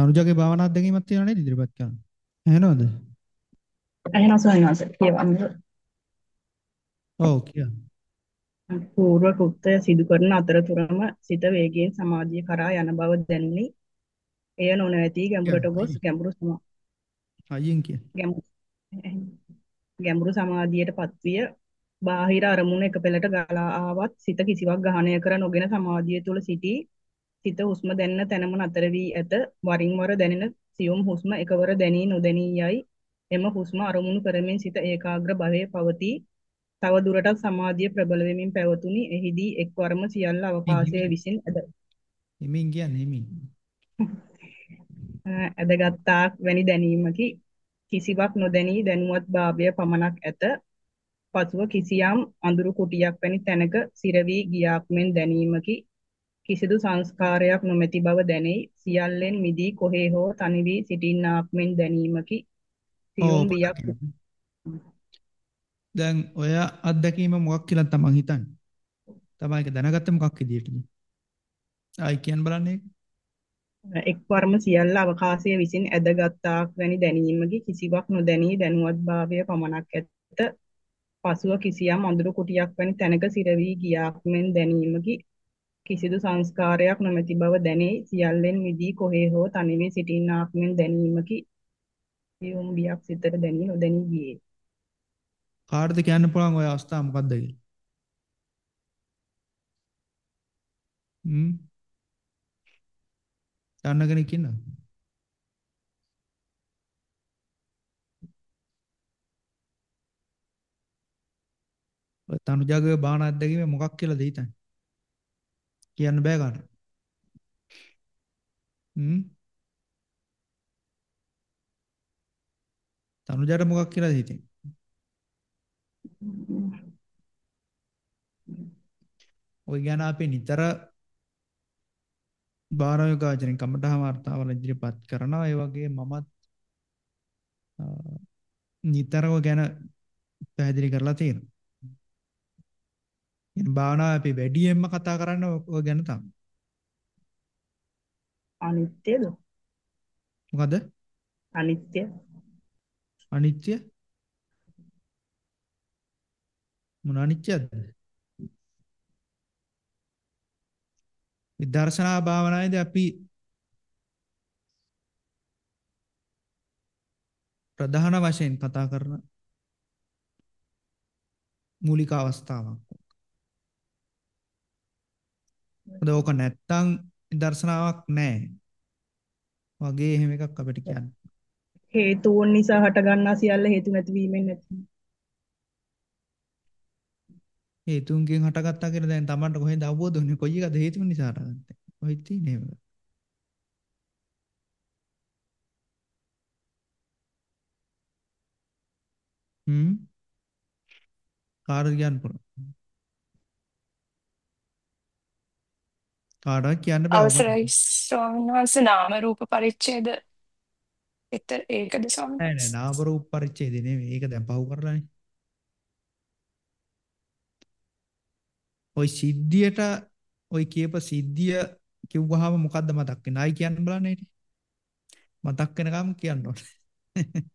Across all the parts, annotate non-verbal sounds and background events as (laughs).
තනුජගේ භාවනා අත්දැකීමක් තියෙනව නේද ඉදිරිපත් කරන්න. ඇහෙනවද? ඇහෙනවා ස්වාමීන් වහන්සේ කියවන්න. ඔව් කියන්න. పూర్ව කෘත්‍ය සිදු කරන අතරතුරම සිත වේගයෙන් සමාධිය කරා යන බව දැනුනි. එය නොනැවතී ගැඹුරට ගොස් ගැඹුරු සමා අයියෙන් කිය. ගැඹුරු සමාධියට පත්විය බාහිර අරමුණ එක පෙළට ගලා ආවත් සිත කිසිවක් ග්‍රහණය කර නොගෙන සමාධිය තුල සිටී සිත හුස්ම දැනෙන තැනම නතර වී ඇත. වරින් වර දැනෙන සියුම් හුස්ම එකවර දැනී නොදැනී යයි. එම හුස්ම අරමුණු කරමින් සිත ඒකාග්‍ර භවයේ පවතී. තව දුරටත් සමාධිය ප්‍රබල වෙමින් පැවතුනි. එහිදී එක්වරම සියල්ල අවකාශයේ විසින් ඇද හිමින් කියන්නේ හිමින් ඇදගත්තාක් වැනි දැනීමකි. කිසිවක් නොදැනී දැනුවත් භාවය පමණක් ඇත. පසුව කිසියම් අඳුරු කුටියක් වැනි තැනක සිර වී ගියාක් මෙන් දැනීමකි කිසිදු සංස්කාරයක් නොමැති බව දැනෙයි. සියල්ලෙන් මිදී කොහේ හෝ තනි වී සිටින්නාක් මෙන් දැනීමකි. සියුම් බියක් දැන් ඔය අත්දැකීම මොකක් කියලා තමන් හිතන්නේ. තමයි ඒක දැනගත්තේ මොකක් විදියටද? ආයි කියන්න බලන්නේ එක්වරම සියල්ල අවකාශයේ විසින් ඇදගත්තාක් වැනි දැනීමකි. කිසිවක් නොදැනී දැනුවත්භාවය පමණක් ඇත පසුව කිසියම් අඳුරු කුටියක් වැනි තැනක සිර වී ගියාක් මෙන් දැනීමකි කිසිදු සංස්කාරයක් නොමැති බව දැනේ. සියල්ලෙන් මිදී කොහේ හෝ තනි වී සිටින්නාක් මෙන් දැනීමකි. සියුම් බියක් සිතට දැනී නොදැනී ගියේ. කාටද කියන්න පුළුවන් ඔය අවස්ථාව මොකක්ද කියලා? හ්ම්. දන්න කෙනෙක් ඉන්නවද? ඔය තනුජාගේ බාහන අත්දැකීම මොකක් කියලාද හිතන්නේ? කියන්න බෑ කාට. හ්ම්. තනුජට මොකක් කියලාද හිතෙන්නේ? ඔය ගැන අපි නිතර බාරයෝගාචරෙන් කමඨහ වර්තාවල ඉදිරිපත් කරනවා ඒ වගේ මමත් නිතරව ගැන පැහැදිලි කරලා තියෙනවා. ඉතින් භාවනාව අපි වැඩියෙන්ම කතා කරන්න ඔය ගැන තමයි. අනිත්‍යද? මොකද? අනිත්‍ය. අනිත්‍ය? මොන අනිත්‍යද? විදර්ශනා භාවනාවේදී අපි ප්‍රධාන වශයෙන් කතා කරන මූලික අවස්ථාවක්. මොකද ඕක නැත්තම් දර්ශනාවක් නැහැ. වගේ එහෙම එකක් අපිට කියන්න. හේතුන් නිසා හට ගන්නා සියල්ල හේතු නැතිවීමෙන් නැති. හේතුන්ගෙන් හටගත්තා කියලා දැන් Tamanට කොහෙන්ද අවබෝධ වෙන්නේ? කොයි එකද හේතුන් නිසා හටගත්තේ? කොහෙද තියෙන්නේ එහෙම? හ්ම් කාටද කියන්න පුළුවන්? කාටවත් කියන්න බෑ. අවසරයි ස්වාමීන් වහන්සේ නාම රූප පරිච්ඡේද එතර ඒකද ස්වාමීන් නෑ නෑ නාම රූප පරිච්ඡේදේ නෙමෙයි. ඒක දැන් පහු කරලානේ. ওই සිද්ධියට ওই කියප සිද්ධිය කිව්වහම මොකද්ද මතක් වෙන්නේ? ආයි කියන්න බලන්න හිටියේ. මතක් වෙනකම් කියන්න ඕනේ. (laughs)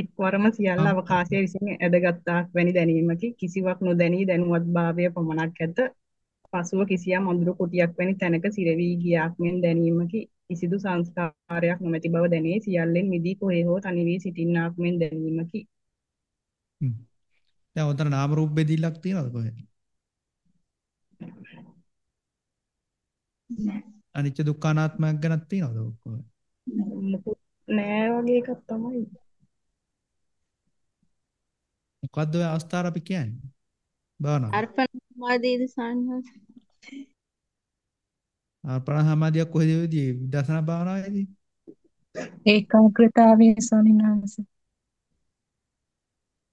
එක්වරම සියල්ල අවකාශයේ විසින් ඇදගත්තාක් වැනි දැනීමකි කිසිවක් නොදැනී දැනුවත් භාවය පමණක් ඇත පසුව කිසියම් අඳුරු කුටියක් වැනි තැනක සිරවි ගියාක් මෙන් දැනීමකි. කිසිදු සංස්කාරයක් නොමැති බව දැනේ සියල්ලෙන් මිදී කොහේ හෝ තනි වී සිටින්නාක් මෙන් දැනීමකි දැන් උතන නාම රූප බෙදිල්ලක් තියනවද කොහෙද අනිච්ච දුක්ඛ අනාත්මයක් ගැනක් තියනවද ඔක්කොම නෑ වගේ එකක් තමයි. මොකද්ද ඔය අවස්ථාව අපි කියන්නේ? බානවා අර්පණ සමාධියද සාන්හස අර්පණ සමාධියක් කොහෙද වෙදී විදර්ශනා භාවනාවේදී? ඒකාග්‍රතාවයේ ස්වාමීන් වහන්සේ.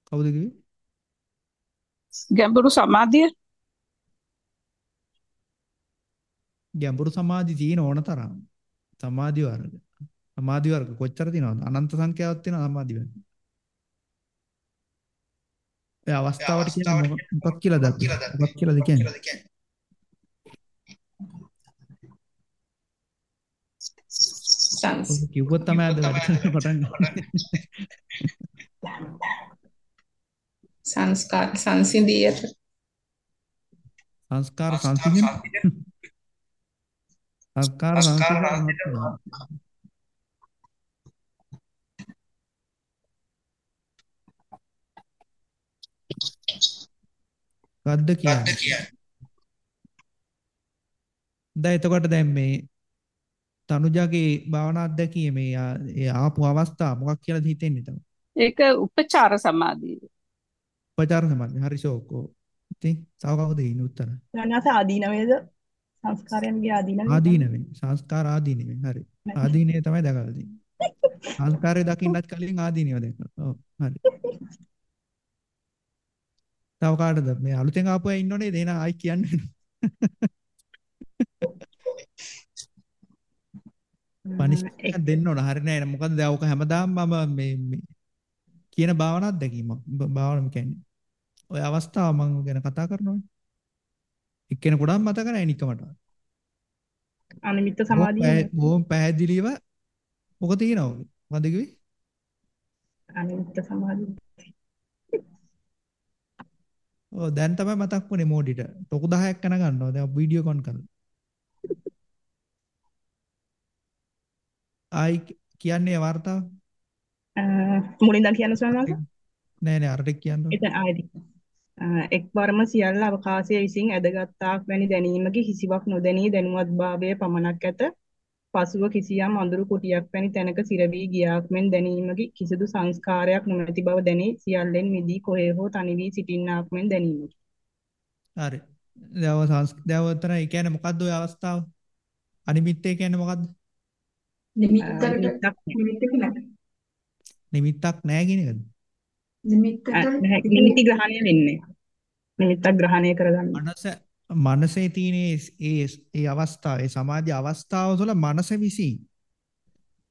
කවුද කිව්වේ? ගැඹුරු සමාධිය. ගැඹුරු සමාධි තියෙන ඕන තරම්. සමාධි වර්ග. සමාධි වර්ග කොච්චර තියෙනවද? අනන්ත සංඛ්‍යාවක් තියෙනවා සමාධි වර්ග. ඒ අවස්ථාවට කියන්නේ මොකක් කියලාද මොකක් කියලාද කියන්නේ ඔබ කිව්වොත් තමයි අද වැඩ පටන්. සංස්කාර සංසිඳියට. සංස්කාර සංසිඳන සංස්කාර සංසිඳන ගද්ද කියන්නේ. දැන් එතකොට දැන් මේ තනුජගේ භාවනා අධ්‍යක්ීමේ ඒ ආපු අවස්ථාව මොකක් කියලාද හිතෙන්නේ තමයි. ඒක උපචාර සමාධිය. උපචාර සමාධිය. හරි ෂෝකෝ. ඉතින් තව කවුද ඉන්නේ උත්තර? ඥානස ආදීනවේද සංස්කාරයන්ගේ ආදීනවේද? ආදීනවේ. සංස්කාර ආදීනවේ. හරි. ආදීනවේ තමයි දැකලා තියෙන්නේ. සංස්කාරය දකින්නත් කලින් ආදීනව දැකලා. ඔව්. හරි. තව කාටද මේ අලුතෙන් ආපු අය ඉන්නෝනේ දෙන ආයි කියන්න පනිෂ්මන්ට් දෙන්න ඕන. හරි නෑ මොකද දැන් ඔක හැමදාම මම මේ මේ කියන භාවනාවක් දැකීම භාවනාව කියන්නේ. ඔය අවස්ථාව මම ගැන කතා කරනවා එක්කෙනෙකුට මතක නැහැ නිකමට අනිමිත්ත සමාධිය බොහොම පැහැදිලිව මොක තියෙනවද? මොකද කිව්වේ? අනිමිත්ත සමාධිය. ඔව් දැන් තමයි මතක් වුනේ මෝඩිට. ටොකු 10ක් යන ගන්නවා. දැන් වීඩියෝ කොන් කරලා. ආයි කියන්නේ වார்த்தාව? මුලින්දන් කියන්න සවනස? නෑ නෑ අරට කියන්න. එතන ආයිද. එක්වරම සියල්ල අවකාශය විසින් ඇදගත්තාක් වැනි දැනීමක කිසිවක් නොදැනී දැනුවත් භාවය පමණක් ඇත. පසුව කිසියම් අඳුරු කුටියක් වැනි තැනක සිරවී ගියාක් මෙන් දැනීමකි කිසිදු සංස්කාරයක් නොමැති බව දැනේ සියල්ලෙන් මිදී කොහේ හෝ තනි වී සිටින්නාක් මෙන් දැනීමකි. හරි. දව සංස් දවතර ඒ කියන්නේ මොකද්ද ওই අවස්ථාව? අනිමිත්තේ කියන්නේ මොකද්ද? නිමිත්තකට නිමිත්තක නැහැ. නිමිත්තක් නැහැ කියන එකද? නිමිත්තට නිමිති ග්‍රහණය වෙන්නේ. නිමිත්තක් ග්‍රහණය කරගන්න. මනස මනසේ තියෙන ඒ ඒ අවස්ථාව ඒ සමාධි අවස්ථාව තුළ මනස විසින්.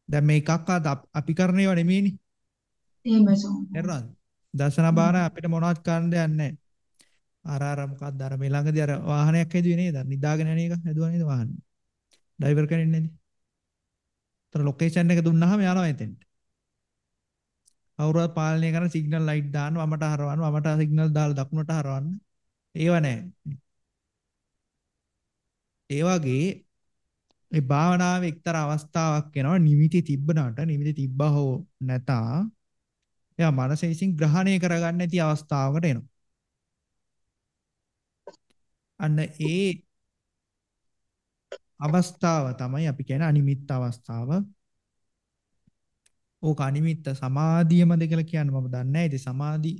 දැන් මේකක්වත් අපි කරන ඒවා නෙමෙයිනේ. එහෙමයි සෝ නේද දර්ශන බාර අපිට මොනවත් කරන්න දෙයක් නැහැ අර අර මොකක්ද? අර මේ ළඟදී අර වාහනයක් හැදුවේ නේද? නිදාගෙන යන එක? හැදුවා නේද වාහනේ? ඩ්‍රයිවර් කෙනෙක් නේද තර ලොකේෂන් එක දුන්නාම යනවා එතෙන්ට. කවුරුත් පාලනය කරන සිග්නල් ලයිට් දාන්න වමට හරවන්න වමට සිග්නල් දාලා දකුණට හරවන්න. ඒව නැහැ ඒ වගේ මේ භාවනාවේ එක්තරා අවස්ථාවක් එනවා. නිමිති තිබ්බනට නිමිති තිබ්බා හෝ නැතා එයා මනස විසින් ග්‍රහණය කරගන්න නැති අවස්ථාවකට එනවා. අන්න ඒ අවස්ථාව තමයි අපි කියන අනිමිත්ත අවස්ථාව. ඕක අනිමිත්ත සමාධියමද කියලා කියන්නේ මම දන්නේ නැහැ. ඉතින් සමාධි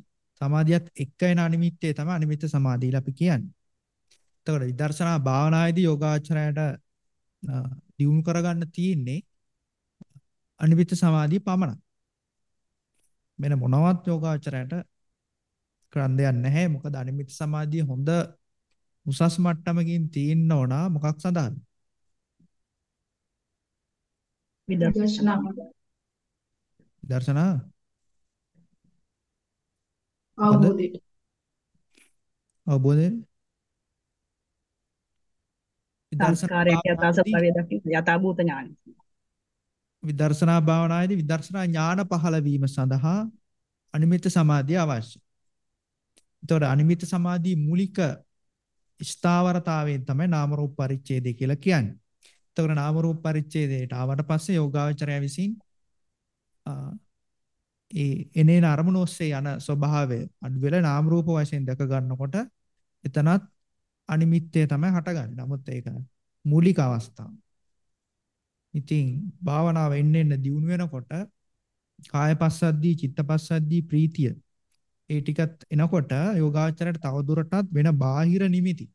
සමාධියත් එක්ක එන අනිමිත්තේ තමයි අනිමිත්ත සමාධියලා අපි කියන්නේ. එතකොට විදර්ශනා භාවනායේදී යෝගාචරයට දියුණු කරගන්න තියෙන්නේ අනිවිත සමාධිය පමණයි. වෙන මොනවත් යෝගාචරයට කරන්න දෙයක් නැහැ. මොකද අනිමිත සමාධිය හොඳ උසස් මට්ටමකින් තියෙන්න ඕන මොකක් සඳහාද? විදර්ශනා දර්ශනා අවබෝධයට අවබෝධයෙන් සංස්කාරයේ යථා ස්වභාවය දකින්න යථාභූත ඥානය. විදර්ශනා භාවනාවේදී විදර්ශනා ඥාන පහළ වීම සඳහා අනිමිත් සමාධිය අවශ්‍යයි. එතකොට අනිමිත් සමාධියේ මූලික ස්ථාවරතාවයෙන් තමයි නාම රූප පරිච්ඡේදය කියලා කියන්නේ. එතකොට නාම රූප පරිච්ඡේදයට ආවට පස්සේ යෝගාවචරය විසින් ඒ එනේන අරමුණ ඔස්සේ යන ස්වභාවය අඩු වෙලා නාම රූප වශයෙන් දැක ගන්නකොට එතනත් අනිමිත්තය තමයි හටගන්නේ. නමුත් ඒක මූලික අවස්ථාව. ඉතින් භාවනාව එන්න එන්න දියුණු වෙනකොට කාය පස්සද්දී චිත්ත පස්සද්දී ප්‍රීතිය ඒ ටිකත් එනකොට යෝගාචරයට තවදුරටත් වෙන බාහිර නිමිති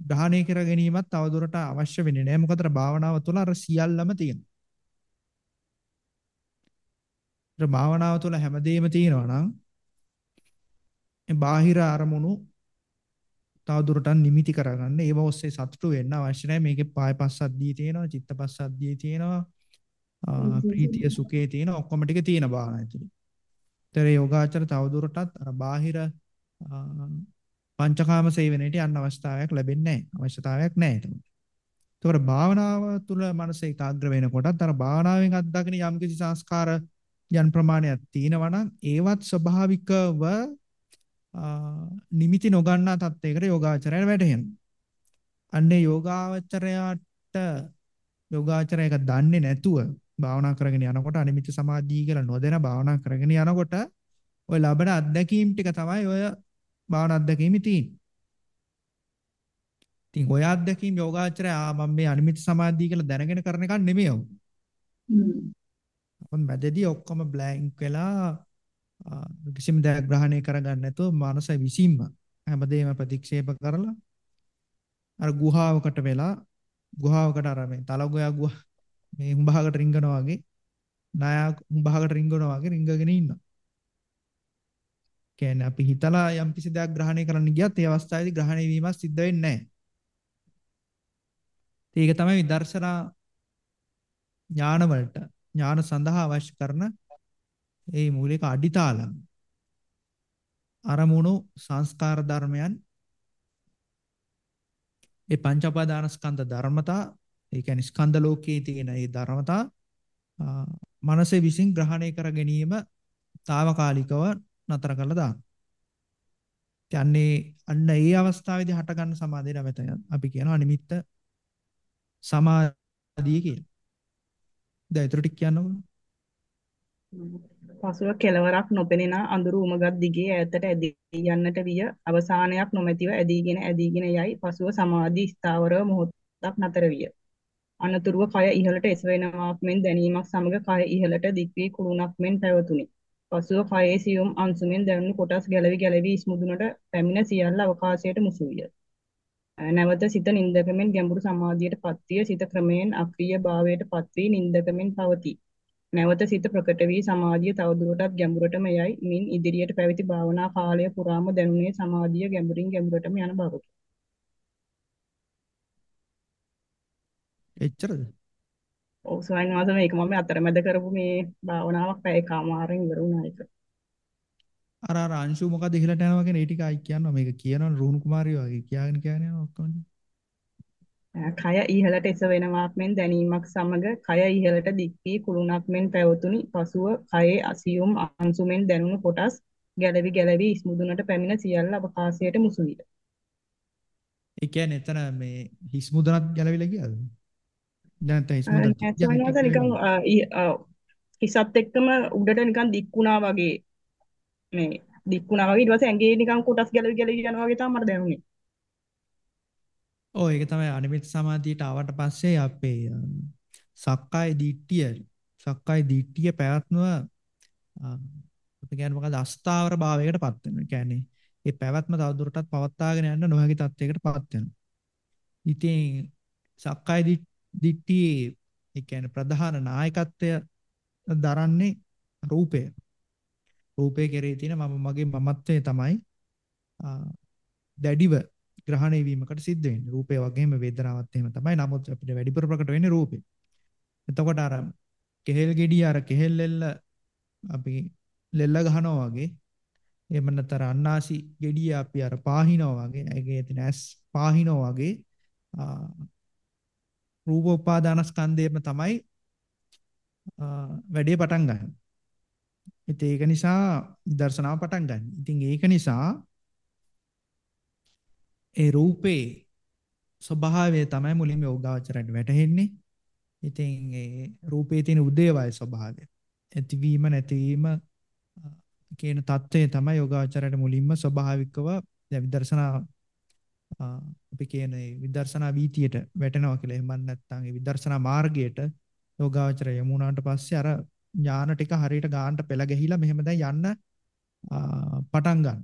ග්‍රහණය කර ගැනීමත් තවදුරට අවශ්‍ය වෙන්නේ නැහැ මොකද භාවනාව තුළ අර සියල්ලම තියෙනවා. ඒ භාවනාව තුළ හැමදේම තියෙනවා නම් ඒ බාහිර අරමුණු තවදුරටත් නිමිති කරගන්න ඒව ඔස්සේ සතුටු වෙන්න අවශ්‍ය නැහැ මේකේ පාය පස්සද්ධිය තියෙනවා චිත්ත පස්සද්ධිය තියෙනවා ප්‍රීතිය සුඛේ තියෙන ඔක්කොම ටික තියෙන භාවනා ඇතුළේ. ඒතර යෝගාචර තවදුරටත් අර බාහිර පංචකාම සේවනයේට යන්න අවස්ථාවක් ලැබෙන්නේ නැහැ. අවශ්‍යතාවයක් නැහැ එතකොට. එතකොට භාවනාව තුළ මනස ඒකාග්‍ර වෙනකොටත් අර භාවනාවෙන් අත්දකින යම්කිසි සංස්කාර යන් ප්‍රමාණයක් තියෙනවා නම් ඒවත් ස්වභාවිකව නිමිති නොගන්නා තත්යකට යෝගාචරයට වැටෙනවා. අන්නේ යෝගාචරයට යෝගාචරයක දන්නේ නැතුව භාවනා කරගෙන යනකොට අනිමිත් සමාධිය කියලා නොදැන භාවනා කරගෙන යනකොට ඔය ලබන අත්දැකීම් ටික තමයි ඔය භාවනා අත්දැකීමේ තියෙන්නේ. ඉතින් ඔය අත්දැකීම් යෝගාචරය ආ මම මේ අනිමිත් සමාධිය කියලා දැනගෙන කරන එකක් නෙමෙයි ඔව්. හ්ම්. මැදදී ඔක්කොම බ්ලැන්ක් වෙලා කිසිම දෙයක් ග්‍රහණය කරගන්න නැතුව මනස විසින්ම හැමදේම ප්‍රතික්ෂේප කරලා අර ගුහාවකට වෙලා ගුහාවකට අර මේ තලගොයා ගුහ මේ හුඹහකට රිංගනවා වගේ නායා හුඹහකට රිංගනවා වගේ රිංගගෙන ඉන්නවා. කියන්නේ අපි හිතලා යම් කිසි දෙයක් ග්‍රහණය කරන්න ගියත් ඒ අවස්ථාවේදී ග්‍රහණය වීමක් සිද්ධ වෙන්නේ නැහැ. ඒක තමයි විදර්ශනා ඥාන වලට ඥාන සඳහා අවශ්‍ය කරන ඒ මූලික අඩිතාලම්. අරමුණු සංස්කාර ධර්මයන් ඒ පංච උපාදානස්කන්ධ ධර්මතා ඒ කියන්නේ ස්කන්ධ ලෝකයේ තියෙන ඒ ධර්මතා මනසේ විසින් ග්‍රහණය කර ගැනීම తాවකාලිකව නතර කරලා දාන්න. යන්නේ අන්න ඒ අවස්ථාවේදී හට ගන්න සමාධිය නැවත අපි කියනවා නිමිත්ත සමාධිය කියලා. දැන් ඊටු ටික කියන්නකෝ. පසුව කෙලවරක් නොපෙනෙන අඳුරු උමගත් දිගේ ඈතට ඇදී යන්නට විය අවසානයක් නොමැතිව ඇදීගෙන ඇදීගෙන යයි පසුව සමාධි ස්ථාවරව මොහොතක් නතර විය අනතුරුව කය ඉහළට එසවෙනවාක් මෙන් දැනීමක් සමග කය ඉහළට දික් වී කුළුණක් මෙන් පැවතුණි පසුව කයේ සියුම් අංශුමෙන් දැනුණු කොටස් ගැලවි ගැලවි ඉස්මුදුනට පැමිණ සියල්ල අවකාශයට මුසු විය නැවත සිත නින්දකමෙන් ගැඹුරු සමාධියට පත්විය සිත ක්‍රමයෙන් අක්‍රීය භාවයට පත්වී නින්දකමෙන් පවතී නැවත සිත ප්‍රකට වී සමාධිය තවදුරටත් ගැඹුරටම යයි මින් ඉදිරියට පැවති භාවනා කාලය පුරාම දැනුනේ සමාධිය ගැඹුරින් ගැඹුරටම යන බවකි. එච්චරද? ඔව් ස්වාමීන් වහන්සේ මේක මම අතරමැද කරපු මේ භාවනාවක් පැය කමාරෙන් ඉවර වුණා ඒක. අර අර අංශු මොකද ඉහළට යනවා කියන ඒ ටික අයි කියනවා මේක කියනවා රුහුණු කුමාරිය වගේ කියාගෙන කියන්නේ ඔක්කොම. කය ඉහළට එසවෙනවාක් මෙන් දැනීමක් සමග කය ඉහළට දික් වී කුළුණක් මෙන් පැවතුනි පසුව කයේ අසියුම් අංශුමෙන් දැනුණු කොටස් ගැලවි ගැලවි ඉස්මුදුනට පැමිණ සියල්ල අවකාශයට මුසු විය. ඒ කියන්නේ එතන මේ හිස් මුදුනත් ගැලවිලා ගියාද? දැන් තේ හිස් මුදුන නිකන් හිසත් එක්කම උඩට නිකන් දික් වුණා වගේ මේ දික් වුණා වගේ ඊට පස්සේ ඇඟේ නිකන් කොටස් ගැලවි ගැලවි යනවා වගේ තමයි මට දැනුනේ. ඔව් ඒක තමයි අනිමිත් සමාධියට ආවට පස්සේ අපේ සක්කාය දිට්ඨිය සක්කාය දිට්ඨිය පැවැත්ම අපි කියන්නේ මොකද අස්ථාවර භාවයකට පත් වෙනවා. ඒ කියන්නේ ඒ පැවැත්ම තවදුරටත් පවත්වාගෙන යන්න නොහැකි තත්යකට පත් වෙනවා. ඉතින් සක්කාය දිට්ඨියේ ඒ කියන්නේ ප්‍රධාන නායකත්වය දරන්නේ රූපය. රූපය කෙරේ තියෙන මම මගේ මමත්වයේ තමයි දැඩිව ග්‍රහණය වීමකට සිද්ධ වෙන්නේ. රූපය වගේම වේදනාවත් එහෙම තමයි. නමුත් අපිට වැඩිපුර ප්‍රකට වෙන්නේ රූපේ. එතකොට අර කෙහෙල් ගෙඩිය අර කෙහෙල් ලෙල්ල අපි ලෙල්ල ගහනවා වගේ එහෙම නැත්නම් අන්නාසි ගෙඩිය අපි අර පාහිනවා වගේ ඒකේ තියෙන ඇස් පාහිනවා වගේ රූප උපාදානස්කන්ධයම තමයි වැඩේ පටන් ගන්න. ඉතින් ඒක නිසා දර්ශනාව පටන් ගන්න. ඉතින් ඒක නිසා ඒ රූපේ ස්වභාවය තමයි මුලින්ම යෝගාවචරයට වැටහෙන්නේ. ඉතින් ඒ රූපේ තියෙන උදේවය ස්වභාවය. ඇතිවීම නැතිවීම කියන தත්ත්වය තමයි යෝගාවචරයට මුලින්ම ස්වභාවිකව දැන් විදර්ශනා අපි කියන විදර්ශනා වීතියට වැටෙනවා කියලා. එහෙම නැත්නම් ඒ විදර්ශනා මාර්ගයට යෝගාවචරය යමුණාට පස්සේ අර ඥාන ටික හරියට ගානට පෙළ ගැහිලා මෙහෙම දැන් යන්න පටන් ගන්නවා.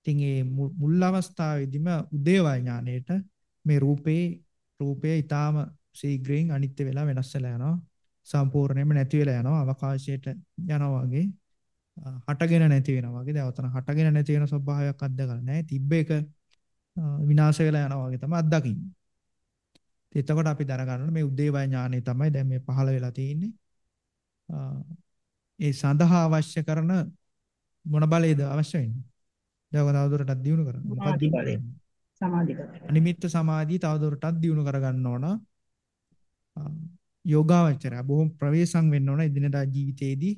ඉතින් ඒ මුල් අවස්ථාවේදීම උදේවය ඥාණයට මේ රූපේ රූපය ඊටාම ශීඝ්‍රයෙන් අනිත්‍ය වෙලා වෙනස් වෙලා යනවා. සම්පූර්ණයෙන්ම නැති වෙලා යනවා. අවකාශයට යනවා වගේ. හටගෙන නැති වෙනවා වගේ. දැන් ඔතන හටගෙන නැති වෙන ස්වභාවයක් අත්දකලා නැහැ. තිබ්බ එක විනාශ වෙලා යනවා වගේ තමයි අත්දකින්නේ. එතකොට අපි දැනගන්න මේ උදේවය ඥානෙ තමයි දැන් මේ පහළ වෙලා තියෙන්නේ. ඒ සඳහා අවශ්‍ය කරන මොන බලයේද අවශ්‍ය වෙන්නේ? දැන් තවදුරටත් දිනු කරන්න. මොකක්ද සමාධිගත අනිමිත්ත සමාධිය තවදුරටත් දියුණු කරගන්න ඕන. යෝගාවචරය. බොහොම ප්‍රවේශම් වෙන්න ඕන එදිනදා ජීවිතේදී.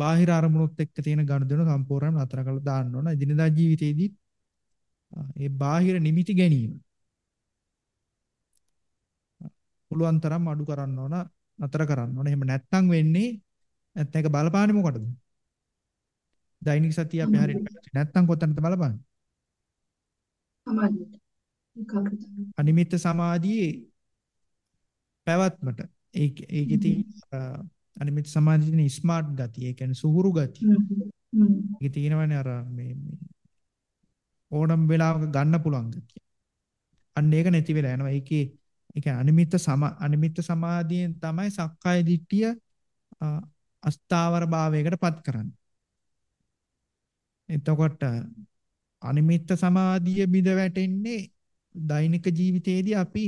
බාහිර අරමුණුත් එක්ක තියෙන ගනුදෙනු සම්පූර්ණයෙන්ම නතර කරලා දාන්න ඕන. එදිනදා ජීවිතේදී ඒ බාහිර නිමිති ගැනීම. පුළුවන් තරම් අඩු කරන්න ඕන නතර කරන්න ඕන. එහෙම නැත්නම් වෙන්නේ නැත්නම් ඒක බලපාන්නේ මොකටද? දෛනික සතිය අපි හරියට නැත්නම් කොතනද බලපාන්නේ? සමාධියට ඒකාග්‍රතාවය. අනිමිත්ත සමාධියේ පැවැත්මට. ඒ ඒකේ තියෙන අනිමිත් සමාධියේ ස්මාර්ට් ගතිය ඒ කියන්නේ සුහුරු ගතිය. ඒකේ තියෙනවනේ අර මේ මේ ඕනම වෙලාවක ගන්න පුළුවන් ගතිය අන්න ඒක නැති වෙලා යනවා. ඒකේ ඒ කියන්නේ අනිමිත්ත සම අනිමිත්ත සමාධියෙන් තමයි සක්කාය දිට්ඨිය අස්ථාවර භාවයකටපත් කරන්නේ. එතකොට අනිමිත්ත සමාධිය බිඳ වැටෙන්නේ දෛනික ජීවිතයේදී අපි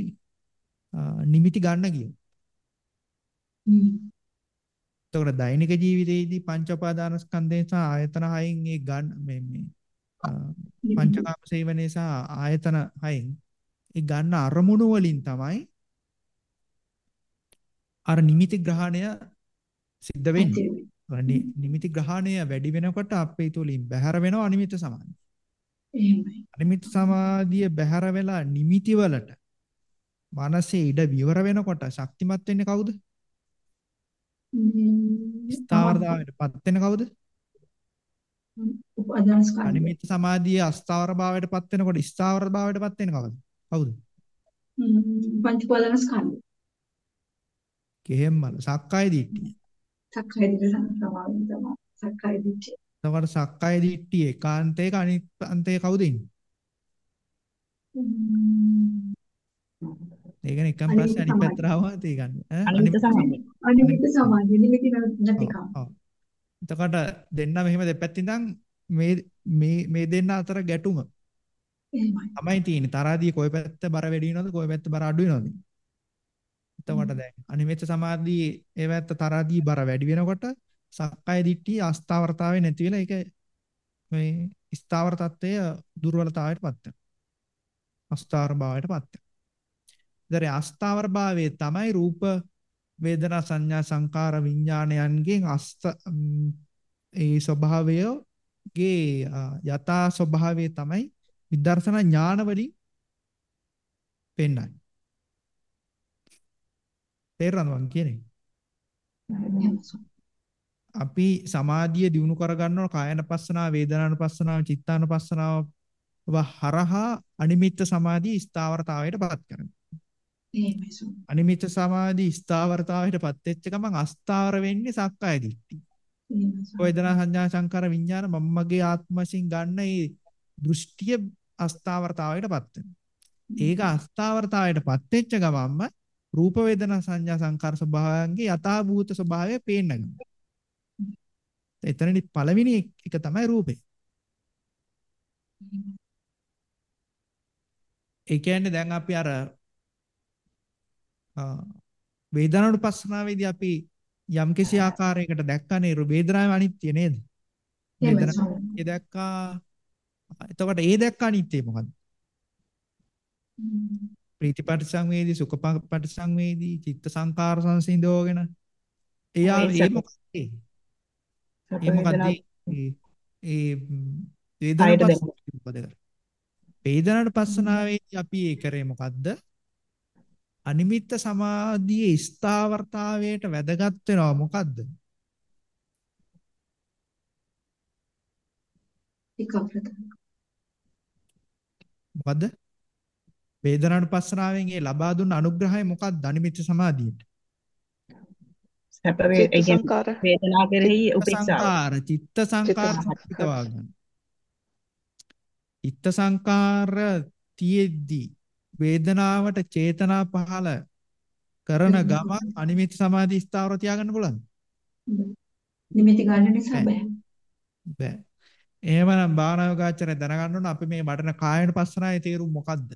නිමිති ගන්න කියමු. එතකොට දෛනික ජීවිතයේදී පංච උපාදානස්කන්ධය සහ ආයතන හයෙන් ඒ ගන්න මේ මේ පංචකාම සේවනයේ සහ ආයතන හයෙන් ඒ ගන්න අරමුණු වලින් තමයි අර නිමිති ග්‍රහණය සිද්ධ වෙන්නේ. නිමිති ග්‍රහණය වැඩි වෙනකොට අපේ තුලින් බැහැර වෙනවා අනිමිත් සමාධිය. එහෙමයි. අනිමිත් සමාධිය බැහැර වෙලා නිමිති වලට මනසේ ඉඩ විවර වෙනකොට ශක්තිමත් වෙන්නේ කවුද? ස්ථාවරතාවයටපත් වෙන කවුද? උපාදාන ස්කන්ධය. අනිමිත් සමාධිය අස්ථාවර භාවයටපත් වෙනකොට ස්ථාවර භාවයටපත් වෙන කවුද? කවුද? පංච උපාදාන ස්කන්ධය. කෙහෙම්මල සක්කාය දිට්ඨිය. සක්කාය දිට්ඨිය සමාධිය තමයි. සක්කාය දිට්ඨිය. එතකොට සක්කාය දිට්ඨිය ඒකාන්තයක අනිත් අන්තයේ කවුද ඉන්නේ? ඒ කියන්නේ එකම ප්‍රශ්නේ අනිත් පැත්තට ආවම තේ ගන්න. අනිත් සමාධිය. අනිත් සමාධිය නිමිති නැතිකම. එතකොට දෙන්න මෙහෙම දෙපැත්තින්නම් මේ මේ මේ දෙන්න අතර ගැටුම තමයි තියෙන්නේ. තරහදී කොයි පැත්ත බර වැඩි වෙනවද කොයි පැත්ත බර අඩු වෙනවද? එතකොට දැන් අනිමෙච්ච සමාධියේ ඒ පැත්ත තරහදී බර වැඩි වෙනකොට සක්කාය දිට්ඨිය අස්ථාවරතාවේ නැති වෙලා ඒක මේ ස්ථාවර తත්වය දුර්වලතාවයට පත් වෙනවා. අස්ථාවර භාවයට පත් වෙනවා. ඉතින් අස්ථාවර භාවයේ තමයි රූප වේදනා සංඥා සංකාර විඥානයන්ගෙන් අස්ත ඒ ස්වභාවයගේ යථා ස්වභාවය තමයි විදර්ශනා ඥාන වලින් පෙන්වන්නේ. තේරෙනවද මං කියන්නේ? අපි සමාධිය දිනු කරගන්නවා කායනපස්සනාව, වේදනානුපස්සනාව, චිත්තානුපස්සනාව හරහා අනිමිත්ත සමාධිය ස්ථාවරතාවයටපත් කරනවා. එහෙමයි සෝ. අනිමිත්ත සමාධි ස්ථාවරතාවයටපත් වෙච්ච ගමන් අස්ථාවර වෙන්නේ සක්කාය දිට්ඨිය. වේදනා සංඥා සංකාර විඥාන මම්මගේ ආත්ම වශයෙන් ගන්න ඒ දෘෂ්ටිය අස්ථාවරතාවයටපත් වෙනවා. ඒක අස්ථාවරතාවයටපත් වෙච්ච ගමන්ම රූප වේදනා සංඥා සංකාර ස්වභාවයන්ගේ යථාභූත ස්වභාවය පේන්න ගන්නවා. එතනදි පළවෙනි එක තමයි රූපේ. ඒ කියන්නේ දැන් අපි අර වේදනානුපස්සනාවේදී අපි යම් කිසි ආකාරයකට දැක්කනේ වේදනාවේ අනිත්‍ය නේද? වේදනාවේ දැක්කා. එතකොට ඒ දැක්ක අනිත්‍ය මොකද්ද? ප්‍රීතිපට සංවේදී සුඛපට සංවේදී චිත්ත සංකාර සංසිඳෝගෙන එයා ඒ මොකක්ද? ඒ මොකද්ද? ඒ වේදනානුපස්සනාව වේදනානුපස්සනාවේදී අපි ඒ කරේ මොකද්ද? අනිමිත්ත සමාධියේ ස්ථාවරතාවයට වැදගත් වෙනවා මොකද්ද? මොකද්ද? වේදනානුපස්සනාවෙන් ඒ ලබා දුන්න අනුග්‍රහය මොකක්ද අනිමිත්ත සමාධියට? සැප වේදනා කෙරෙහි උපේක්ෂාව. සංකාර, චිත්ත සංකාර සංකාර තියෙද්දී වේදනාවට චේතනා පහල කරන ගමන් අනිමිත් සමාධි ස්ථාවර තියාගන්න පුළුවන්ද? නිමිති ගන්න නිසා බෑ. බෑ. එහෙමනම් භාවනාවකාචරය දැනගන්න ඕන අපි මේ වඩන කායන පස්සනාවේ තේරුම මොකද්ද?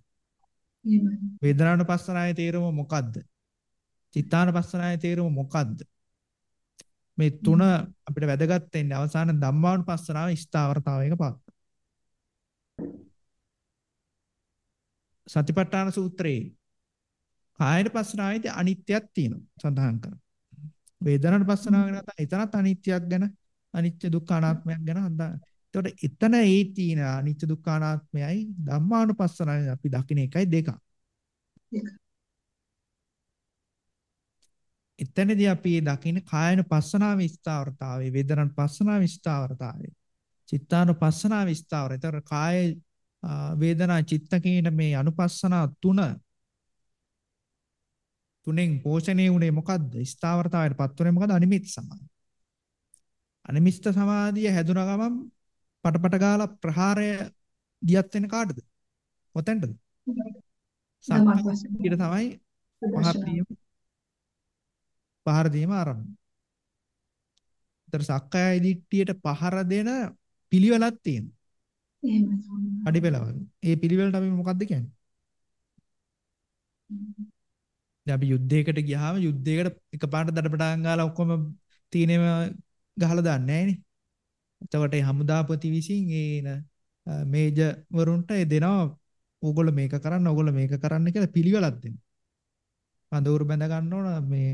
වේදනාන පස්සනාවේ තේරුම මොකද්ද? චිත්තාන පස්සනාවේ තේරුම මොකද්ද? මේ තුන අපිට වැදගත් වෙන්නේ අවසාන ධම්මානුපස්සනාව ස්ථාවරතාවයක පාත්. සතිපට්ඨාන සූත්‍රයේ කායන පස්සනාවේදී අනිත්‍යයක් තියෙනවා සඳහන් කරනවා. වේදනාන පස්සනාව ගැන එතනත් අනිත්‍යයක් ගැන අනිත්‍ය දුක්ඛ අනාත්මයක් ගැන හඳා. ඒතකොට එතන ඒ තියෙන අනිත්‍ය දුක්ඛ අනාත්මයයි ධම්මානුපස්සනාවේ අපි දකින්න එකයි දෙක. දෙක. එතනදී අපි දකින්න කායන පස්සනාව විස්තාරතාවේ වේදනාන පස්සනාව විස්තාරතාවේ චිත්තානුපස්සනාව විස්තාරය. ඒතර කාය වේදනා චිත්ත කියන මේ අනුපස්සනා තුන තුනෙන් පෝෂණය වුණේ මොකද්ද? ස්ථාවරතාවයට පත් වුණේ මොකද්ද? අනිමිත් සමාධිය. අනිමිත්ත සමාධිය හැදුන ගමන් පටපට ගාලා ප්‍රහාරය දියත් වෙන කාටද? ඔතෙන්ටද? සම්පූර්ණ තමයි පහර දීම පහර දීම ආරම්භ. ඒතර සක්කාය දිට්ඨියට පහර දෙන පිළිවෙලක් තියෙනවා. එහෙමයි ස්වාමීනි. අඩිපෙළ වගේ. ඒ පිළිවෙලට අපි මොකක්ද කියන්නේ? දැන් අපි යුද්ධයකට ගියාම යුද්ධයකට එකපාරට දඩපඩාන් ගාලා ඔක්කොම තීනෙම ගහලා දාන්නේ නැහනේ. එතකොට මේ හමුදාපති විසින් ඒන මේජ වරුන්ට ඒ දෙනවා ඕගොල්ලෝ මේක කරන්න ඕගොල්ලෝ මේක කරන්න කියලා පිළිවෙලක් දෙනවා. පඳවුරු බැඳ ගන්න ඕන මේ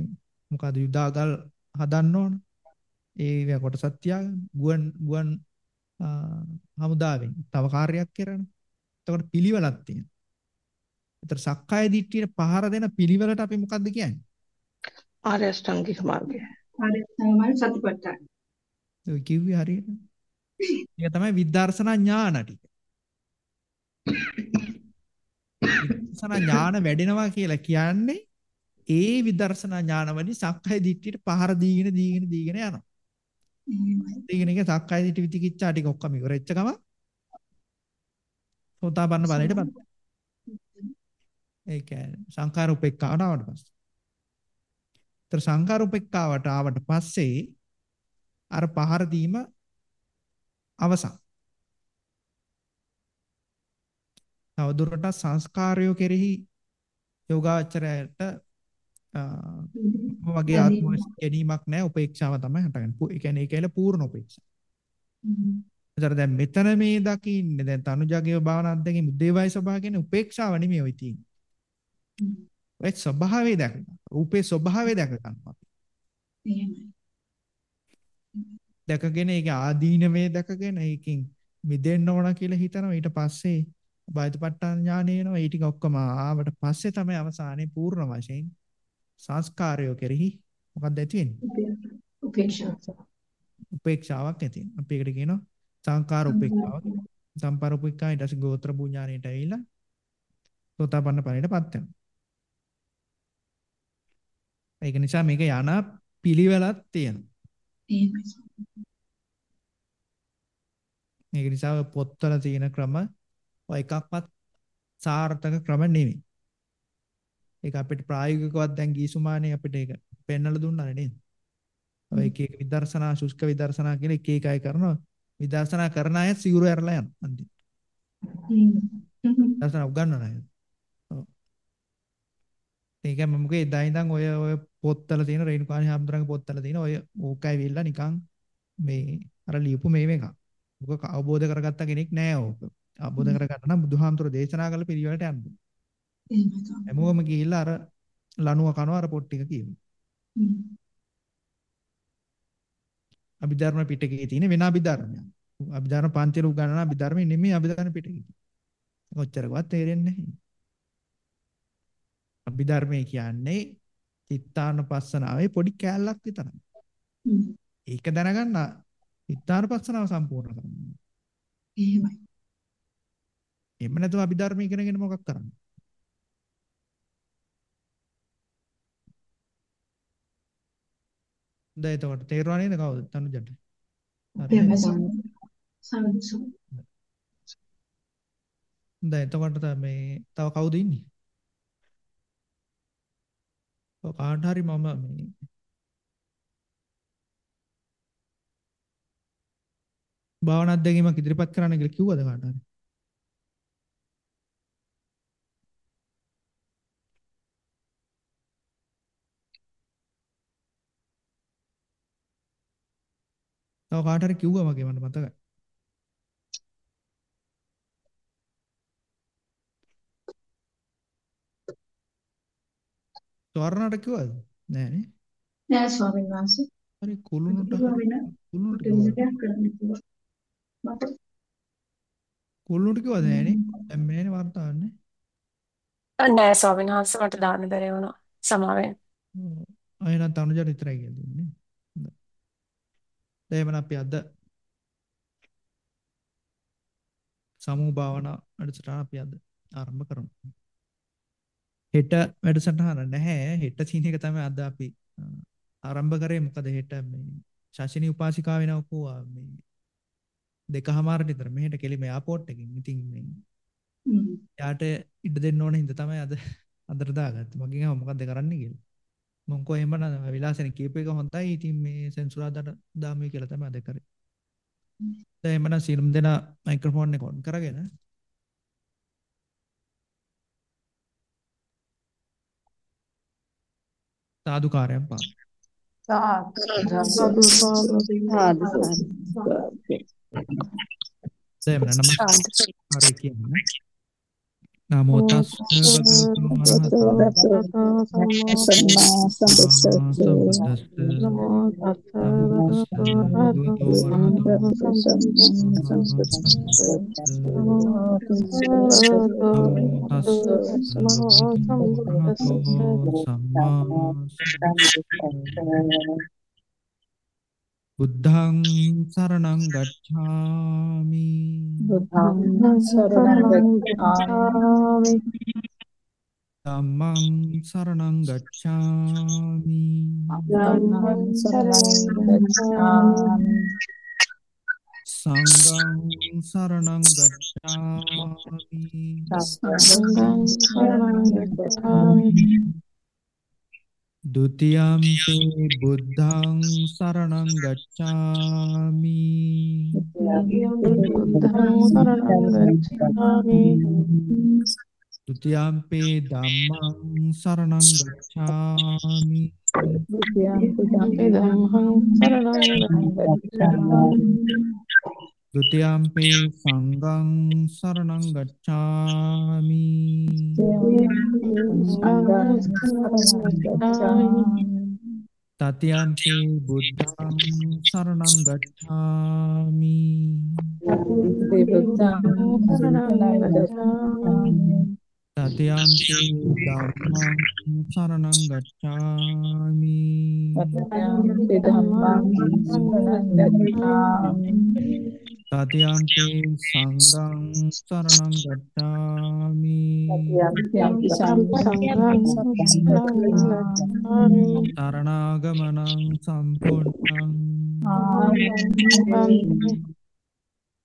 මොකද යුදාගල් හදන්න ඕන. ඒ කොටසක් තියාගන්න. ගුවන් ගුවන් හමුදාවෙන් තව කාර්යයක් කරන. එතකොට පිළිවෙලක් තියෙනවා. ඒතර සක්කාය දිට්ඨියට පහර දෙන පිළිවෙලට අපි මොකද්ද කියන්නේ? ආර්ය අෂ්ටාංගික මාර්ගය. ආර්ය තමයි සතිපට්ඨාන. ඔය කිව්වේ හරියට. ඒක තමයි විදර්ශනා ඥාන ටික. විදර්ශනා ඥාන වැඩෙනවා කියලා කියන්නේ ඒ විදර්ශනා ඥාන වලින් සක්කාය දිට්ඨියට පහර දීගෙන දීගෙන දීගෙන යනවා. එහෙමයි. දීගෙන එක සක්කාය දිට්ඨි විතිකිච්ඡා ටික ඔක්කොම ඉවරෙච්ච ගම සෝතාපන්න ඵලයටපත්. ඒ කියන්නේ සංඛාර උපේක්ඛාවට ආවට පස්සේ. ඒතර සංඛාර උපේක්ඛාවට ආවට පස්සේ අර පහර දීම අවසන්. තවදුරටත් සංස්කාරයෝ කෙරෙහි යෝගාචරයට වගේ ආත්ම ගැනීමක් නැහැ උපේක්ෂාව තමයි හටගන්නේ. ඒ කියන්නේ ඒ කියන්නේ පූර්ණ උපේක්ෂාව. ඒතර දැන් මෙතන මේ දකින්නේ දැන් තනුජගේව භාවනා අධ්‍යක්ෂකේ මුද්දේවයි ස්වභාව කියන්නේ උපේක්ෂාව නෙමෙයි ඔය තියෙන්නේ. ඒ ස්වභාවය දැක ගන්න. රූපේ ස්වභාවය දැක ගන්නවා. එහෙමයි. දැකගෙන ඒක ආදීනමේ දැකගෙන ඒකෙන් මිදෙන්න ඕන කියලා හිතනවා ඊට පස්සේ බයිතපට්ඨාන ඥානය එනවා ඒ ටික ඔක්කොම ආවට පස්සේ තමයි අවසානයේ පූර්ණ වශයෙන් සංස්කාරය කෙරෙහි මොකක්ද ඇති වෙන්නේ උපේක්ෂාව. උපේක්ෂාවක් ඇති වෙනවා අපි ඒකට කියනවා සංකාර උපේක්ෂාව සම්පාර උපේක්ෂා ඊට පස්සේ ගෝත්‍ර පුඥාණයට ඇවිල්ලා සෝතාපන්න ඵලයටපත් වෙනවා ඒක නිසා මේක යන පිළිවෙලක් තියෙනවා. මේක නිසා පොත්වල තියෙන ක්‍රම ඔය එකක්වත් සාර්ථක ක්‍රම නෙමෙයි. ඒක අපිට ප්‍රායෝගිකවත් දැන් ගීසුමානේ අපිට ඒක පෙන්වලා දුන්නානේ නේද? ඔය එක එක විදර්ශනා ශුෂ්ක විදර්ශනා කියලා එක එක අය කරනවා. විදර්ශනා කරන අය සිවුරු ඇරලා යනවා අන්තිමට. විදර්ශනා උගන්වන අය. ඔව්. ඒක මම මොකද එදා ඉඳන් ඔය ඔය පොත්වල තියෙන රේණුකාණි හාමුදුරන්ගේ පොත්වල තියෙන ඔය ඕකයි වෙilla නිකන් මේ අර ලියපු මේ එකක්. ඔක අවබෝධ කරගත්ත කෙනෙක් නෑ ඕක. අවබෝධ කරගන්න නම් බුදුහාමුදුර දේශනා කළ පිළිවෙලට යන්න. එහෙමයි ස්වාමීනි. හැමෝම ගිහිල්ලා අර ලණුව කනවා අර පොත් ටික. හ්ම්. අභිධර්ම පිටකයේ තියෙන වෙන අභිධර්මයක්. අභිධර්ම පන්තිල උගන්වන අභිධර්මෙ නෙමෙයි අභිධර්ම පිටකේ. කොච්චරවත් තේරෙන්නේ නැහැ. අභිධර්මයේ කියන්නේ චිත්තානුපස්සනාවේ පොඩි කෑල්ලක් විතරයි. ඒක දැනගන්න චිත්තානුපස්සනාව සම්පූර්ණ කරන්න. එහෙමයි. එහෙම නැතුව අභිධර්ම ඉගෙනගෙන මොකක් කරන්නේ? දැන් එතකොට තේරුණා නේද කවුද තනුජට? දැන් එතකොට මේ තව කවුද ඉන්නේ? ඔය කාට හරි මම මේ භාවනා අධ්‍යයනයක් ඉදිරිපත් කරන්න කියලා කිව්වද කාට හරි? තව කාට හරි කිව්වා වගේ මට මතකයි. ස්වර්ණට කිව්වද? නෑ නේ. නෑ ස්වාමීන් වහන්සේ. හරි කුළුණුට කුළුණුට මට කුළුණුට කිව්වද නෑනේ? දැන් මේ නෑනේ වර්තාවන්නේ. නෑ ස්වාමීන් වහන්සේ මට දාන්න බැරි වුණා. සමාවෙන්න. අය නම් තනුජට විතරයි කියලා දුන්නේ. දැන් අපි අද සමූහ භාවනා වැඩසටහන අපි අද ආරම්භ කරමු. හෙට වැඩසටහන නැහැ. හෙට තියෙන එක තමයි අද අපි ආරම්භ කරේ. මොකද හෙට මේ ශාසිනී උපාසිකා වෙනවකෝ මේ දෙකහමාරට විතර මෙහෙට කෙලිම එයාපෝට් එකකින්. ඉතින් මේ. යාට ඉඩ දෙන්න ඕන හින්දා තමයි අද අදට දාගත්තේ. මගෙන් අහුවා මොකද්ද කරන්න කියලා. මං කෝ එහෙම නේද විලාසෙන් කීප එක හොඳයි. ඉතින් මේ සෙන්සුරාදාට දාමුයි කියලා තමයි අද කරේ. දැන් එහෙමනම් සියලුම දෙනා මයික්‍රොෆෝන් එක ඔන් කරගෙන සාදුකාරයන් පාන. සාදු සාදු සාදු එහෙමනම් නමස්කාරය කියන්නේ. නමෝ තස්ස භගවතු සම්මා සම්බුද්දස්ස නමෝ තස්ස බුද්ධං සරණං ගච්ඡාමි බුද්ධං සරණං ගච්ඡාමි ධම්මං සරණං ගච්ඡාමි ධම්මං සරණං ගච්ඡාමි සංඝං සරණං ගච්ඡාමි සංඝං සරණං ගච්ඡාමි ဒ ුතියම්පි බුද්ධං සරණං ගච්ඡාමි බුද්ධං සරණං ගච්ඡාමි ဒ ුතියම්පි ධම්මං සරණං ගච්ඡාමි බුද්ධං ධම්මං සරණං ගච්ඡාමි ဒ ුතියම්පි සංඝං සරණං ගච්ඡාමි. සංඝං සරණං ගච්ඡාමි තතියම්පි බුද්ධං සරණං ගච්ඡාමි. බුද්ධං සරණං ගච්ඡාමි. තතියම්පි ධම්මං සරණං ගච්ඡාමි තත්ත්‍යං ධම්මං සරණං ගච්ඡාමි. තතියම්පි සංඝං සරණං ගච්ඡාමි යම්පි සංඝං සරණං ගච්ඡාමි. තරණාගමනං සම්පූර්ණං. ආමේන්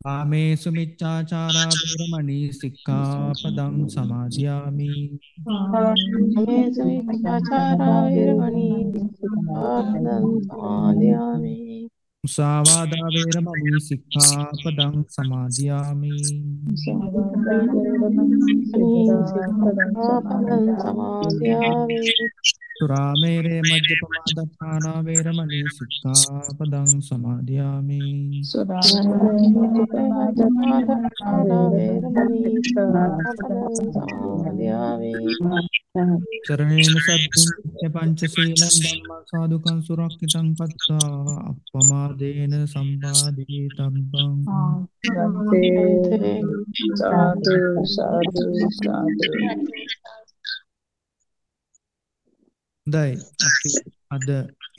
කාමේසු මිච්ඡාචාරා වේරමණී සික්ඛාපදං සමාදියාමි මේ සික්ඛාචාරා වේරමණී සික්ඛාපදං සමාදියාමි මුසාවාදා වේරමණී සික්ඛාපදං සමාදියාමි සික්ඛාපදං සමාදියාමි සුරාමේරේ මජ්ජපමාදත්තානා වේරමණී සික්ඛාපදං සමාදියාමි. චරණේන සද්දුං පංචශීලං ධම්මා සාදුකං සුරක්ෂිතං පත්තා අප්පමාදේන සම්පාදී තබ්බං සාදු සාදු සාදු. හොඳයි අපි අද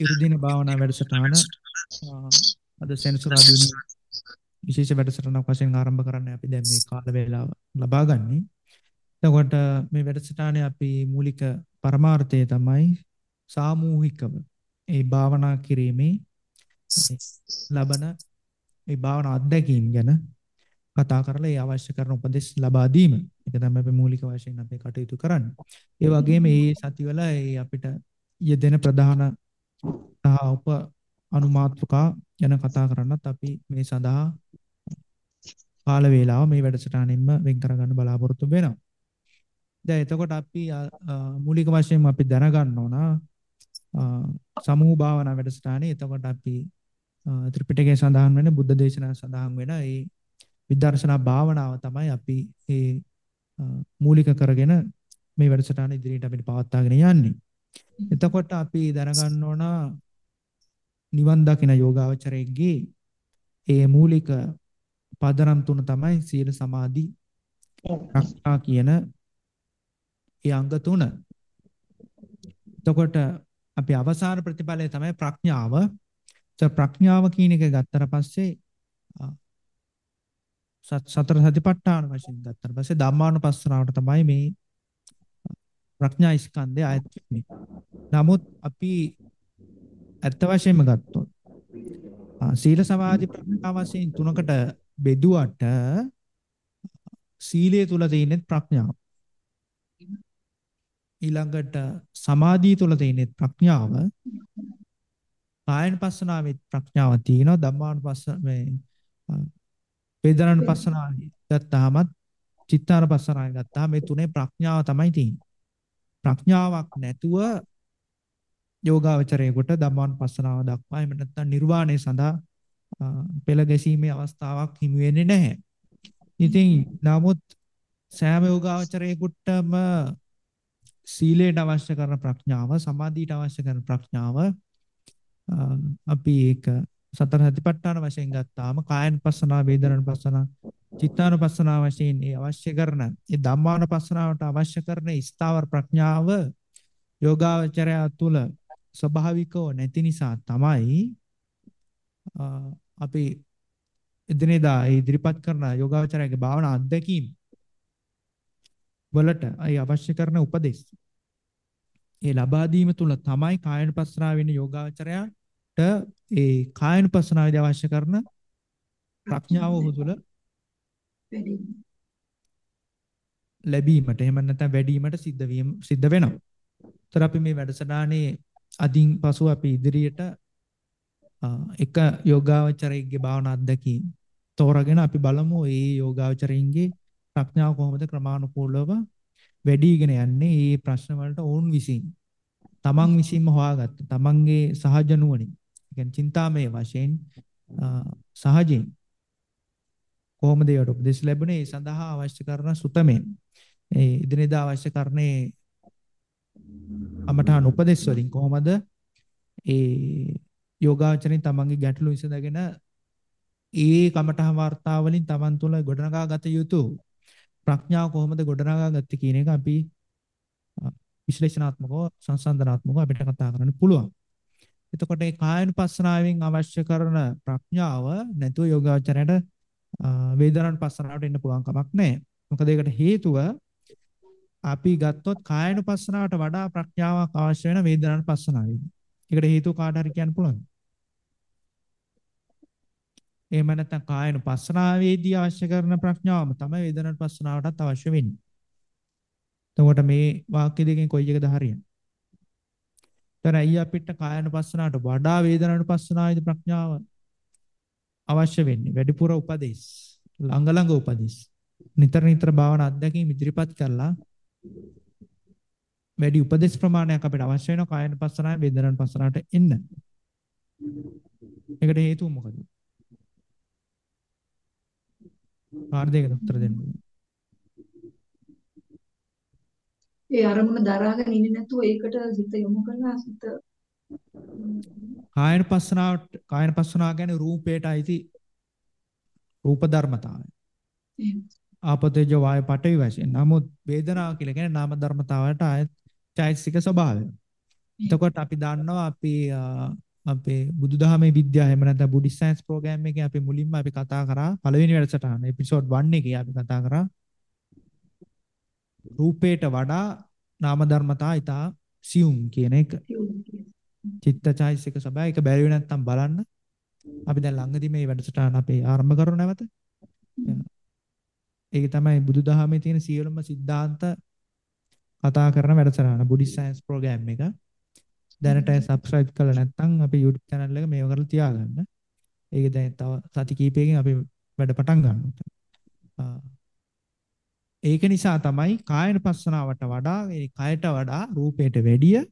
ඉරුදින භාවනා වැඩසටහන අ, අද සෙනසුරාදා දින විශේෂ වැඩසටහනක් වශයෙන් ආරම්භ කරන්න අපි දැන් මේ කාල වේලාව ලබා ගන්නේ. එතකොට මේ වැඩසටහනේ අපි මූලික පරමාර්ථය තමයි සාමූහිකව ඒ භාවනා කිරීමේ ලබන ඒ භාවනා අත්දැකීම් ගැන කතා කරලා ඒ අවශ්‍ය කරන උපදෙස් ලබා දීම. ඒක තමයි අපි මූලික වශයෙන් අපි කටයුතු කරන්නේ. ඒ වගේම මේ සතිවල ඒ අපිට යෙදෙන ප්‍රධාන සහ උප අනුමාත්‍රකා ගැන කතා කරන්නත් අපි මේ සඳහා කාල වේලාව මේ වැඩසටහනින්ම වෙන් කරගන්න බලාපොරොත්තු වෙනවා. දැන් එතකොට අපි මූලික වශයෙන් අපි දැනගන්න ඕන සමූහ භාවනා වැඩසටහනේ එතකොට අපි ත්‍රිපිටකයේ සඳහන් වෙන බුද්ධ දේශනා සඳහන් වෙන ඒ විදර්ශනා භාවනාව තමයි අපි ඒ මූලික කරගෙන මේ වැඩසටහන ඉදිරියට අපිට පවත්වාගෙන යන්නේ. එතකොට අපි දැනගන්න ඕන නිවන් දකින යෝගාවචරයේගේ ඒ මූලික පදනම් තුන තමයි සීල සමාධි ප්‍රඥා කියන ඒ අංග තුන. එතකොට අපි අවසාන ප්‍රතිඵලය තමයි ප්‍රඥාව. ප්‍රඥාව කියන එක ගත්තට පස්සේ සතර සතිපට්ඨාන වශයෙන් ගත්තට පස්සේ ධම්මානුපස්සනාවට තමයි මේ ප්‍රඥා ස්කන්ධය ආයත් වෙන්නේ. නමුත් අපි ඇත්ත වශයෙන්ම ගත්තොත් සීල සමාධි ප්‍රඥා වශයෙන් තුනකට බෙදුවට සීලය තුල තියෙන ප්‍රඥාව. ඊළඟට සමාධිය තුල තියෙන ප්‍රඥාව. කායන පස්සනාවෙත් ප්‍රඥාව තියෙනවා ධම්මානුපස්ස මේ වේදනානුපස්සනාවයි ගත්තාමත් චිත්තානුපස්සනාවයි ගත්තාම මේ තුනේ ප්‍රඥාව තමයි තියෙන්නේ. ප්‍රඥාවක් නැතුව යෝගාවචරයේකට ධම්මානුපස්සනාව දක්වා එහෙම නැත්නම් නිර්වාණය සඳහා පෙළ ගැසීමේ අවස්ථාවක් හිමි වෙන්නේ නැහැ. ඉතින් නමුත් සෑම යෝගාවචරයේකටම සීලයට අවශ්‍ය කරන ප්‍රඥාව, සමාධියට අවශ්‍ය කරන ප්‍රඥාව අපි ඒක සතර සතිපට්ඨාන වශයෙන් ගත්තාම කායනුපස්සනා, වේදනානුපස්සනා, චිත්තානුපස්සනා වශයෙන් ඒ අවශ්‍ය කරන ඒ ධම්මානුපස්සනාවට අවශ්‍ය කරන ස්ථාවර ප්‍රඥාව යෝගාවචරය තුළ ස්වභාවිකව නැති නිසා තමයි අපි එදිනෙදා ඉදිරිපත් කරන යෝගාවචරයේ භාවනා අත්දැකීම් වලට අය අවශ්‍ය කරන උපදෙස්. ඒ ලබා දීම තුල තමයි කායනුපස්සනාව වෙන යෝගාවචරයට ඒ කායනුපස්සනාවේදී අවශ්‍ය කරන ප්‍රඥාව ඔහු තුල ලැබීමට එහෙම නැත්නම් වැඩිවීමට සිද්ධ වීම සිද්ධ වෙනවා. ඒතර අපි මේ වැඩසටහනේ අදින් පසු අපි ඉදිරියට එක යෝගාවචරයේ භාවනා අත්දැකීම් තෝරාගෙන අපි බලමු මේ යෝගාවචරයින්ගේ ප්‍රඥාව කොහොමද ක්‍රමානුකූලව වැඩිගෙන යන්නේ මේ ප්‍රශ්න වලට ඔවුන් විසින් තමන් විසින්ම හොයාගත්ත තමන්ගේ සහජ නුවණින් කියන්නේ චින්තාමය වශයෙන් සහජයෙන් කොහොමද ඒකට උපදෙස් ලැබුණේ? ඒ සඳහා අවශ්‍ය කරන සුතමෙන්. ඒ ඉදිරියදා අවශ්‍ය කරන්නේ අමඨාන උපදෙස් වලින් කොහොමද? ඒ යෝගාචරයෙන් තමන්ගේ ගැටලු විසඳගෙන ඒ කමඨහ වාර්තා වලින් තමන් තුළ ගොඩනගා ගත යුතු ප්‍රඥාව කොහොමද ගොඩනගා ගත්තේ කියන එක අපි විශ්ලේෂණාත්මකව සංසන්දනාත්මකව අපිට කතා කරන්න පුළුවන්. එතකොට මේ කායනුපස්සනාවෙන් අවශ්‍ය කරන ප්‍රඥාව නැතුව යෝගාචරයට වේදනානුපස්සනාවට එන්න පුළුවන් කමක් නැහැ. මොකද ඒකට හේතුව අපි ගත්තොත් කායනුපස්සනාවට වඩා ප්‍රඥාවක් අවශ්‍ය වෙන වේදනානුපස්සනාවයි. ඒකට හේතුව කාට හරි කියන්න පුළුවන්ද? එහෙම නැත්නම් කායනුපස්සනාවේදී අවශ්‍ය කරන ප්‍රඥාවම තමයි වේදනානුපස්සනාවටත් අවශ්‍ය වෙන්නේ. එතකොට මේ වාක්‍ය දෙකෙන් කොයි එකද හරියන්නේ? දැන් අයිය අපිට කායනුපස්සනාවට වඩා වේදනානුපස්සනාවේදී ප්‍රඥාව අවශ්‍ය වෙන්නේ. වැඩිපුර උපදේශ, ළඟ ළඟ උපදේශ. නිතර නිතර භාවනා අත්දැකීම් ඉදිරිපත් කරලා වැඩි උපදේශ ප්‍රමාණයක් අපිට අවශ්‍ය වෙනවා කායනුපස්සනාවේ වේදනානුපස්සනාවට එන්න. ඒකට හේතුව මොකද? කාර්යයකට උත්තර දෙන්න. ඒ අරමුණ දරාගෙන ඉන්නේ නැතුව ඒකට හිත යොමු කරලා හිත කායන පස්සනාවට කායන පස්සනාව කියන්නේ රූපයට අයිති රූප ධර්මතාවය. ආපතේජ වාය පටවි වශයෙන්. නමුත් වේදනාව කියලා කියන්නේ නාම ධර්මතාවයට ආයත් චෛතසික ස්වභාවය. එතකොට අපි දන්නවා අපි අපේ බුදුදහමේ විද්‍යාව එහෙම නැත්නම් බුද්දිස් සයන්ස් ප්‍රෝග්‍රෑම් එකේ අපි මුලින්ම අපි කතා කරා පළවෙනි වැඩසටහන එපිසෝඩ් 1 එකේ අපි කතා කරා රූපේට වඩා නාම ධර්මතා ඊටා සියුම් කියන එක. චිත්තචෛසික සබය එක බැරි නැත්තම් බලන්න. අපි දැන් ළඟදී මේ වැඩසටහන අපි ආරම්භ කරමු නැවත. ඒක තමයි බුදුදහමේ තියෙන සියලුම સિદ્ધාන්ත කතා කරන වැඩසටහන බුද්ධි සයන්ස් ප්‍රෝග්‍රෑම් එක. දැනට subscribe කරලා නැත්නම් අපි YouTube channel එක මේව කරලා තියාගන්න. ඒක දැන් තව සති කිහිපයකින් අපි වැඩ පටන් ගන්නවා. ඒක නිසා තමයි කායන පස්සනාවට වඩා ඒ කයට වඩා රූපයට වැඩිය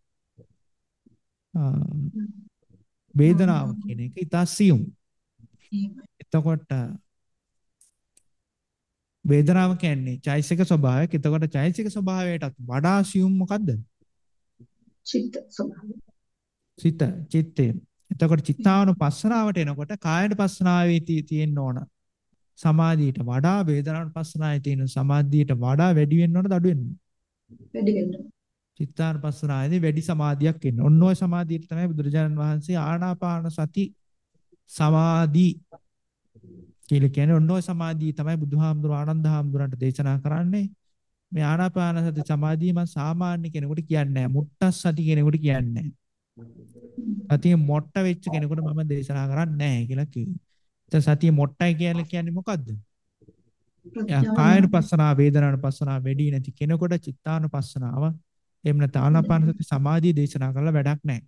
වේදනාව කියන එක ඉතා සියුම්. එතකොට වේදනාව කියන්නේ චෛසික ස්වභාවයක්. එතකොට චෛසික ස්වභාවයටත් වඩා සියුම් මොකද්ද? චිත්ත ස්වභාවය. සිත, චිත්තය. එතකොට චිත්තානුපස්සනාවට එනකොට කායනුපස්සනාවේ තියෙන්න ඕන. සමාධියට වඩා වේදනානුපස්සනාවේ තියෙන සමාධියට වඩා වැඩි වෙන්න ඕනද අඩු වෙන්න? වැඩි වෙන්න. චිත්තානුපස්සනාවේදී වැඩි සමාධියක් එන්න. ඔන්න ඔය සමාධියට තමයි බුදුරජාණන් වහන්සේ ආනාපාන සති සමාධි කියලා කියන්නේ ඔන්න ඔය සමාධිය තමයි බුදුහාමුදුර ආනන්ද හාමුදුරන්ට දේශනා කරන්නේ. මේ ආනාපාන සති සමාධිය මම සාමාන්‍ය කෙනෙකුට කියන්නේ නැහැ. මුට්ටස් සති කෙනෙකුට කියන්නේ නැහැ. සතිය මොට්ට වෙච්ච කෙනෙකුට මම දේශනා කරන්නේ නැහැ කියලා කිව්වා. දැන් සතිය මොට්ටයි කියලා කියන්නේ මොකද්ද? කායනුපස්සනාව වේදනානුපස්සනාව වැඩි නැති කෙනෙකුට චිත්තානුපස්සනාව එහෙම නැත්නම් ආනාපාන සති සමාධිය දේශනා කරලා වැඩක් නැහැ.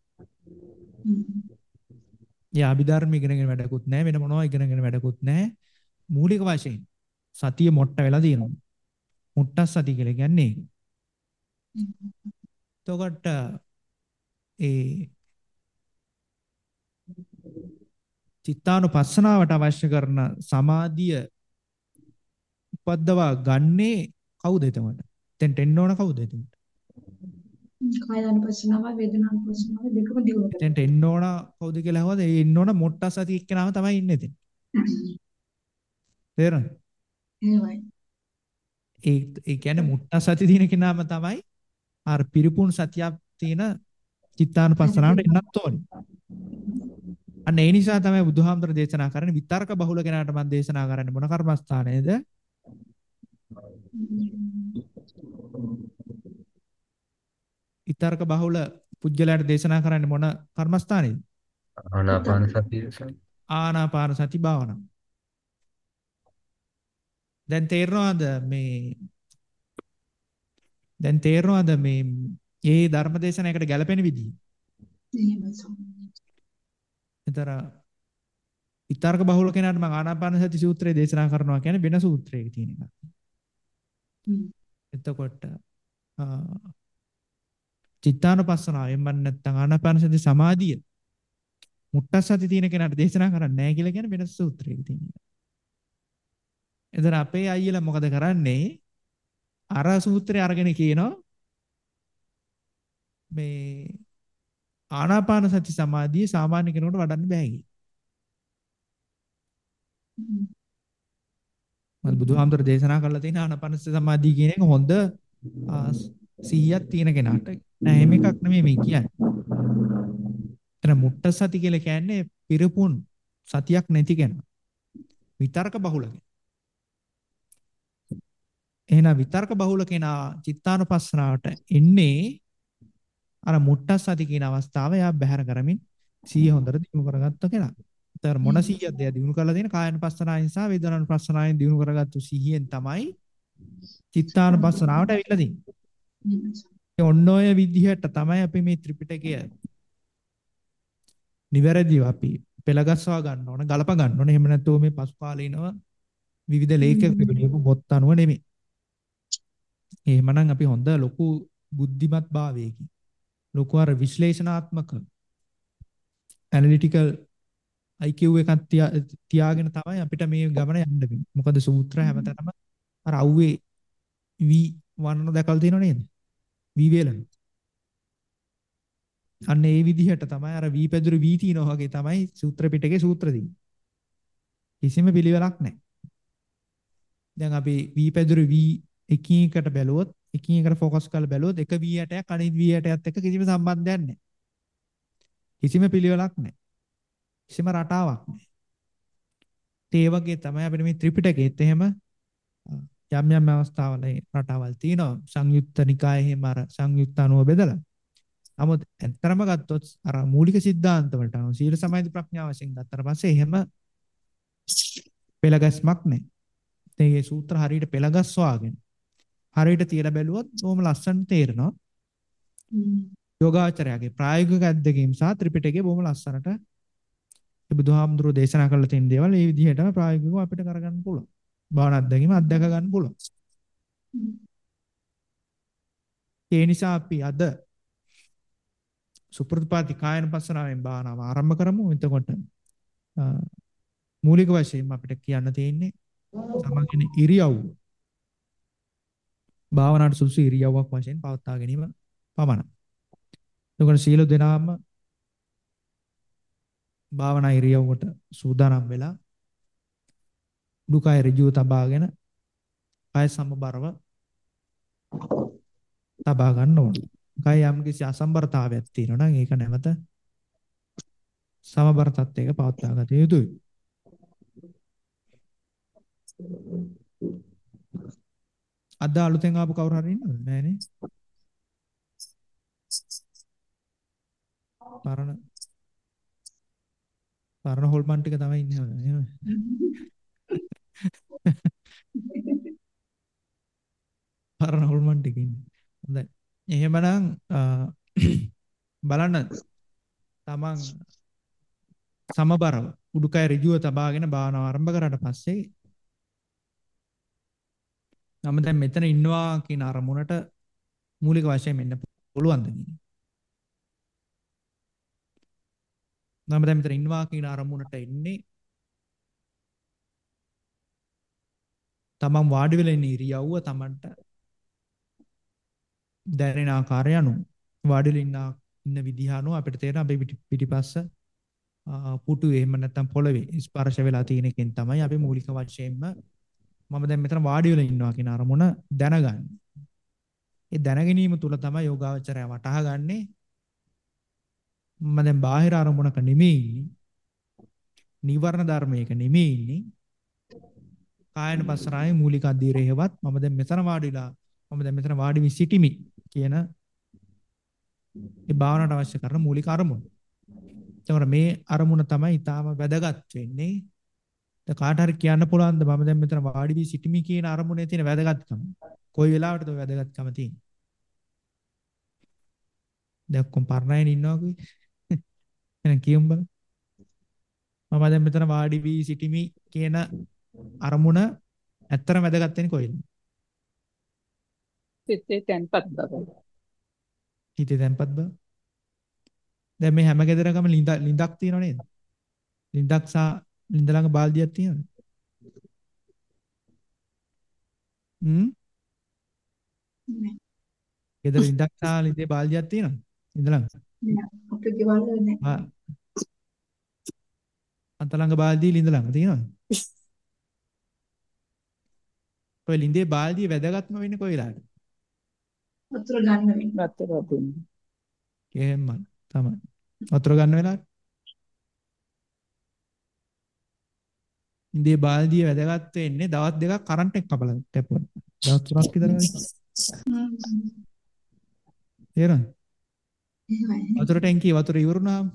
යා අභිධර්ම ඉගෙනගෙන වැඩකුත් නැහැ වෙන මොනවා ඉගෙනගෙන වැඩකුත් නැහැ. මූලික වශයෙන් සතිය මොට්ට වෙලා තියෙනවා. මුට්ටස් සති කියලා කියන්නේ ඒක. එතකොට ඒ චිත්තානුපස්සනාවට අවශ්‍ය කරන සමාධිය උපද්දවා ගන්නේ කවුද එතකොට? දැන් එන්න ඕන කවුද එතකොට? කායानुපස්සනාව වේදනානුපස්සනාව දෙකම දියුණු කරනවා. දැන් එන්න ඕන කවුද කියලා අහුවද? ඒ එන්න ඕන මොට්ටස් සති එක්කනම තමයි ඉන්නේ එතන. තේරෙනවද? එහෙමයි. ඒ ඒ කියන්නේ මුට්ටස් සති දින කෙනාම තමයි අර පිරිපුන් සතියක් තියෙන චිත්තානුපස්සනාවට එන්නත් ඕනේ. අන්න ඒ නිසා තමයි බුදුහාමුදුර දේශනා කරන්නේ විතර්ක බහුල කෙනාට මම දේශනා කරන්නේ මොන කර්මස්ථානයේද? විතර්ක බහුල පුජ්‍යලයට දේශනා කරන්නේ මොන කර්මස්ථානයේද? ආනාපාන සතිය ආනාපාන සති භාවනාව. දැන් තේරෙනවද මේ දැන් තේරෙනවද මේ මේ ධර්ම දේශනාවකට ගැලපෙන විදිහ? එහෙමයි. එතර විතර්ක බහුල කෙනාට මම ආනාපාන සති සූත්‍රය දේශනා කරනවා කියන්නේ වෙන සූත්‍රයක තියෙන එකක්. එතකොට චිත්තානුපස්සනාව එම්ම නැත්නම් ආනාපාන සති සමාධිය මුට්ටස් සති තියෙන කෙනාට දේශනා කරන්නේ නැහැ කියලා කියන්නේ වෙන සූත්‍රයක තියෙන එක. එතන අපේ අයියලා මොකද කරන්නේ? අර සූත්‍රය අරගෙන කියනවා මේ ආනාපාන සති සමාධිය සාමාන්‍ය කෙනෙකුට වඩන්න බෑ කියලා. මම බුදුහාමුදුර දේශනා කරලා තියෙන ආනාපාන සති සමාධිය කියන එක හොඳ 100ක් තියෙන කෙනාට. නෑ එහෙම එකක් නෙමෙයි මේ කියන්නේ. එතන මුට්ට සති කියලා කියන්නේ පිරපුන් සතියක් නැති කෙනා. විතර්ක බහුල කෙනා. එහෙනම් විතර්ක බහුල කෙනා චිත්තානුපස්සනාවට එන්නේ අර මුට්ටස් සති කියන අවස්ථාව එයා බැහැර කරමින් සීය හොඳට දිනු කරගත්ත කෙනා. ඒතර මොන සීයක්ද එයා දිනු කරලා තියෙන කායනුපස්සනාවෙන් සහ වේදනානුපස්සනාවෙන් දිනු කරගත්තු සීයෙන් තමයි චිත්තානුපස්සනාවට ඇවිල්ලා තියෙන්නේ. ඔන්න ඔය විදිහට තමයි අපි මේ ත්‍රිපිටකය නිවැරදිව අපි පෙළගස්වා ගන්න ඕන, ගලප ගන්න ඕන. එහෙම නැත්නම් මේ පසු කාලීනව විවිධ ලේඛක ලියපු පොත් අනුව නෙමෙයි. එහෙමනම් අපි හොඳ ලොකු බුද්ධිමත් භාවයකින් ලොකු අර විශ්ලේෂණාත්මක ඇනලිටිකල් IQ එකක් තියාගෙන තමයි අපිට මේ ගමන යන්න වෙන්නේ. මොකද සූත්‍ර හැමතැනම අර අවුවේ V වර්ණ දැකලා තියෙනව නේද? V වේලන. අන්න ඒ විදිහට තමයි අර V පැදුරු V තියනවා වගේ තමයි සූත්‍ර පිටකේ සූත්‍ර තියෙන්නේ. කිසිම පිළිවෙලක් නැහැ. දැන් අපි V පැදුරු V එකින් එකට බැලුවොත් එකින් එකට ફોකස් කරලා බැලුවොත් එක V8ක් අනිත් V8ත් එක්ක කිසිම සම්බන්ධයක් නැහැ. කිසිම පිළිවෙලක් නැහැ. කිසිම රටාවක් නැහැ. ඒ වගේ තමයි අපිට මේ ත්‍රිපිටකෙත් එහෙම යම් යම් අවස්ථාවල රටාවල් තියෙනවා. සංයුක්ත නිකායේ එහෙම අර සංයුක්ත අනුව බෙදලා. නමුත් ඇත්තරම ගත්තොත් අර මූලික સિદ્ધාන්ත වලට අනුව සීල සමාධි ප්‍රඥා වශයෙන් ගත්තට පස්සේ එහෙම පෙළගැස්මක් නැහැ. ඒ සූත්‍ර හරියට පෙළගස්වාගෙන හරියට තියලා බැලුවොත් බොහොම ලස්සනට තේරෙනවා. යෝගාචරයාගේ ප්‍රායෝගික අත්දැකීම් සහ ත්‍රිපිටකයේ බොහොම ලස්සනට බුදුහාමුදුරුවෝ දේශනා කරලා තියෙන දේවල් මේ විදිහටම ප්‍රායෝගිකව අපිට කරගන්න පුළුවන්. භාවනා අත්දැකීම අත්දැක ගන්න පුළුවන්. ඒ නිසා අපි අද සුප්‍රතිපාති කායන පස්සනාවෙන් භාවනාව ආරම්භ කරමු. එතකොට මූලික වශයෙන් අපිට කියන්න තියෙන්නේ තමන්ගේ ඉරියව්ව. භාවනාවට සුසු ඉරියව්වක් වශයෙන් පවත්වා ගැනීම පමණයි. එතකොට සීල දෙනාම භාවනා ඉරියව්වට සූදානම් වෙලා දුකයි ඍජුව තබාගෙන කය සමබරව තබා ගන්න ඕන. කය යම් කිසි අසම්බරතාවයක් තියෙනවා නම් ඒක නැවත සමබර තත්ත්වයක පවත්වා ගත යුතුයි. අද අලුතෙන් ආපු කවුරු හරි ඉන්නවද? නෑනේ. පරණ පරණ හොල්මන් ටික තමයි ඉන්නේ එහෙම. පරණ හොල්මන් ටික ඉන්නේ. හොඳයි. එහෙමනම් බලන්න තමන් සමබරව උඩුකය ඍජුව තබාගෙන භාවනාව ආරම්භ කරාට පස්සේ මම දැන් මෙතන ඉන්නවා කියන අරමුණට මූලික වශයෙන් මෙන්න පුළුවන්ද කියන්නේ. මම දැන් මෙතන ඉන්නවා කියන අරමුණට එන්නේ තමන් වාඩි වෙලා ඉන්න ඉරියව්ව තමන්ට දැනෙන ආකාරය අනුව වාඩි වෙලා ඉන්න ඉන්න විදිහ අනුව අපිට තේරෙන අපේ පිටිපස්ස පුටුවේ එහෙම නැත්නම් පොළවේ ස්පර්ශ වෙලා තියෙන එකෙන් තමයි අපි මූලික වශයෙන්ම මම දැන් මෙතන වාඩි වෙලා ඉන්නවා කියන අරමුණ දැනගන්නේ. ඒ දැනගැනීම තුල තමයි යෝගාවචරය වටහා ගන්නේ මම දැන් බාහිර අරමුණක නෙමෙයි ඉන්නේ. නිවර්ණ ධර්මයක නෙමෙයි ඉන්නේ. කායන පස්සනාවේ මූලික අධීරේවත් මම දැන් මෙතන වාඩිලා මම දැන් මෙතන වාඩි වී සිටිමි කියන ඒ භාවනාවට අවශ්‍ය කරන මූලික අරමුණ. එතකොට මේ අරමුණ තමයි ඊටාම වැදගත් වෙන්නේ. දැන් කාට හරි කියන්න පුළුවන්ද මම දැන් මෙතන වාඩි වී සිටිමි කියන අරමුණේ තියෙන වැදගත්කම? කොයි වෙලාවටද ඔය වැදගත්කම තියෙන්නේ? දැන් කොම් පරණයින් ඉන්නවා කිව්වේ. එහෙනම් කියමු බලන්න. මම දැන් මෙතන වාඩි වී සිටිමි කියන අරමුණ ඇත්තටම වැදගත් වෙන්නේ කොහෙද? සිතේ තැන්පත් බව. හිතේ තැන්පත් බව. දැන් මේ හැම ගෙදරකම ලිඳ ලිඳක් තියෙනව නේද? ලිඳක් සහ ලිඳ ළඟ බාල්දියක් තියෙනවද? හ්ම්? නෑ. ගෙදර ලිඳක් සහ ලිඳේ බාල්දියක් තියෙනවද? ලිඳ ළඟ? නෑ. අපේ ගෙවල් වල නෑ. ආ. අත ළඟ බාල්දිය ලිඳ ළඟ තියෙනවද? (laughs) ඔය ලිඳේ බාල්දිය වැදගත්ම වෙන්නේ කොයි වෙලාවටද? වතුර ගන්න වෙන්නේ. වතුර දුන්න. එහෙම තමයි. වතුර ගන්න වෙලාවට. ඉන්දිය බාල්දිය වැදගත් වෙන්නේ දවස් දෙකක් කරන්ට් එක කපලා තැපුවා. දවස් තුනක් විතර වගේ. තේරෙනවද? වතුර ටැංකිය වතුර ඉවරුනාම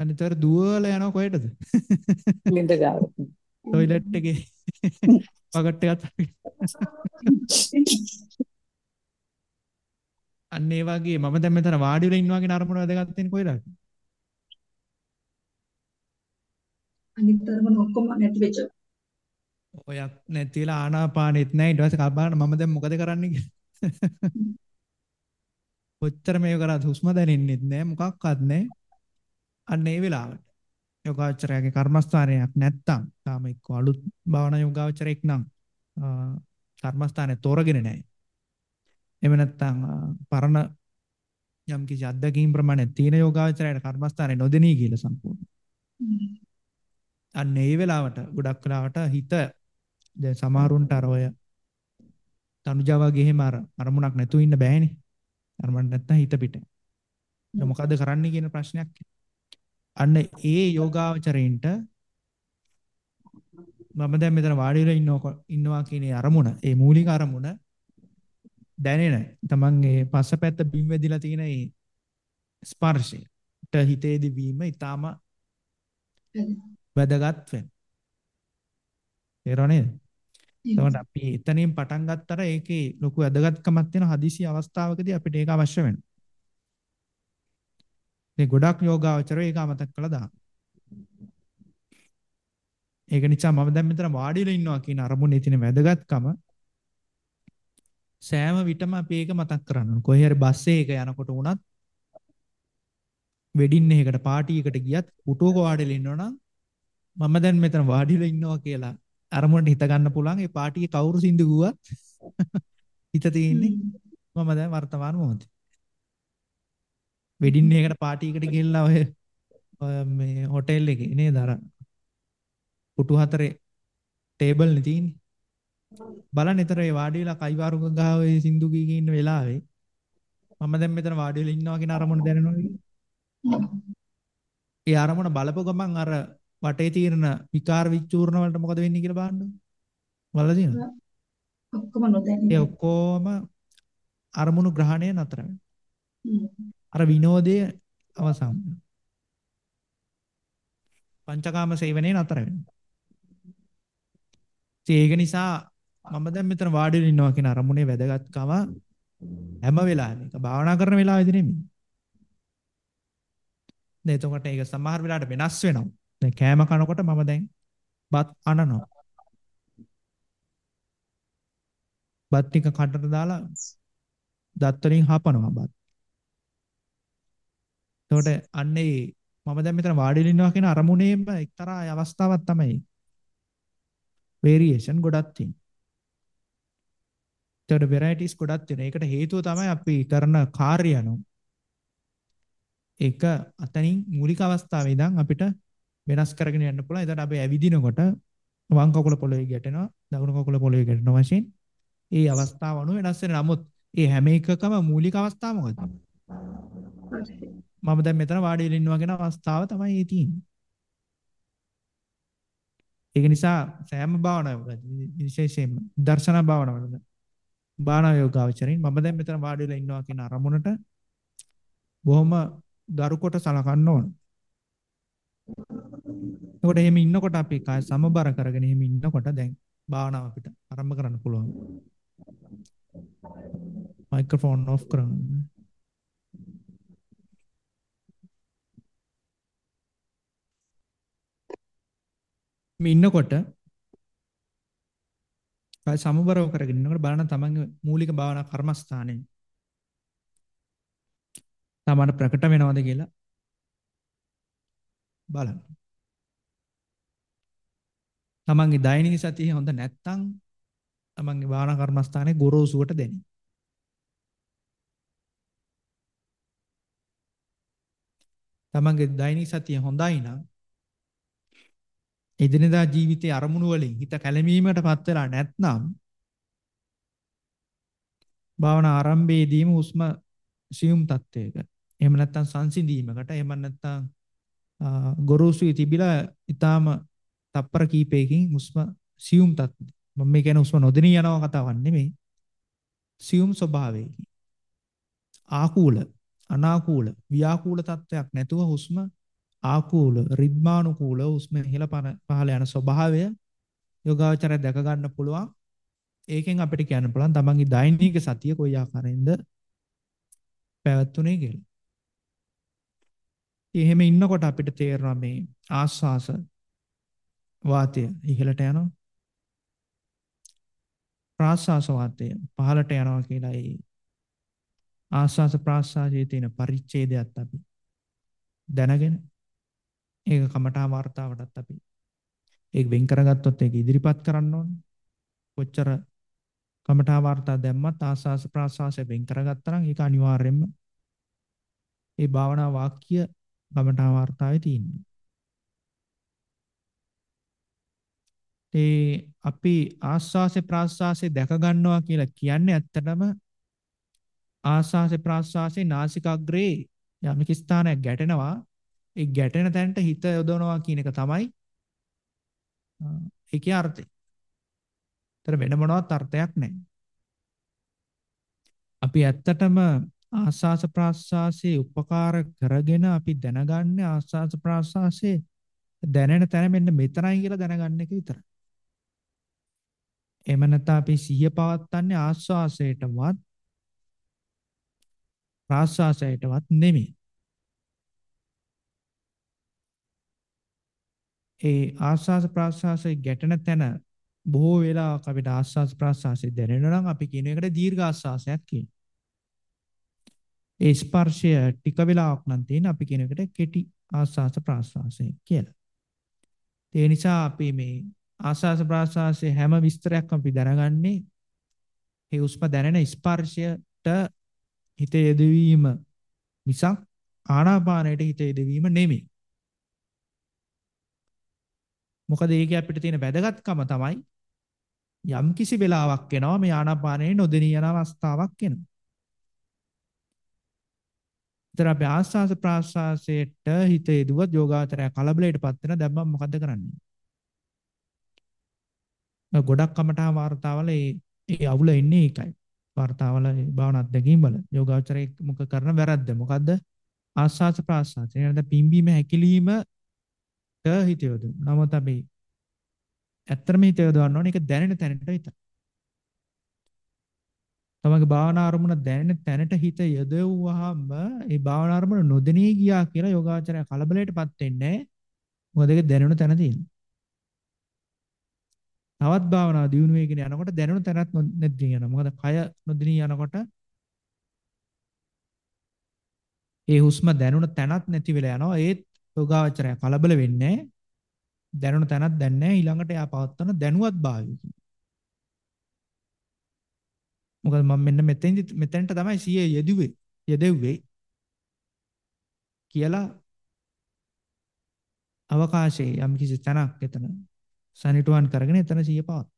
අනිතර දුවලා යනවා කොහෙටද? ලිඳ ගාව. ටොයිලට් එකේ පකට් එකත් අන්න ඒ වගේ මම දැන් මෙතන වාඩි වෙලා ඉන්නවා කියන අරමුණ වැදගත් වෙන්නේ කොහෙද? අනිත් තරම ඔක්කොම නැති වෙච්ච. ඔයක් නැතිලා ආනාපානෙත් නැහැ ඊට පස්සේ කල්පනා මම දැන් මොකද කරන්නේ කියලා. (laughs) කොච්චර මේක කරාද හුස්ම දැනෙන්නෙත් නැහැ මොකක්වත් නැහැ. අන්න ඒ වෙලාවට යෝගාචරයේ කර්මස්ථානයක් නැත්තම් තාම එක්ක අලුත් භාවනා යෝගාචරයක් නම් කර්මස්ථානේ තෝරගෙන නැහැ. එහෙම නැත්තම් පරණ යම් කිසි අත්දැකීම් ප්‍රමාණයක් තියෙන යෝගාචරයට කර්මස්ථානේ නොදෙනී කියලා සම්පූර්ණ. අන්න ඒ වෙලාවට ගොඩක් වෙලාවට හිත දැන් සමහරුන්ට අර ඔය තනුජාවා ගෙහෙම අර අරමුණක් නැතුව ඉන්න බෑනේ. අරමුණක් නැත්තම් හිත පිට. ඒක මොකද්ද කරන්නේ කියන ප්‍රශ්නයක්. අන්න ඒ යෝගාචරයෙන්ට මම දැන් මෙතන වාඩි වෙලා ඉන්නවා ඉන්නවා කියන අරමුණ, ඒ මූලික අරමුණ දැනෙන තමන් ඒ පස්සපැත්ත බිම් වැදිලා තියෙන ඒ ස්පර්ශයට හිතේදී වීම ඊටාම වැදගත් වෙන. තේරෙනවද? එතකොට අපි එතනින් පටන් ගත්තට ඒකේ ලොකු වැදගත්කමක් තියෙන හදිසි අවස්ථාවකදී අපිට ඒක අවශ්‍ය වෙනවා. මේ ගොඩක් යෝගාවචරය ඒක අමතක කළා දාන. ඒක නිසා මම දැන් මෙතන වාඩි වෙලා ඉන්නවා කියන අරමුණේ තියෙන වැදගත්කම සෑම විටම අපි ඒක මතක් කරන්න ඕන. කොහේ හරි බස් එකක යනකොට වුණත් වෙඩින් එකකට පාටි එකට ගියත් පුටුවක වාඩිලා ඉන්නවනම් මම දැන් මෙතන වාඩිලා ඉන්නවා කියලා අරමුණට හිත ගන්න පුළුවන් ඒ පාටියේ කවුරු සින්දු ගුවත් (laughs) හිත තියෙන්නේ මම දැන් වර්තමාන මොහොතේ. වෙඩින් එකකට පාටි එකට ගිහිල්ලා ඔය මේ හොටෙල් එකේ නේද අර පුටු හතරේ ටේබල් නේ තියෙන්නේ. බලන්න ඊතර ඒ වාඩි වෙලා කයිවාරුක ගහ ඔය සින්දු කී ඉන්න වෙලාවේ මම දැන් මෙතන වාඩි වෙලා ඉන්නවා කියන අරමුණ දැනෙනවා ඒ අරමුණ බලපු ගමන් අර වටේ තියෙන විකාර විචූර්ණ වලට මොකද වෙන්නේ කියලා බලන්න. බලලා තියෙනවද? ඔක්කොම නොදැනෙන. ඒ ඔක්කොම අරමුණු ග්‍රහණය නතර අර විනෝදයේ අවසන්. පංචකාම සේවනයේ නතර වෙනවා. ඒක නිසා මම දැන් මෙතන වාඩි වෙලා ඉන්නවා කියන අරමුණේ වැදගත්කම හැම වෙලාවෙම ඒක භාවනා කරන වෙලාවෙදී නෙමෙයි. දැන් එතකොට ඒක සමහර වෙලාවට වෙනස් වෙනවා. දැන් කෑම කනකොට මම දැන් බත් අනනවා. බත් ටික කටට දාලා දත් වලින් හපනවා බත්. එතකොට අන්නේ මම දැන් මෙතන වාඩි වෙලා ඉන්නවා කියන අරමුණේම එක්තරා අවස්ථාවක් තමයි. වේරියේෂන් ගොඩක් තියෙනවා. ඒතකොට වෙරයිටිස් ගොඩක් තියෙනවා. ඒකට හේතුව තමයි අපි කරන කාර්ය අනුව. ඒක අතනින් මූලික අවස්ථාවේ ඉඳන් අපිට වෙනස් කරගෙන යන්න පුළුවන්. එතකොට අපි ඇවිදිනකොට වම් කකුල පොළවේ ගැටෙනවා, දකුණු කකුල පොළවේ ගැටෙන වශයෙන් ඒ අවස්ථාව අනුව වෙනස් වෙන නමුත් ඒ හැම එකකම මූලික අවස්ථාව මොකද්ද? මම දැන් මෙතන වාඩි වෙලා ඉන්නවා කියන අවස්ථාව තමයි ඒ තියෙන්නේ. ඒක නිසා සෑම භාවනාවක විශේෂයෙන්ම දර්ශන භාවනාවල භාවනා යෝගාවචරින් මම දැන් මෙතන වාඩි වෙලා ඉන්නවා කියන අරමුණට බොහොම දරුකොට සලකන්න ඕන. එතකොට එහෙම ඉන්නකොට අපි කාය සමබර කරගෙන එහෙම ඉන්නකොට දැන් භාවනාව අපිට ආරම්භ කරන්න පුළුවන්. මයික්‍රොෆෝන් ඔෆ් කරන්න. මේ ඉන්නකොට කාය සමබරව කරගෙන ඉන්නකොට බලන්න තමන්ගේ මූලික භාවනා කර්මස්ථානයේ තමන්ට ප්‍රකට වෙනවද කියලා බලන්න. තමන්ගේ දෛනික සතිය හොඳ නැත්නම් තමන්ගේ භාවනා කර්මස්ථානයේ ගොරෝසුවට දැනේ. තමන්ගේ දෛනික සතිය හොඳයි නම් එදිනදා ජීවිතයේ අරමුණු වලින් හිත කැළඹීමකටපත් වෙලා නැත්නම් භාවනා ආරම්භයේදීම හුස්ම සියුම් තත්වයක එහෙම නැත්නම් සංසිඳීමකට එහෙම නැත්නම් ගොරෝසුයි තිබිලා ඊටාම තප්පර කීපයකින් හුස්ම සියුම් තත්ත්වය මම මේ කියන්නේ හුස්ම නොදෙනී යනවා කතාවක් නෙමෙයි සියුම් ස්වභාවයකින් ආකූල අනාකූල ව්‍යාකූල තත්වයක් නැතුව හුස්ම ආකූල රිද්මානුකූල හුස්ම ඉහළ පහළ යන ස්වභාවය යෝගාචරය දැක ගන්න පුළුවන් ඒකෙන් අපිට කියන්න පුළුවන් තමන්ගේ දෛනික සතිය කොයි ආකාරයෙන්ද පැවැත්ුනේ කියලා. එහෙම ඉන්නකොට අපිට තේරෙනවා මේ ආස්වාස වාතය ඉහළට යනවා. ප්‍රාස්වාස වාතය පහළට යනවා කියලා ඒ ආස්වාස ප්‍රාස්වාසයේ තියෙන පරිච්ඡේදයත් අපි දැනගෙන ඒක කමඨා වார்த்தාවටත් අපි ඒක වෙන් කරගත්තොත් ඒක ඉදිරිපත් කරන්න ඕනේ. කොච්චර කමඨා වார்த்தා දැම්මත් ආස්වාස ප්‍රාස්වාසය වෙන් කරගත්තා නම් ඒක අනිවාර්යයෙන්ම ඒ භාවනා වාක්‍ය බමඨා වර්තාවේ තියෙනවා. ඒ අපි ආස්වාසේ ප්‍රාස්වාසේ දැක ගන්නවා කියලා කියන්නේ ඇත්තටම ආස්වාසේ ප්‍රාස්වාසේ නාසිකාග්‍රේ යම්ක ස්ථානයක් ගැටෙනවා ඒ ගැටෙන තැනට හිත යොදවනවා කියන එක තමයි ඒකේ අර්ථය. ඒතර වෙන මොනවත් අර්ථයක් නැහැ. අපි ඇත්තටම ආස්වාස ප්‍රාස්වාසයේ උපකාර කරගෙන අපි දැනගන්නේ ආස්වාස ප්‍රාස්වාසයේ දැනෙන තැන මෙන්න මෙතනයි කියලා දැනගන්න එක විතරයි. එහෙම නැත්නම් අපි සිහිය පවත්න්නේ ආස්වාසයටවත් ප්‍රාස්වාසයටවත් නෙමෙයි. ඒ ආස්වාස ප්‍රාස්වාසයේ ගැටෙන තැන බොහෝ වෙලාවක් අපිට ආස්වාස ප්‍රාස්වාසයේ දැනෙනවා නම් අපි කියන එකට දීර්ඝ ආස්වාසයක් කියනවා. ඒ ස්පර්ශය ටික වෙලාවක් නම් තියෙන අපි කියන එකට කෙටි ආස්වාස ප්‍රාස්වාසය කියලා. ඒ නිසා අපි මේ ආස්වාස ප්‍රාස්වාසයේ හැම විස්තරයක්ම අපි දැනගන්නේ ඒ උස්ම දැනෙන ස්පර්ශයට හිත යෙදවීම මිසක් ආනාපානයට හිත යෙදවීම නෙමෙයි. මොකද ඒකේ අපිට තියෙන වැදගත්කම තමයි යම් කිසි වෙලාවක් එනවා මේ ආනාපානයේ නොදෙනී යන අවස්ථාවක් එනවා. ඒතර අපි ආස්වාස ප්‍රාස්වාසයට හිත යදුවත් යෝගාවතරය කලබලයටපත් වෙන දැන් මම මොකද්ද කරන්නේ? ගොඩක් කමටහා වார்த்தාවල ඒ ඒ අවුල එන්නේ ඒකයි. වார்த்தාවල භාවනා අධ්‍යක්ීම් වල යෝගාවචරයේ මොක කරන වැරද්ද. මොකද්ද? ආස්වාස ප්‍රාස්වාස. එනද පිම්බීම හැකිලිම ක හිත යොදු නමුත් අපි ඇත්තම හිත යොදවන්න ඕනේ ඒක දැනෙන තැනට විතරයි. තමගේ භාවනා අරමුණ දැනෙන තැනට හිත යොදවුවාම ඒ භාවනා අරමුණ නොදෙනී ගියා කියලා යෝගාචරය කලබලයටපත් වෙන්නේ මොකද ඒක දැනුණ තැන තියෙනවා. තවත් භාවනා දියුණු වෙගෙන යනකොට දැනුණ තැනත් නොදෙනී යනවා. මොකද කය නොදෙනී යනකොට ඒ හුස්ම දැනුණ තැනත් නැති වෙලා යනවා. ඒත් යෝගාචරය කලබල වෙන්නේ දැනුණ තැනත් දැන්නේ ඊළඟට එයා පවත්වන දැනුවත් භාවය. මොකද මම මෙන්න මෙතෙන්දි මෙතෙන්ට තමයි සිය යෙදුවේ යෙදෙව්වේ කියලා අවකාශයේ යම් කිසි තැනක් එතන සනිටුවන් කරගෙන එතන සිය පවත්ත.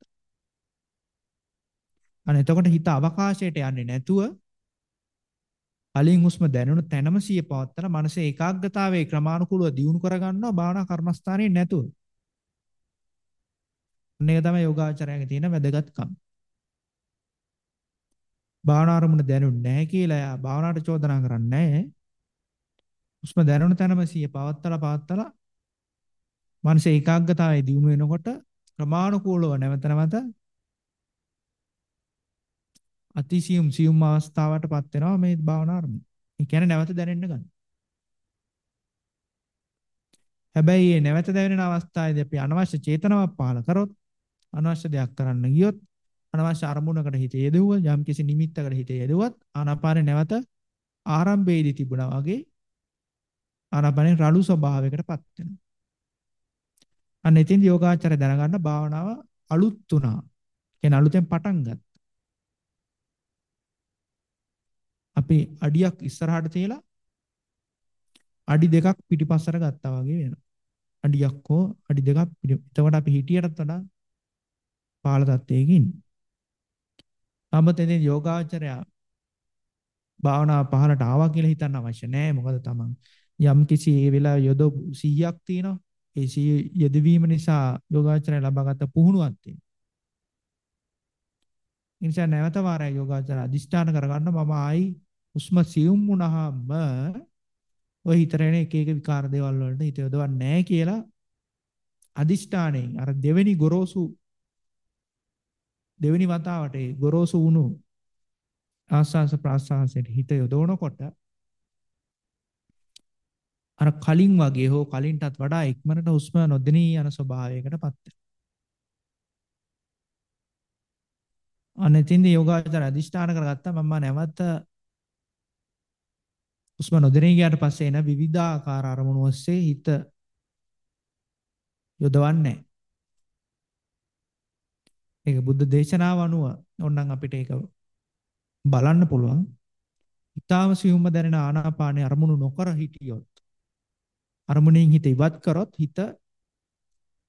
අනේ එතකොට හිත අවකාශයට යන්නේ නැතුව අලින් හුස්ම දැනුණු තැනම සිය පවත්තලා මනස ඒකාග්‍රතාවයේ ක්‍රමානුකූලව දියුණු කරගන්නවා භාවනා කර්මස්ථානයේ නැතුව. මේක තමයි යෝගාචරයේ තියෙන වැදගත්කම. භාවනා අරමුණ දැනුන්නේ නැහැ කියලා එයා භාවනාවට චෝදනා කරන්නේ නැහැ. හුස්ම දැනුණ තැනම සිය පවත්තලා පවත්තලා මනස ඒකාග්‍රතාවයේ දියුණු වෙනකොට ක්‍රමානුකූලව නැවත නැවත අතිසියුම් සියුම් අවස්ථාවටපත් වෙනවා මේ භාවනා අරමුණ. ඒ කියන්නේ නැවත දැනෙන්න ගන්න. හැබැයි මේ නැවත දැනෙන අවස්ථාවේදී අපි අනවශ්‍ය චේතනාවක් පහළ කරොත් අනවශ්‍ය දෙයක් කරන්න ගියොත් අනවශ්‍ය අරමුණකට හිත යෙදුව යම් කිසි නිමිත්තකට හිත යෙදුවත් ආනාපානේ නැවත ආරම්භයේදී තිබුණා වගේ ආනාපානේ රළු ස්වභාවයකටපත් වෙනවා. අන්න ඉතින් යෝගාචරය දැනගන්න භාවනාව අලුත් වුණා. කියන්නේ අලුතෙන් පටන් ගත්තා. අපි අඩියක් ඉස්සරහට තියලා අඩි දෙකක් පිටිපස්සට ගත්තා වගේ වෙනවා. අඩියක් හෝ අඩි දෙකක් පිටි. එතකොට අපි හිටියටත් වඩා පාළ තත්ත්වයකින්. නමුත් එදින යෝගාචරය භාවනා පහලට ආවා කියලා හිතන්න අවශ්‍ය නැහැ. මොකද තමන් යම් කිසි ඒ වෙලාව යොදපු 100ක් තියෙනවා. ඒ 100 යෙදවීම නිසා යෝගාචරය ලබාගත් පුහුණුවක් තියෙනවා. ඉනිසා නැවත වාරය යෝගාචර අදිෂ්ඨාන කරගන්න මම ආයි හුස්ම සියුම් වුණාම ඔය හිතරේන එක එක විකාර දේවල් වලට හිත යොදවන්නේ නැහැ කියලා අදිෂ්ඨාණයෙන් අර දෙවෙනි ගොරෝසු දෙවෙනි වතාවට ඒ ගොරෝසු වුණු ආස්වාස ප්‍රාස්වාසයට හිත යොදවනකොට අර කලින් වගේ හෝ කලින්ටත් වඩා ඉක්මනට හුස්ම නොදෙනී යන ස්වභාවයකටපත් වෙනවා. අනෙතින්ද යෝගාචර අධිෂ්ඨාන කරගත්තා මම නැවත හුස්ම නොදෙනී ගියාට පස්සේ එන විවිධාකාර අරමුණු ඔස්සේ හිත යොදවන්නේ ඒක බුද්ධ දේශනාව අනුව ඕනනම් අපිට ඒක බලන්න පුළුවන්. ඊටාම සියුම්ම දැනෙන ආනාපානේ අරමුණු නොකර හිටියොත් අරමුණෙන් හිත ඉවත් කරොත් හිත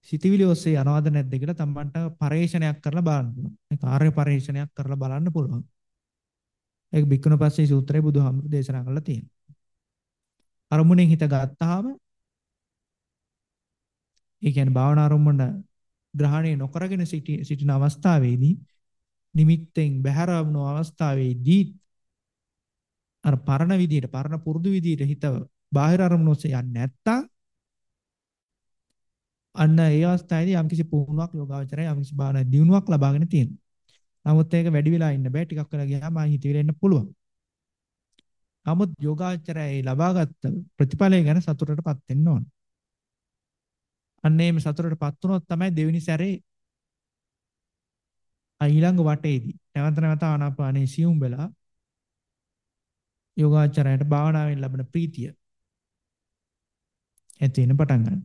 සිතවිලි ඔස්සේ යනවද නැද්ද කියලා තමන්ට පරේක්ෂණයක් කරලා බලන්න පුළුවන්. ඒ කාර්ය පරේක්ෂණයක් කරලා බලන්න පුළුවන්. ඒක බික්කුණ පස්සේ සූත්‍රයේ බුදුහාමුදුරු දේශනා කරලා තියෙනවා. අරමුණෙන් හිත ගත්තාම ඒ කියන්නේ භාවනා අරමුණ ග්‍රහණය නොකරගෙන සිටි සිටින අවස්ථාවේදී නිමිත්තෙන් බැහැර වුණු අවස්ථාවේදී අර පරණ විදියට පරණ පුරුදු විදියට හිත බාහිර අරමුණු ඔස්සේ යන්නේ නැත්තම් අන්න ඒ අවස්ථාවේදී යම්කිසි පුහුණුවක් යෝගාවචරය යම්කිසි භාවනා දියුණුවක් ලබාගෙන තියෙනවා. නමුත් ඒක වැඩි වෙලා ඉන්න බෑ ටිකක් වෙලා ගියාම ආ හිතවිල එන්න පුළුවන්. නමුත් යෝගාචරය ඒ ලබාගත් ප්‍රතිඵලය ගැන සතුටටපත් වෙන්න ඕන. අන්න එහෙම සතුටටපත් වුණොත් තමයි දෙවෙනි සැරේ ඊළඟ වටේදී නැවත නැවත ආනාපානයේ සියුම් වෙලා යෝගාචරයට භාවනාවෙන් ලැබෙන ප්‍රීතිය ඇති වෙන පටන් ගන්නවා.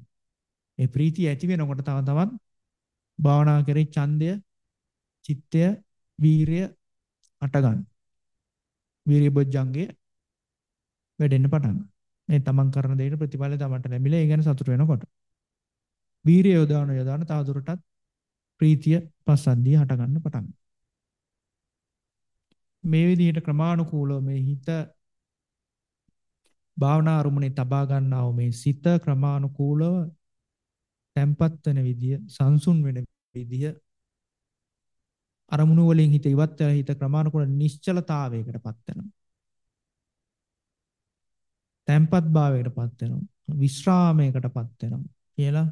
ඒ ප්‍රීතිය ඇති වෙනකොට තව තවත් භාවනා කරේ ඡන්දය, චිත්තය, වීරිය අට ගන්න. වීරිය බොජ්ජංගේ වැඩෙන්න පටන් ගන්නවා. මේ තමන් කරන දෙයට ප්‍රතිඵල තමන්ට ලැබිලා ඒ ගැන සතුට වෙනකොට. වීරිය යොදාන යොදාන තවදුරටත් ප්‍රීතිය පස්සද්ධිය හට ගන්න පටන්. මේ විදිහට ක්‍රමානුකූලව මේ හිත භාවනා අරුමුණේ තබා ගන්නා වූ මේ සිත ක්‍රමානුකූලව තැම්පත් වෙන විදිය සංසුන් වෙන විදිය අරමුණු වලින් හිත ඉවත් වෙලා හිත ක්‍රමානුකූල නිශ්චලතාවයකටපත් වෙනවා. තැම්පත් භාවයකටපත් වෙනවා. විශ්‍රාමයකටපත් වෙනවා කියලා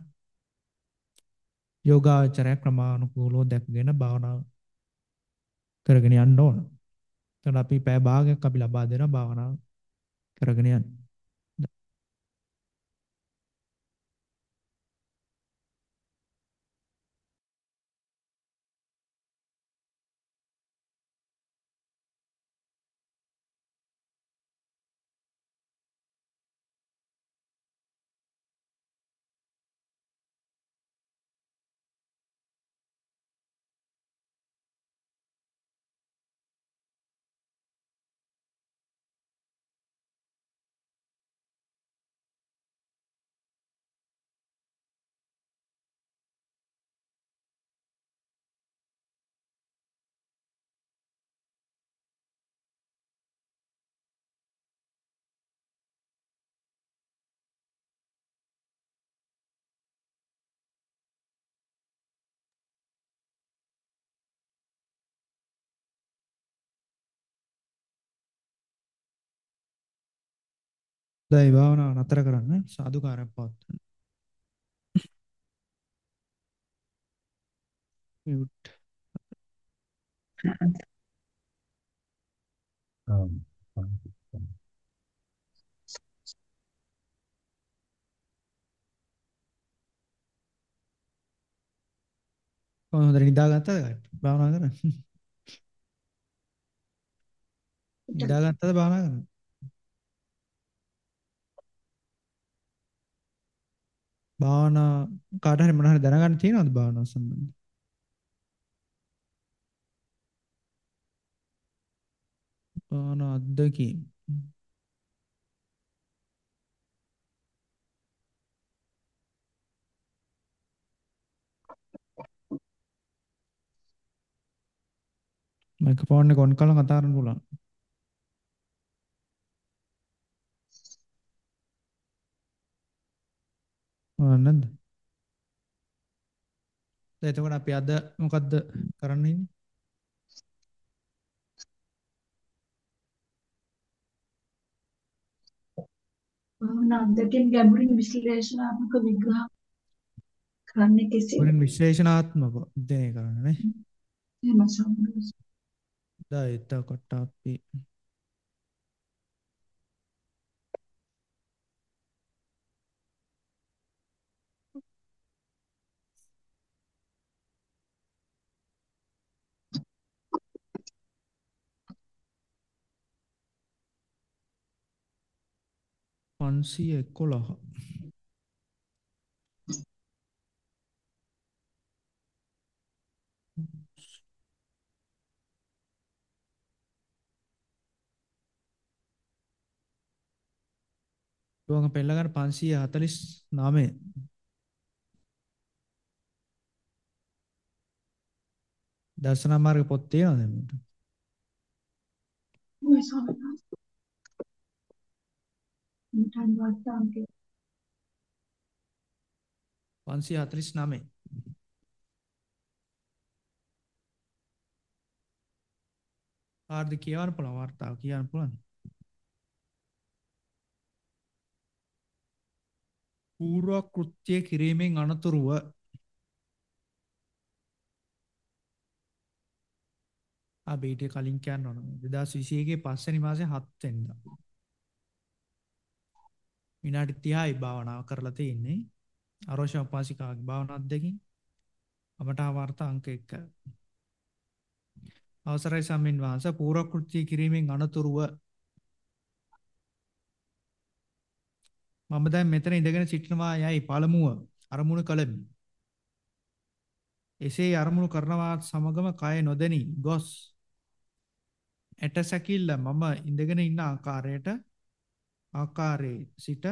යෝගාචරය ක්‍රමානුකූලව දැක්ගෙන භාවනා කරගෙන යන්න ඕන. එතකොට අපි පැය භාගයක් අපි ලබා දෙනවා භාවනා කරගෙන යන්න. දැන් භාවනාව නතර කරන්න සාදුකාරයක් පවත්වන්න. මියුට්. කොහොමද හොඳට නිදාගත්තද? භාවනා කරන්න. නිදාගත්තද භාවනා කරන්න? භාවනා කාට හරි මොන හරි දැනගන්න තියෙනවද භාවනාව සම්බන්ධව? භාවනා අත්දැකීම්. මයික්‍රොෆෝන් එක ඔන් කරලා කතා කරන්න පුළුවන්. ආ නැද්ද? දැන් එතකොට අපි අද මොකද්ද කරන්න ඉන්නේ? අධ්‍යක්ෂින් ගැඹුරින් විශ්ලේෂණාත්මක විග්‍රහ කරන්නේ කෙසේ? වරින් විශ්ලේෂණාත්මක අධ්‍යයනය කරන්න නේ. එහෙම සම්බන්ධ. දැන් එතකොට අපි පන්සිය එකොළහ ගොංග පෙල්ල ගන්න පන්සිය හතලිස් නාමය දර්ශනා මාර්ග පොත් තියෙනවද එන්නට ඔය සමහර. මිටන් වර්තාන්ගේ 549 කාර්ද කියවන්න පුළුවන් වර්තාව කියන්න පුළුවන්. පූර්ව කෘත්‍ය කිරීමෙන් අනතුරුව අපි ඊට කලින් කියන්න ඕන. 2021 පස්වෙනි මාසේ 7 වෙනිදා. විනාඩි 30යි භාවනාව කරලා තියෙන්නේ. අරෝෂ උපාසිකාගේ භාවනා අධ්‍යක්ෂින්. අපට වාර්ත අංක 1 අවසරයි සම්මින් වහන්සේ පූර්ව කෘත්‍ය කිරීමෙන් අනතුරුව. මම දැන් මෙතන ඉඳගෙන සිටිනවා යයි පළමුව අරමුණු කළමි. එසේ අරමුණු කරනවත් සමගම කය නොදෙනි ගොස්. ඇට සැකිල්ල මම ඉඳගෙන ඉන්න ආකාරයට ආකාරයේ සිට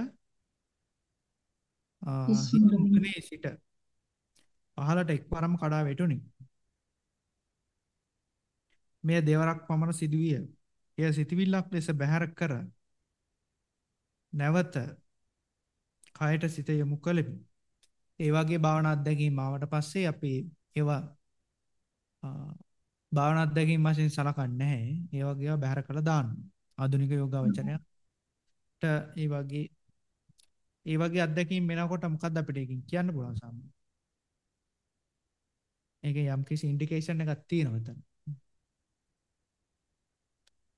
හිතුමනේ සිට පහළට එක්වරම කඩා වැටුනි. මෙය දෙවරක් පමණ සිදුවිය. එය සිතවිල්ලක් ලෙස බැහැර කර නැවත කයට සිත යොමු කළෙමි. ඒ වගේ භාවනා අත්දැකීම් ආවට පස්සේ අපි ඒවා භාවනා අත්දැකීම් වශයෙන් සලකන්නේ නැහැ. ඒ වගේ ඒවා බැහැර කළා දාන්න. ආධුනික යෝගාවචරයට ඒ වගේ ඒ වගේ අත්දැකීම් වෙනකොට මොකද්ද අපිට ඒකෙන් කියන්න පුළුවන් සාමාන්‍යයෙන්? ඒකේ යම් කිසි ඉන්ඩිකේෂන් එකක් තියෙනවා එතන.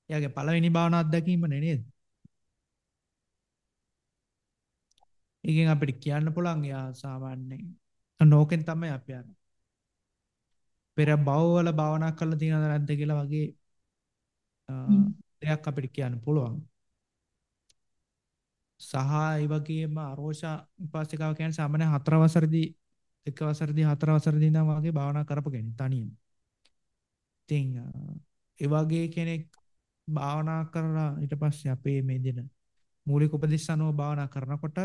එයාගේ පළවෙනි භාවනා අත්දැකීම නේද? ඒකෙන් අපිට කියන්න පුළුවන් යා සාමාන්‍යයෙන් නෝකෙන් තමයි අපි යන්නේ. පෙර භවවල භාවනා කරලා තියෙනවද නැද්ද කියලා වගේ දෙයක් අපිට කියන්න පුළුවන්. සහ ඒ වගේම අරෝෂා උපාසිකාව කියන්නේ සාමාන්‍ය හතර වසරදී එක වසරදී හතර වසරදී ඉඳන් වගේ භාවනා කරපු කෙනෙක් තනියම. ඉතින් ඒ වගේ කෙනෙක් භාවනා කරලා ඊට පස්සේ අපේ මේ දින මූලික උපදෙස් අනුව භාවනා කරනකොට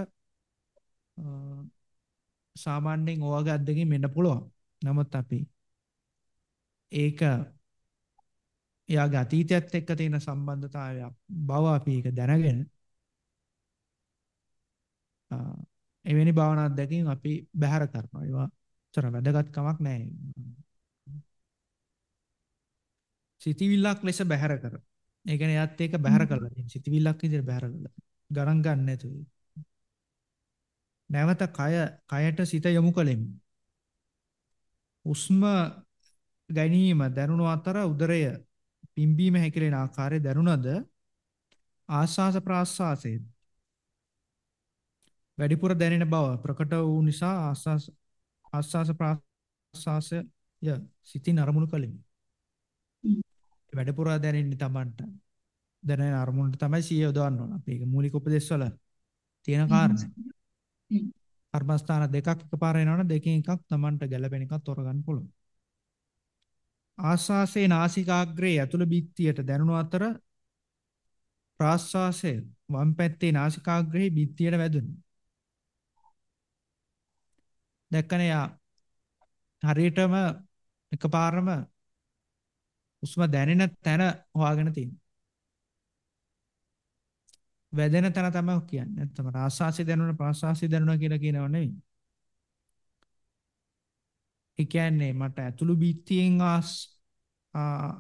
සාමාන්‍යයෙන් ඔයගේ අද්දකින් මෙන්න පුළුවන්. නමුත් අපි ඒක එයාගේ අතීතයත් එක්ක තියෙන සම්බන්ධතාවයක් බව අපි ඒක දැනගෙන එවැනි භාවනා අත්දැකීම් අපි බැහැර කරනවා. ඒවා චර වැදගත්කමක් නැහැ. සිතවිල්ලක් ලෙස බැහැර කර. ඒ කියන්නේ එයත් ඒක බැහැර කරලා තියෙන. සිතවිල්ලක් විදිහට බැහැර කරලා. ගණන් ගන්න නැතුව. නැවත කය කයට සිත යොමු කළෙමි. උස්ම ගැනීම දැනුණු අතර උදරය පිම්බීම හැකිලෙන ආකාරය දැනුණද ආස්වාස ප්‍රාස්වාසයේ වැඩිපුර දැනෙන බව ප්‍රකට වූ නිසා ආස්වාස ආස්වාස ප්‍රාස්වාසය සිතින් අරමුණු කළෙමි. වැඩිපුර දැනෙන්නේ Tamanට. දැනෙන අරමුණට තමයි සිය යොදවන්න ඕන. අපි ඒක මූලික උපදේශ වල තියෙන කාරණා. කර්මස්ථාන දෙකක් එකපාර එනවනේ දෙකෙන් එකක් Tamanට ගැළපෙන එකක් තෝරගන්න පුළුවන්. ආස්වාසේ නාසිකාග්‍රේ ඇතුළු බිත්තියට දැනුණු අතර ප්‍රාස්වාසය වම් පැත්තේ නාසිකාග්‍රේ බිත්තියට වැදුණි. දැක්කනේ යා හරියටම එකපාරම උස්ම දැනෙන තැන හොයාගෙන තියෙනවා. වැදෙන තැන තමයි කියන්නේ. නැත්නම් ආස්වාසි දැනුණ ප්‍රාස්වාසි දැනුණ කියලා කියනව නෙවෙයි. ඒ කියන්නේ මට ඇතුළු බීත්තියෙන් ආස්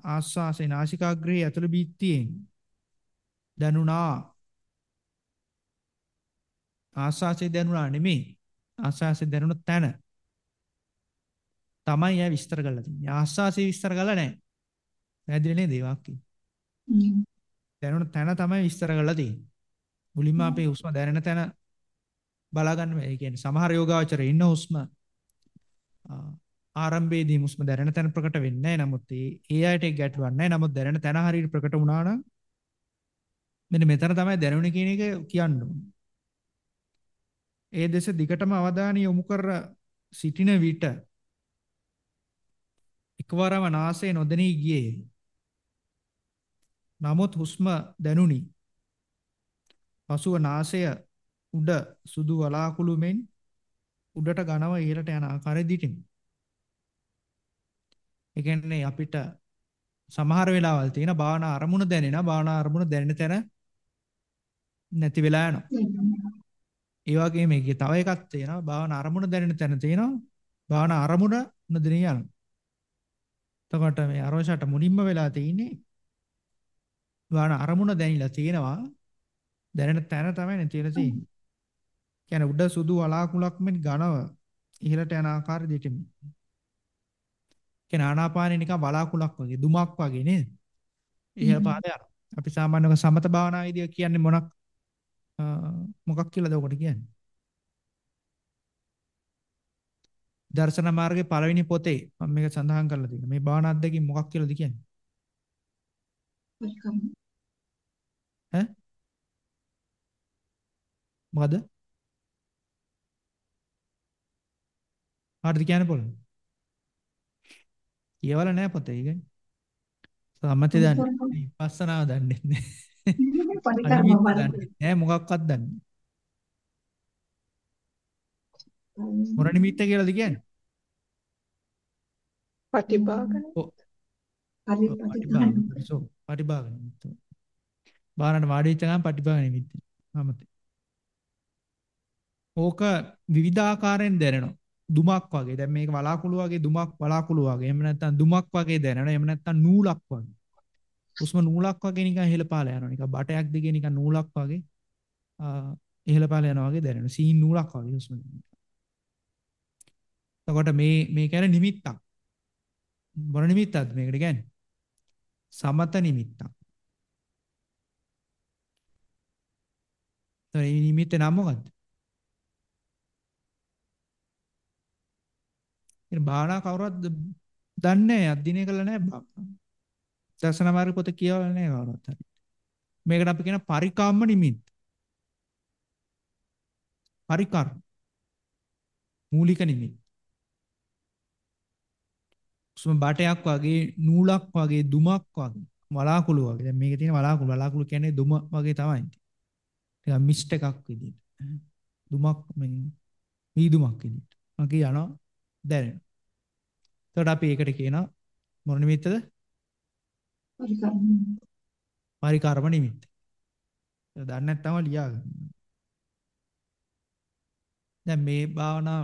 ආස්වාසේ නාසිකාග්‍රේ ඇතුළු බීත්තියෙන් දැනුණා. ආස්වාසේ දැනුණා නෙමෙයි. ආස්වාසේ දැනුණ තැන තමයි යා විස්තර කරලා තියෙන්නේ. ආස්වාසේ විස්තර කරලා නැහැ. පැහැදිලි නේද ඒ වාක්‍යය? දැනුණ තැන තමයි විස්තර කරලා තියෙන්නේ. මුලින්ම අපේ හුස්ම දැනෙන තැන බලා ගන්න මේ කියන්නේ සමහර යෝගාවචරයේ ඉන්න හුස්ම ආරම්භයේදී හුස්ම දැනෙන තැන ප්‍රකට වෙන්නේ නැහැ. නමුත් ඒ ඒ අයට ඒක ගැටලුවක් නැහැ. නමුත් දැනෙන තැන හරියට ප්‍රකට වුණා නම් මෙන්න මෙතන තමයි දැනුනේ කියන එක කියන්න ඒ දෙස දිගටම අවධානය යොමු කර සිටින විට එකවරම නාසය නොදෙනී ගියේ. නමුත් හුස්ම දැනුනි. පසුව නාසය උඩ සුදු වලාකුළු මෙන් උඩට ඝනව ඉහළට යන ආකාරය දිටිමි. ඒ කියන්නේ අපිට සමහර වෙලාවල් තියෙන භාවනා අරමුණ දැනෙන භාවනා අරමුණ දැනෙන තැන නැති වෙලා යනවා. ඒ වගේම මේකේ තව එකක් තියෙනවා භාවනා අරමුණ දැනෙන තැන තියෙනවා භාවනා අරමුණ නොදෙනී යනවා. එතකොට මේ අරෝෂට මුලින්ම වෙලා තියෙන්නේ භාවනා අරමුණ දැනිලා තියෙනවා දැනෙන තැන තමයි නැතිලා තියෙන්නේ. කියන්නේ උඩ සුදු වලාකුළක් මෙන් ඝනව ඉහළට යන ආකාරය දෙටෙමු. කියන්නේ ආනාපානේ නිකන් වලාකුළක් වගේ දුමක් වගේ නේද? ඉහළ පාද යනවා. අපි සාමාන්‍යව සමත භාවනාවේදී කියන්නේ මොනක් අ, මොකක් කියලාද ඔකට කියන්නේ? දර්ශන මාර්ගයේ පළවෙනි පොතේ මම මේක සඳහන් කරලා තියෙනවා. මේ භාවනා අධ්‍යක්ෂින් මොකක් කියලාද කියන්නේ? පරිකර්ම ඈ? මොකද? හරිද කියන්න පුළුවන්? කියවල නැහැ පොතේ ඒක. සමතේ දන්නේ. විපස්සනාව දන්නේ නැහැ. නැහැ මොකක්වත් දන්නේ. මොන නිමිත්ත කියලාද කියන්නේ? පටිභාග හරි ඔව්, ප්‍රතිග්‍රහණ පටිභාග. සෝ පටිභාග නිමිත්ත. බාරණ වාඩි වෙච්ච ගමන් පටිභාග නිමිත්ත. සමතේ. ඕක විවිධාකාරයෙන් දැනෙනවා. දුමක් වගේ. දැන් මේක වලාකුළු වගේ දුමක් වලාකුළු වගේ. එහෙම නැත්නම් දුමක් වගේ දැනෙනවා. එහෙම නැත්නම් නූලක් වගේ. උස්ම නූලක් වගේ නිකන් ඉහළ පහළ යනවා. නිකන් බටයක් දිගේ නිකන් නූලක් වගේ ආ ඉහළ පහළ යනවා වගේ දැනෙනවා. සීන් නූලක් වගේ උස්ම. එතකොට මේ මේ කියන්නේ නිමිත්තක්. මොන නිමිත්තක්ද මේකට කියන්නේ? සමත නිමිත්තක්. එතකොට මේ නිමිත්තේ නම මොකද්ද? ඉතින් භාවනා කවුරුවත් දන්නේ නැහැ අධ්‍යයනය කළා නැහැ භාවනා. දර්ශන මාර්ග පොත කියවලා නැහැ කවුරුත් හරි. මේකට අපි කියන පරිකාම්ම නිමිත්ත. පරිකර්ම. මූලික නිමිත්ත. උස්ම බටයක් වගේ නූලක් වගේ දුමක් වගේ වලාකුළු වගේ. දැන් මේකේ තියෙන වලාකුළු වලාකුළු කියන්නේ දුම වගේ තමයි. ටිකක් මිස්ට් එකක් විදිහට. දුමක් මේ මීදුමක් විදිහට. මගේ යනවා දැනෙනවා. එතකොට අපි ඒකට කියනවා මොන නිමිත්තද? පරිකර්ම පරිකර්ම නිමිත්ත. ඒක දන්නේ නැත්නම් ලියා ගන්න. දැන් මේ භාවනා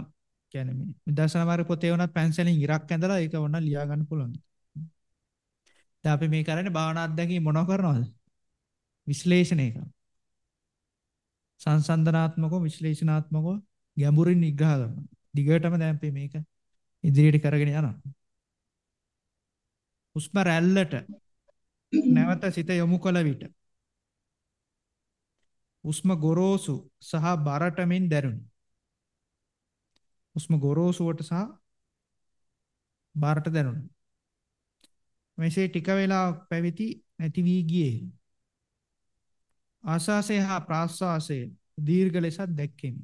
කියන්නේ මේ විදර්ශනා මාර්ග පොතේ වුණත් පැන්සලෙන් ඉරක් ඇඳලා ඒක වුණා ලියා ගන්න පුළුවන්. දැන් අපි මේ කරන්නේ භාවනා අධ්‍යක්ෂ මොනව කරනවද? විශ්ලේෂණය කරනවා. සංසන්දනාත්මකව විශ්ලේෂණාත්මකව ගැඹුරින් විග්‍රහ කරනවා. දිගටම දැන් අපි මේක ඉදිරියට කරගෙන යනවා. හුස්ම රැල්ලට Mm-hmm. නැවත සිත යොමු කළ විට හුස්ම ගොරෝසු සහ බරට මෙන් දැනුනි. හුස්ම ගොරෝසුවට සහ බරට දැනුනි. මෙසේ ටික වේලාවක් පැවති නැති වී ගියේ. ආස්වාසය හා ප්‍රාස්වාසය දීර්ඝ ලෙස දැක්කෙමි.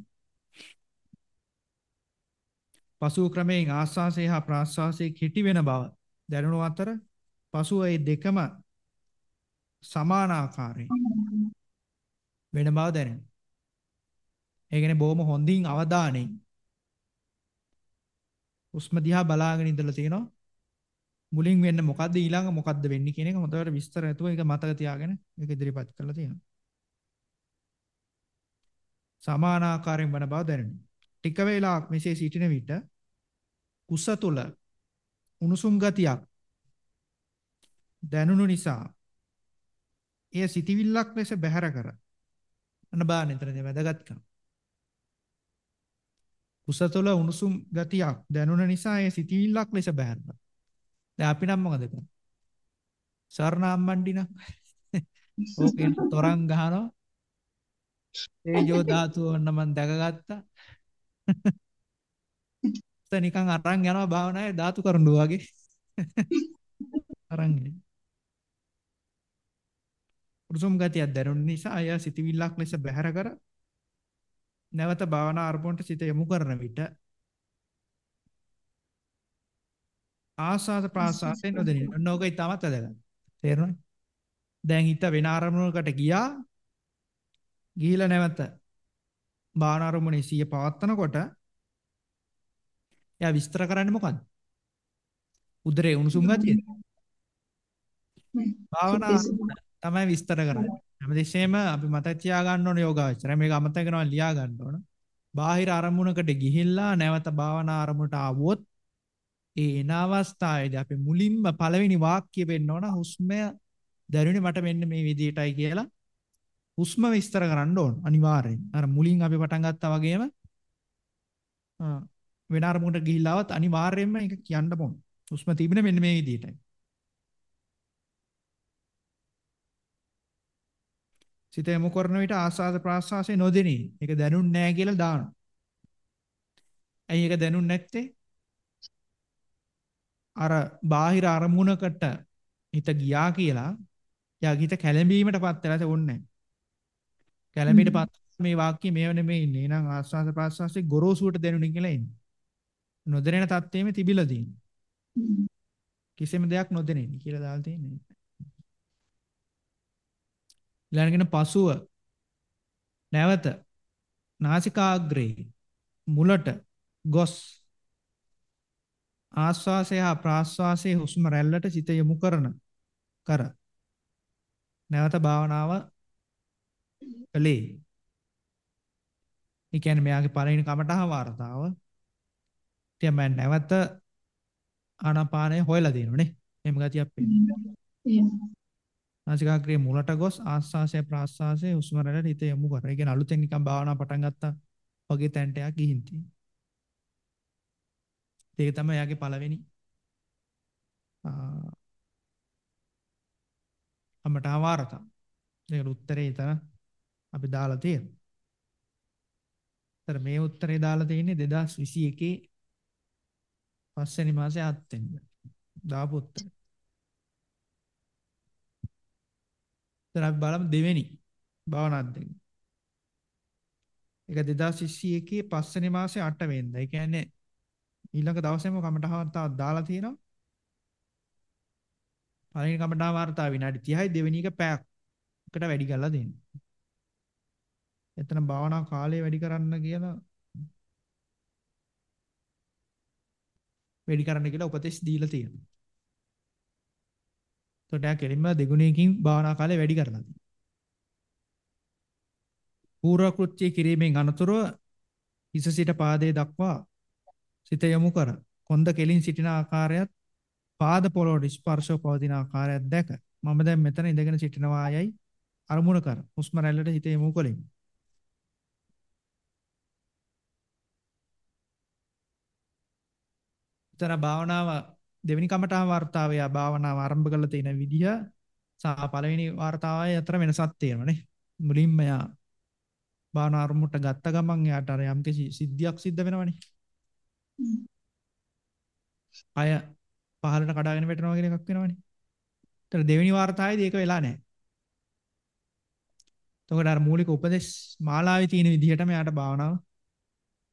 පසු ක්‍රමයෙන් ආස්වාසය හා ප්‍රාස්වාසය කෙටි වෙන බව දැනුණු අතර පසුව ඒ දෙකම සමාන ආකාරයෙන් වෙන බව දැනෙනවා. ඒ කියන්නේ බොහොම හොඳින් අවධානයෙන් හුස්ම දිහා බලාගෙන ඉඳලා තියෙනවා. මුලින් වෙන්නේ මොකද්ද ඊළඟ මොකද්ද වෙන්නේ කියන එක හොඳට විස්තර නැතුව ඒක මතක තියාගෙන ඒක ඉදිරිපත් කරලා තියෙනවා. සමාන ආකාරයෙන් වන බව දැනෙනවා. ටික වේලාවක් මෙසේ සිටින විට කුස තුල උණුසුම් ගතියක් දැනුණු නිසා එය සිටිවිල්ලක් ලෙස බැහැර කර අන්න බාන එතනදී වැදගත්කම කුස තුල උණුසුම් ගතියක් දැනුණ නිසා එය සිටිවිල්ලක් ලෙස බැහැර කරා. දැන් අපි නම් මොකද කරන්නේ? සර්ණාම්මණ්ඩින (laughs) ඕකෙන් තරංග ගහනවා. තේජෝ ධාතුව ඔන්න මම දැකගත්තා. (laughs) නිකන් අරන් යනවා භාවනාවේ ධාතු කරඬු වගේ. (laughs) අරන් යනවා උරුසුම් ගතියක් දැනුන නිසා අය සිතවිල්ලක් ලෙස බැහැර කර නැවත භාවනා අරමුණට සිත යොමු කරන විට ආසාද ප්‍රාසාසයෙන් නොදෙනින්. ඔන්නෝගයි තමත් වැදගත්. තේරුණාද දැන් හිත වෙන අරමුණකට ගියා. ගිහිලා නැවත භාවනා අරමුණේ සිය පවත්නකොට එයා විස්තර කරන්නේ මොකද්ද? උදරේ උණුසුම් ගතිය. භාවනා තමයි විස්තර කරන්නේ. හැමදෙස්සෙම අපි මතක තියා ගන්න ඕන යෝගාවචරය. මේක අමතක කරනවා ලියා ගන්න ඕන. බාහිර අරමුණකට ගිහිල්ලා නැවත භාවනා අරමුණට ආවොත් ඒ එන අවස්ථාවේදී අපි මුලින්ම පළවෙනි වාක්‍ය වෙන්න ඕන හුස්මය දැනුනේ මට මෙන්න මේ විදිහටයි කියලා හුස්ම විස්තර කරන්න ඕන අනිවාර්යෙන්. අර මුලින් අපි පටන් ගත්තා වගේම වෙන අරමුණකට ගිහිල්ලාවත් අනිවාර්යයෙන්ම ඒක කියන්න ඕන. හුස්ම තිබෙන මෙන්න මේ විදිහටයි. සිත යොමු කරන විට ආස්වාද ප්‍රාස්වාසයේ නොදෙනී. ඒක දැනුන්නේ නැහැ කියලා දානවා. ඇයි ඒක දැනුන්නේ නැත්තේ? අර බාහිර අරමුණකට හිත ගියා කියලා යාගේ හිත කැළඹීමටපත් වෙලා තෝන්නේ නැහැ. කැළඹීමටපත් මේ වාක්‍ය මේව නෙමෙයි ඉන්නේ. එහෙනම් ආස්වාද ප්‍රාස්වාසයේ ගොරෝසුවට දැනුනේ කියලා ඉන්නේ. නොදැනෙන තත්ත්වෙම තිබිලා තියෙන්නේ. කිසිම දෙයක් නොදැනෙන්නේ කියලා දාලා තියෙන්නේ. ඊළඟට පසුව නැවත නාසිකාග්‍රේ මුලට ගොස් ආස්වාසය හා ප්‍රාස්වාසයේ හුස්ම රැල්ලට සිත යොමු කරන කර. නැවත භාවනාව කළේ. ඒ කියන්නේ මෙයාගේ පළවෙනි කමටහ වார்த்தාව ඉතින් මම නැවත ආනාපානය හොයලා දෙනවනේ. එහෙම ගතියක් පේනවා. එහෙම. නාසිකාග්‍රේ මුලට ගොස් ආස්වාසය ප්‍රාස්වාසය හුස්ම රැල්ලට හිත යොමු කර. ඒ කියන්නේ අලුතෙන් නිකන් භාවනා පටන් ගත්තා වගේ තැනට යා ගිහින් තියෙනවා. ඒක තමයි යාගේ පළවෙනි අමට ආවාරත. ඒකට උත්තරේ එතන අපි දාලා තියෙනවා. ඒතර මේ උත්තරේ දාලා තියෙන්නේ 2021 පස්වෙනි මාසේ 7 වෙනිදා. දාපු උත්තරේ. දැන් අපි බලමු දෙවෙනි භාවනා අධ්‍යයනය. ඒක 2021 පස්වෙනි මාසේ 8 වෙනිදා. ඒ කියන්නේ ඊළඟ දවසේම කමටහන් තාක් දාලා තියෙනවා. පළවෙනි කමටහන් වාර්තාව විනාඩි 30යි දෙවෙනි එක පැයකට වැඩි කරලා දෙන්න. එතන භාවනා කාලය වැඩි කරන්න කියලා වැඩි කරන්න කියලා උපදෙස් දීලා තියෙනවා. එතකොට යා කෙලින්ම දෙගුණයකින් භාවනා කාලය වැඩි කරලා තියෙනවා. පූර්ව කෘත්‍ය කිරීමෙන් අනතුරුව හිස සිට පාදයේ දක්වා සිත යොමු කර කොන්ද කෙලින් සිටින ආකාරයත් පාද පොළොවට ස්පර්ශව පවතින ආකාරයත් දැක මම දැන් මෙතන ඉඳගෙන සිටිනවා යයි අරමුණ කර හුස්ම රැල්ලට හිත යොමු කළෙමි. උතර භාවනාව දෙවෙනි කමඨා වර්තාවය භාවනාව ආරම්භ කරලා තියෙන විදිහ සහ පළවෙනි වර්තාවය අතර වෙනසක් තියෙනවානේ. මුලින්ම යා භාවනා අරමුණට ගත්ත ගමන් යාට අර යම්කිසි සිද්ධියක් සිද්ධ වෙනවනේ. අය පහළට කඩාගෙන වැටෙනවා කියන එකක් වෙනවනේ. ඒතර දෙවෙනි වර්තාවයේදී ඒක වෙලා නැහැ. එතකොට අර මූලික උපදේශ මාලාවේ තියෙන විදිහටම යාට භාවනාව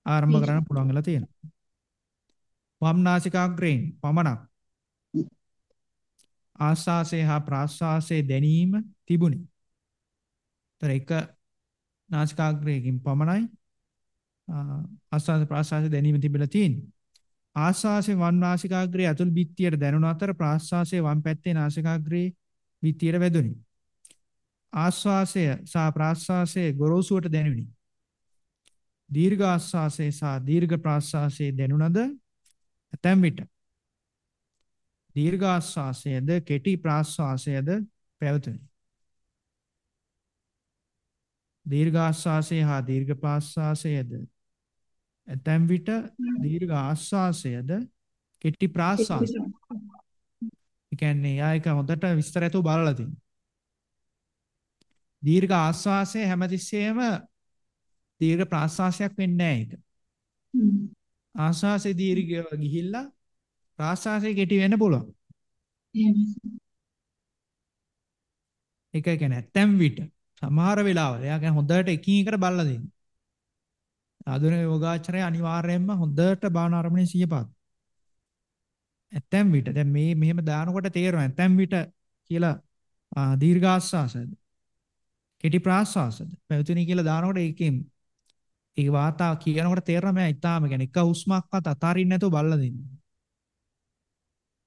ආරම්භ කරන්න පුළුවන් වෙලා තියෙනවා. වම්නාසිකාග්‍රේන් පමණක් ආස්වාසේ හා ප්‍රාස්වාසේ දැනීම තිබුණි. ඒතර එක නාසිකාග්‍රේකින් පමණයි ආස්වාද ප්‍රාස්වාස දැනීම තිබිලා තියෙන්නේ. ආස්වාසේ වම් නාසිකාග්‍රේ අතුල් බිත්තියට දැනුන අතර ප්‍රාස්වාසයේ වම් පැත්තේ නාසිකාග්‍රේ බිත්තියට වැදුනි. ආස්වාසය සහ ප්‍රාස්වාසයේ ගොරෝසුවට දැනුනි. දීර්ඝ ආස්වාසයේ සහ දීර්ඝ ප්‍රාස්වාසයේ දැනුණද ඇතැම් විට දීර්ඝ ආස්වාසයද කෙටි ප්‍රාස්වාසයද පැවතුනි. දීර්ඝ ආස්වාසය හා දීර්ඝ ප්‍රාස්වාසයද ඇතැම් විට දීර්ඝ ආස්වාසයද කෙටි ප්‍රාස්වාසය. ඒ කියන්නේ යා එක හොඳට විස්තරයතු බලලා තියෙනවා. දීර්ඝ ආස්වාසය හැමතිස්සෙම දීර්ඝ ප්‍රාස්වාසයක් වෙන්නේ නැහැ ඒක. ආස්වාසය දීර්ඝව ගිහිල්ලා ප්‍රාස්වාසය කෙටි වෙන්න පුළුවන්. ඒක කියන්නේ ඇතැම් විට සමහර වෙලාවල එයා කියන්නේ හොඳට එකින් එකට බලලා දෙන්න. ආධුනික යෝගාචරය අනිවාර්යයෙන්ම හොඳට බාන අරමුණේ සියපාත්. ඇතැම් විට දැන් මේ මෙහෙම දානකොට තේරෙනවා ඇතැම් විට කියලා දීර්ඝාස්වාසද කෙටි ප්‍රාස්වාසද පැවතුනි කියලා දානකොට ඒකෙන් ඒ වාතාව කියනකොට තේරෙනවා මම ඉතාලම කියන්නේ එක හුස්මක්වත් අතාරින්න නැතුව බලලා දෙන්න.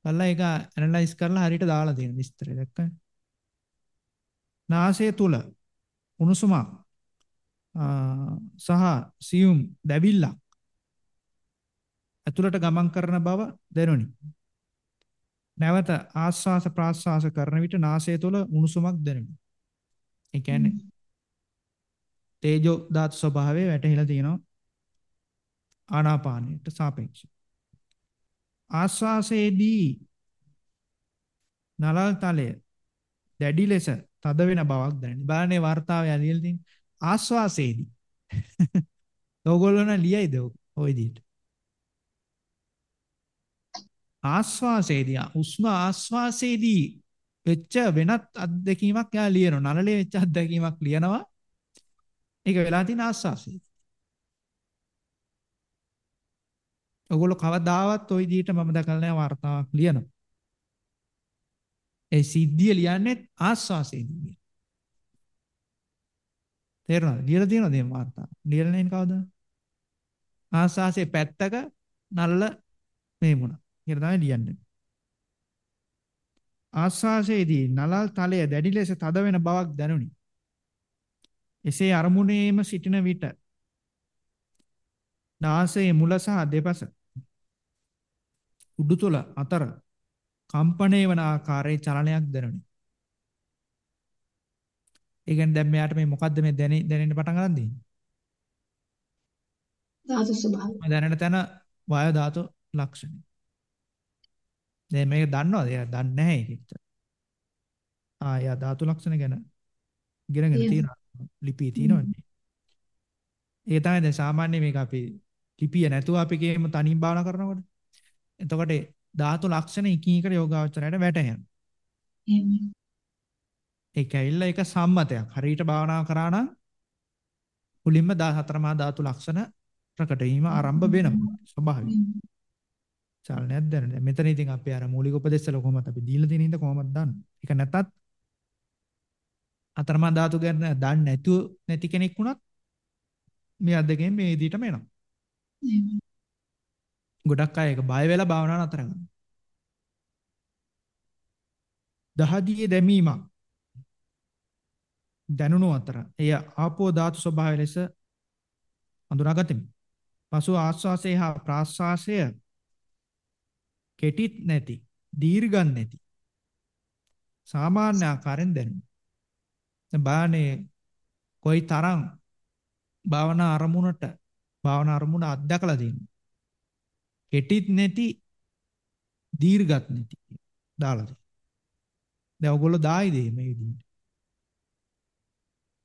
බලලා ඒක ඇනලයිස් කරලා හරියට දාලා දෙන්න විස්තරය දැක්කද? නාසය තුල උණුසුමක් සහ සියුම් දැවිල්ලක් ඇතුළට ගමන් කරන බව දැනුනි. නැවත ආස්වාස ප්‍රාස්වාස කරන විට නාසය තුල උණුසුමක් දැනුනි. ඒ කියන්නේ තේජෝ ධාතු ස්වභාවය වැටහිලා තියෙනවා ආනාපානයට සාපේක්ෂව. ආස්වාසයේදී නලල් තලය දැඩි ලෙස තද වෙන බවක් දැනෙන. බලන්නේ වර්තාවේ ඇලියල තියෙන ආස්වාසයේදී. (laughs) ඕගොල්ලෝ නම් ලියයිද ඔය විදිහට? ආස්වාසයේදී උස්ම ආස්වාසයේදී වෙච්ච වෙනත් අත්දැකීමක් යා ලියනවා. නලලේ වෙච්ච අත්දැකීමක් ලියනවා. ඒක වෙලා තියෙන ආස්වාසයේදී. ඔයගොල්ලෝ කවදාවත් ওই විදිහට මම දැකලා නැහැ වර්තාවක් ලියනවා. ඒ සිද්ධිය ලියන්නේ ආස්වාසයේදී. තේරුණාද? ලියලා තියෙනවද මේ වාර්තාව? ලියලා නැහැ කවද? ආස්වාසේ පැත්තක නල්ල මේමුණා. කියලා තමයි ලියන්නේ. ආස්වාසයේදී නලල් තලය දැඩි ලෙස තද වෙන බවක් දැනුනි. එසේ අරමුණේම සිටින විට නාසයේ මුල සහ දෙපස උඩුතල අතර කම්පණය වන ආකාරයේ චලනයක් දැනුනි. ඒ කියන්නේ දැන් මෙයාට මේ මොකද්ද මේ දැනෙන්න පටන් ගන්න දෙන්නේ? ධාතු ස්වභාවය. දැනෙන තැන වායු ධාතු ලක්ෂණය. දැන් මේක දන්නවද? එයා දන්නේ නැහැ ඒක. ආ එයා ධාතු ලක්ෂණ ගැන ඉගෙනගෙන තියෙනවා. ලිපිය තියෙනවනේ. ඒ තමයි දැන් සාමාන්‍ය මේක අපි ලිපිය නැතුව අපි කියමු තනින් භාවනා කරනකොට. එතකොට ධාතු ලක්ෂණ එකින් එකට යෝගාවචරයට වැටහෙනවා. එහෙමයි. ඒක ඇවිල්ලා ඒක සම්මතයක්. හරියට භාවනා කරා නම් මුලින්ම 14 මහා ධාතු ලක්ෂණ ප්‍රකට වීම ආරම්භ වෙනවා. ස්වභාවයෙන්. චලනයක් දැනෙන. මෙතන ඉතින් අපි අර මූලික උපදේශවල කොහොමද අපි දීලා තියෙන ඉඳ කොහොමද දන්නේ? ඒක නැත්තත් අතරමා ධාතු ගැන දන්නේ නැතුව නැති කෙනෙක් වුණත් මේ අද්දකෙන් මේ විදිහටම එනවා. ගොඩක් අය ඒක බය වෙලා භාවනාව නතර කරනවා. දහදියේ දැමීමක් දැනුණු අතර එය ආපෝ ධාතු ස්වභාවය ලෙස හඳුනාගතිමි. පසු ආස්වාසය හා ප්‍රාස්වාසය කෙටිත් නැති, දීර්ඝන් නැති සාමාන්‍ය ආකාරයෙන් දැනුණා. දැන් බානේ කොයි තරම් භාවනා අරමුණට භාවනා අරමුණ අත්දකලා තියෙනවා. කෙටිත් නැති දීර්ඝත් නැති දාලා තියෙනවා. දැන් ඔයගොල්ලෝ දායිද මේ විදිහට?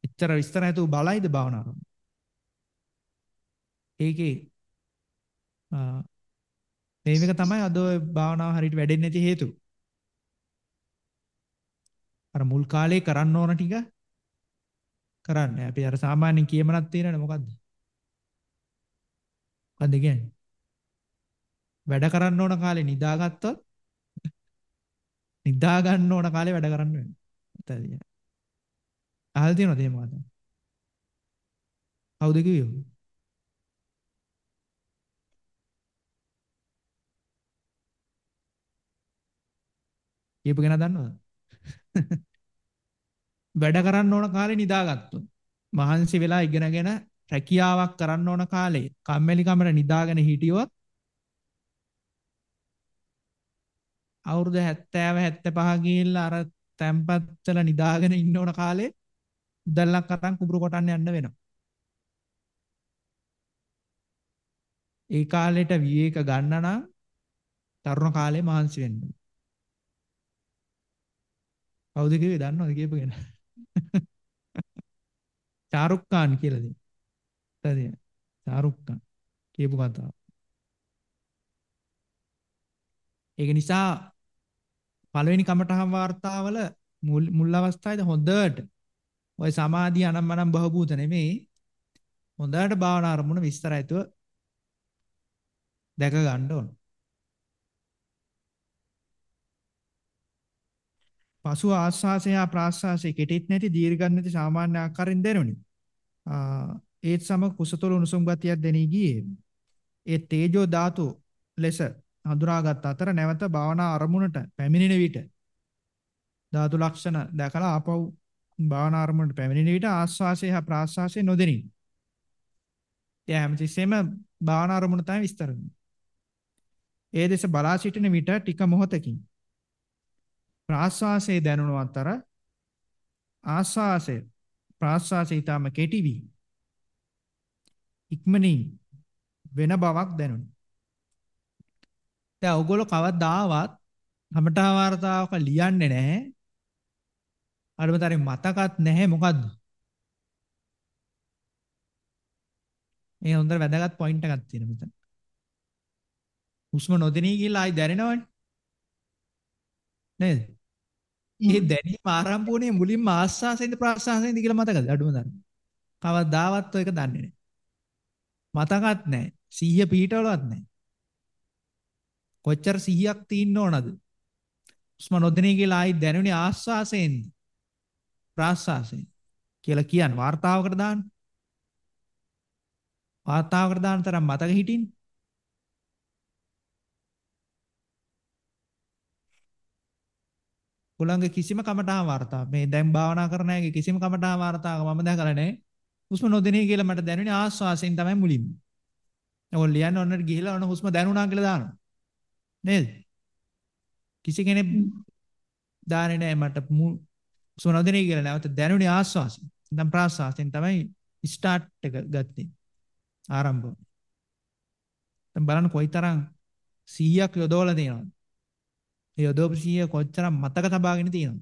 එච්චර විස්තර නැතුව බලයිද භාවනා කරන? ඒකේ මේක තමයි අද ඔය භාවනාව හරියට වැඩෙන්නේ නැති හේතුව. අර මුල් කාලේ කරන්න ඕන ටික කරන්නේ. අපි අර සාමාන්‍යයෙන් කියමනක් තියෙනනේ මොකද්ද? මොකද්ද කියන්නේ? වැඩ කරන්න ඕන කාලේ නිදාගත්තොත් (laughs) නිදා ගන්න ඕන කාලේ වැඩ කරන්න වෙනවා. අහලා තියෙනවද එහෙම වද? කවුද කිව්වේ? කියපු කෙනා දන්නවද? (laughs) වැඩ කරන්න ඕන කාලේ නිදාගත්තොත් මහන්සි වෙලා ඉගෙනගෙන රැකියාවක් කරන්න ඕන කාලේ කම්මැලි කමර නිදාගෙන හිටියොත් අවුරුදු 70 75 ගිහිල්ලා අර තැම්පත් වෙලා නිදාගෙන ඉන්න ඕන කාලේ උදැල්ලක් අරන් කුඹුරු කොටන්න යන්න වෙනවා. ඒ කාලෙට විවේක ගන්න නම් තරුණ කාලේ මහන්සි වෙන්න. කවුද කිව්වේ දන්නවද කියපු කෙනා? ශාරුක් ඛාන් කියලා දෙන්න. තදින. ශාරුක් ඛාන් කියපු කතාව. ඒක නිසා පළවෙනි කමටහම් වார்த்தාවල මුල් මුල් අවස්ථාවේදී හොඳට ওই සමාධිය අනම්මනම් බහූත නෙමෙයි හොඳට භාවනා අරමුණ විස්තර ඇතුව දැක ගන්න ඕන. පසු ආස්වාසය හා ප්‍රාස්වාසය කෙටිත් නැති දීර්ඝත් නැති සාමාන්‍ය ආකාරයෙන් දැනුනි. ඒත් සමග කුසතොල උණුසුම් ගතියක් දැනී ගියේ. ඒ තේජෝ ධාතු ලෙස හඳුනාගත් අතර නැවත භාවනා අරමුණට පැමිණෙන විට ධාතු ලක්ෂණ දැකලා ආපහු භාවනා අරමුණට පැමිණෙන විට ආස්වාසය හා ප්‍රාස්වාසය නොදෙනි. එයා හැමතිස්සෙම භාවනා අරමුණ තමයි විස්තර කරන්නේ. ඒ දෙස බලා සිටින විට ටික මොහොතකින් ප්‍රාශ්වාසයේ දැනුණු අතර ආශ්වාසය ප්‍රාශ්වාසය ඊටම කෙටි වී ඉක්මනින් වෙන බවක් දැනුණි. දැන් ඔයගොල්ලෝ කවදාවත් කමඨා වார்த்தාවක ලියන්නේ නැහැ. අරමතරේ මතකත් නැහැ මොකද්ද? මේ හොඳට වැදගත් පොයින්ට් එකක් තියෙන මෙතන. හුස්ම නොදෙනී කියලා ආයි දැනෙනවනේ. නේද? ඒ දැනීම ආරම්භ වුණේ මුලින්ම ආස්වාසෙන්ද ප්‍රාස්වාසෙන්ද කියලා මතකද අඩුම තරම. කවදාවත් ඔයක දන්නේ නැහැ. මතකත් නැහැ. සිහිය පිහිටවලවත් නැහැ. කොච්චර සිහියක් තියෙන්න ඕනද? උස්ම නොදෙනේ කියලා ආයි දැනුනේ ආස්වාසෙන්ද ප්‍රාස්වාසෙන්ද කියලා කියන වார்த்தාවකට දාන්න. වார்த்தාවකට දාන තරම් මතක හිටින්නේ. උලංග කිසිම කමටහන් වර්තාවක් මේ දැන් භාවනා කරන අයගේ කිසිම කමටහන් වර්තාවක් මම දැකලා නැහැ. හුස්ම නොදෙනේ කියලා මට දැනුනේ ආස්වාසයෙන් තමයි මුලින්ම. ඕගොල්ලෝ ලියන්න ඕනට ගිහිලා ඕන හුස්ම දැනුණා කියලා දානවා. නේද? කිසි කෙනෙක් දාන්නේ නැහැ මට හුස්ම නොදෙනේ කියලා නැවත දැනුනේ ආස්වාසයෙන්. දැන් ප්‍රාස්වාසයෙන් තමයි ස්ටාර්ට් එක ගත්තේ. ආරම්භ. දැන් බලන්න කොයිතරම් 100ක් යොදවලා තියෙනවද? ඒ යොදවපු 100 කොච්චර මතක තබාගෙන තියෙනවද?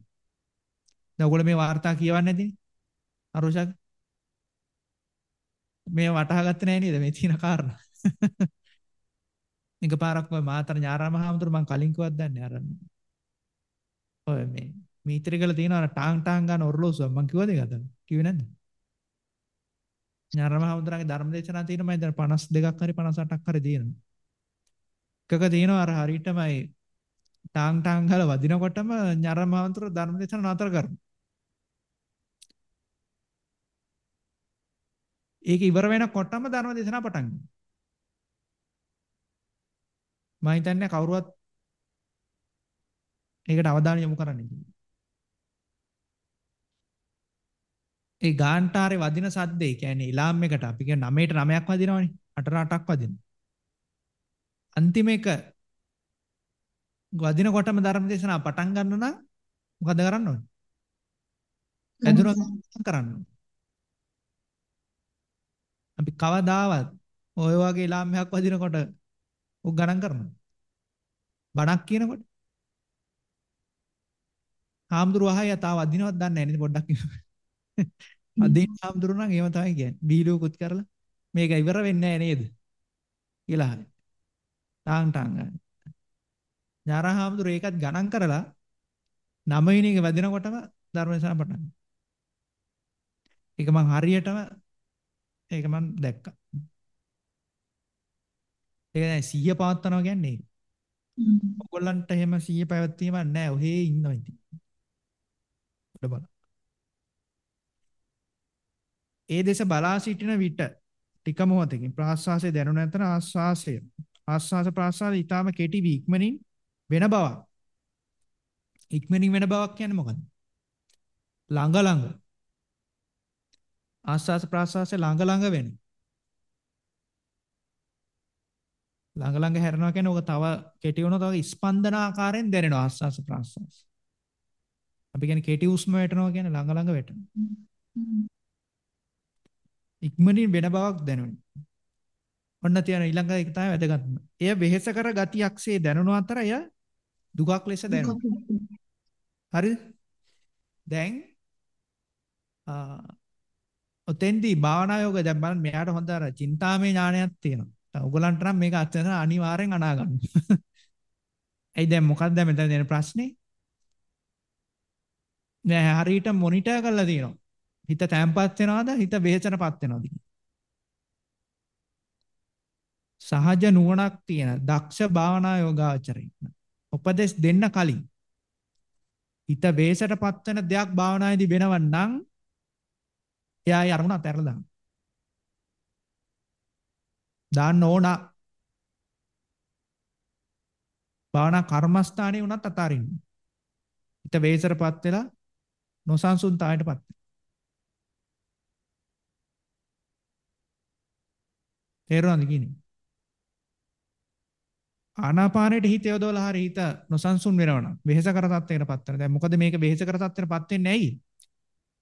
දැන් ඔයගොල්ලෝ මේ වාර්තා කියවන්නේ නැතිනේ. අරුෂක් මේ වටහා ගත්තේ නැහැ නේද මේ තියෙන කාරණා. (laughs) එකපාරක් ඔය මාතර ඥාරාම හාමුදුර මං කලින් කිව්වත් දන්නේ අර ඔය මේ මීත්‍රිකල තියෙනවා ටාං ටාං ගන්න ඔරලෝසුව මං කිව්වද ඒකද කිව්වේ නැද්ද ඥාරාම හාමුදුරන්ගේ ධර්ම දේශනා තියෙනවා මම දැන් 52ක් හරි 58ක් හරි තියෙනවා එකක තියෙනවා අර හරියටමයි ටාං ටාං ගාලා වදිනකොටම ඥාරාම හාමුදුර ධර්ම දේශනා නතර කරනවා ඒක ඉවර වෙනකොටම ධර්ම දේශනා පටන් ගන්නවා මම හිතන්නේ කවුරුවත් ඒකට අවධානය යොමු කරන්නේ නැහැ. ඒ ගාන්ටාරේ වදින සද්දේ කියන්නේ ඉලාම් එකට අපි කියන 9ට 9ක් වදිනවනේ 8ට 8ක් වදින. අන්තිම එක වදිනකොටම ධර්ම දේශනාව පටන් ගන්න නම් මොකද කරන්න ඕනේ? ඇදුරක් කරන්න ඕනේ. අපි කවදාවත් ඔය වගේ ඉලාම් එකක් වදිනකොට ඔක් ගණන් කරනවා. බණක් කියනකොට. හාමුදුරුවෝ අහය තාම අදිනවත් දන්නේ නැහැ නේද පොඩ්ඩක්. අදින් හාමුදුරුවෝ නම් එහෙම තමයි කියන්නේ. බීලුවකුත් කරලා මේක ඉවර වෙන්නේ නැහැ නේද? කියලා අහයි. ටාං ටාං ගන්න. ඥාරා හාමුදුරුවෝ ඒකත් ගණන් කරලා නවයින එක වැදිනකොටම ධර්මදේශන පටන් ඒක මං හරියටම ඒක මං දැක්කා. ඒක දැන් 100 පවත්නවා කියන්නේ ඒක. ඔයගොල්ලන්ට එහෙම 100 පැවැත්වීමක් නැහැ. ඔහේ ඉන්නවා ඉතින්. ඔන්න බලන්න. ඒ දෙස බලා සිටින විට ටික මොහොතකින් ප්‍රාශ්වාසය දැනුණ නැතන ආශ්වාසය ආශ්වාස ප්‍රාශ්වාස ඊටාම කෙටි වී ඉක්මනින් වෙන බවක්. ඉක්මනින් වෙන බවක් කියන්නේ මොකද්ද? ළඟ ළඟ. ආශ්වාස ප්‍රාශ්වාසය ළඟ ළඟ වෙනවා. ළඟ ළඟ හැරෙනවා කියන්නේ ඕක තව කෙටි වුණොත් ඔය ස්පන්දන ආකාරයෙන් දැනෙනවා ආස්වාස ප්‍රාස්වාස. අපි කියන්නේ කෙටි උස්ම වැටෙනවා කියන්නේ ළඟ ළඟ වැටෙනවා. ඉක්මනින් වෙන බවක් දැනුනේ. ඔන්න තියෙන ඊළඟ එක තමයි වැදගත්ම. එය වෙහෙස කර ගතියක්සේ දැනුණු අතර එය දුකක් ලෙස දැනුණා. හරිද? දැන් ඔතෙන්දී භාවනා යෝග දැන් බලන්න මෙයාට හොඳ අර චින්තාමය ඥානයක් තියෙනවා. ඔයගලන්ට නම් මේක අත්‍යවශ්‍ය අනිවාර්යෙන් අනා ගන්න. (laughs) ඇයි දැන් මොකක්ද මෙතන දෙන ප්‍රශ්නේ? නෑ හරියට මොනිටර් කරලා තියෙනවා. හිත තැම්පත් වෙනවද? හිත වෙහෙසටපත් වෙනවද? සහජ නුවණක් තියෙන දක්ෂ භාවනා යෝගාචරයෙක්. උපදෙස් දෙන්න කලින් හිත වෙහෙසටපත් වෙන දෙයක් භාවනායේදී වෙනවන්නම් එයායි අරමුණ අතහැරලා දාන්න. දාන්න ඕන. භාවනා කර්මස්ථානයේ උනත් අතාරින්න. හිත වේසරපත් වෙලා නොසන්සුන්තාවයටපත්. තේරුණාද කියන්නේ? ආනාපානෙට හිත යොදවලා හරි හිත නොසන්සුන් වෙනවනම් වෙහෙස කර තත්ත්වයකටපත් වෙනවා. දැන් මොකද මේක වෙහෙස කර තත්ත්වයකටපත් වෙන්නේ ඇයි?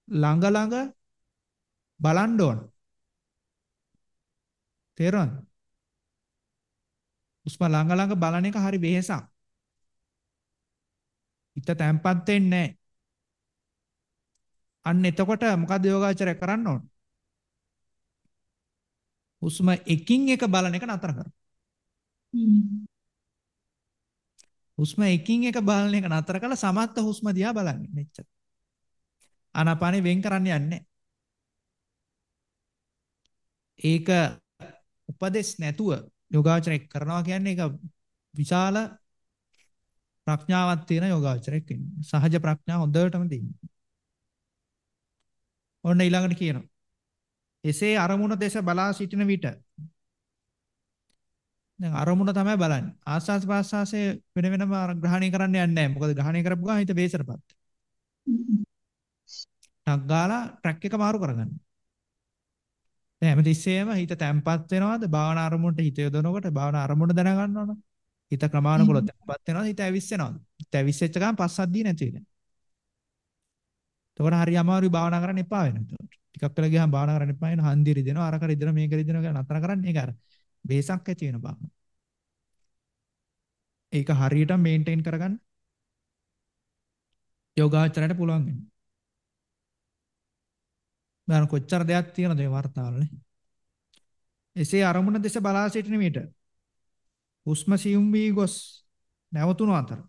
ළඟ ළඟ බලන්න ඕන. තේරෙනවද? හුස්ම ළඟ ළඟ බලන එක හරි වෙහෙසක්. හිත තැම්පත් වෙන්නේ නැහැ. අන්න එතකොට මොකද යෝගාචරය කරන්න ඕන? හුස්ම එකින් එක බලන එක නතර කරන්න. හුස්ම එකින් එක බලන එක නතර කළා සමත්ත හුස්ම දිහා බලන්නේ මෙච්චර. ආනාපානෙ වෙන් කරන්න යන්නේ ඒක උපදෙස් නැතුව යෝගාචරය කරනවා කියන්නේ ඒක විශාල ප්‍රඥාවක් තියෙන යෝගාචරයක් ඉන්නේ. සහජ ප්‍රඥාව හොඳටම තියෙනවා. ඔන්න ඊළඟට කියනවා. එසේ අරමුණ දෙස බලා සිටින විට දැන් අරමුණ තමයි බලන්නේ. ආස්වාස් ප්‍රාස්වාසයේ වෙන වෙනම ග්‍රහණය කරන්න යන්නේ නැහැ. මොකද ග්‍රහණය කරපු ගමන් හිත වේසරපත්. ටක් ගාලා ට්‍රැක් එක මාරු කරගන්න. දැන් හැමතිස්සෙම හිත තැම්පත් වෙනවද? භාවනා අරමුණට හිත යොදනකොට භාවනා අරමුණ දැනගන්න ඕන. හිත ක්‍රමානුකූලව තැම්පත් වෙනවද? හිත ඇවිස්සෙනවද? හිත ඇවිස්සෙච්ච ගමන් පස්සද්ධිය නැති වෙනවා. එතකොට හරි අමාරුයි භාවනා කරන්න එපා වෙනවා. ටිකක් වෙලා ගියාම භාවනා කරන්න එපා වෙන හන්දි රිදෙනවා අරක රිදෙනවා මේක රිදෙනවා කියලා නතර කරන්නේ ඒක අර බේසක් ඇති වෙන බාහම. ඒක හරියට මේන්ටේන් කරගන්න යෝගාචරයට පුළුවන් වෙනවා. බලන්න කොච්චර දෙයක් තියෙනවද මේ වර්තාවලනේ. එසේ අරමුණ දෙස බලා සිටින විට හුස්ම සියුම් වී ගොස් නැවතුණු අතර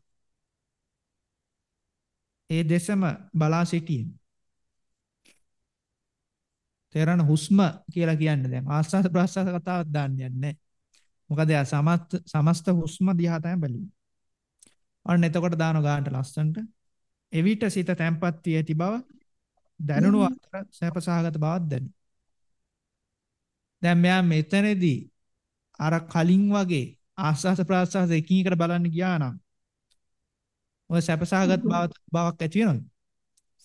ඒ දෙසම බලා සිටීම තේරෙන හුස්ම කියලා කියන්නේ. දැන් ආස්වාද ප්‍රාස්වාද කතාවක් දාන්න යන්නේ. මොකද යා සමස්ත සමස්ත හුස්ම දිහා තමයි බලන්නේ අන්න එතකොට දාන ගානට ලස්සන්ට එවිට සිත තැම්පත් වී ඇති බව දැනුණු අතර සැපසහගත බවක් දැනේ. දැන් මෙයා මෙතනදී අර කලින් වගේ ආස්වාද ප්‍රාස්වාද එකින් එකට බලන්න ගියා නම් ඔය සැපසහගත බවක් ඇති වෙනවද?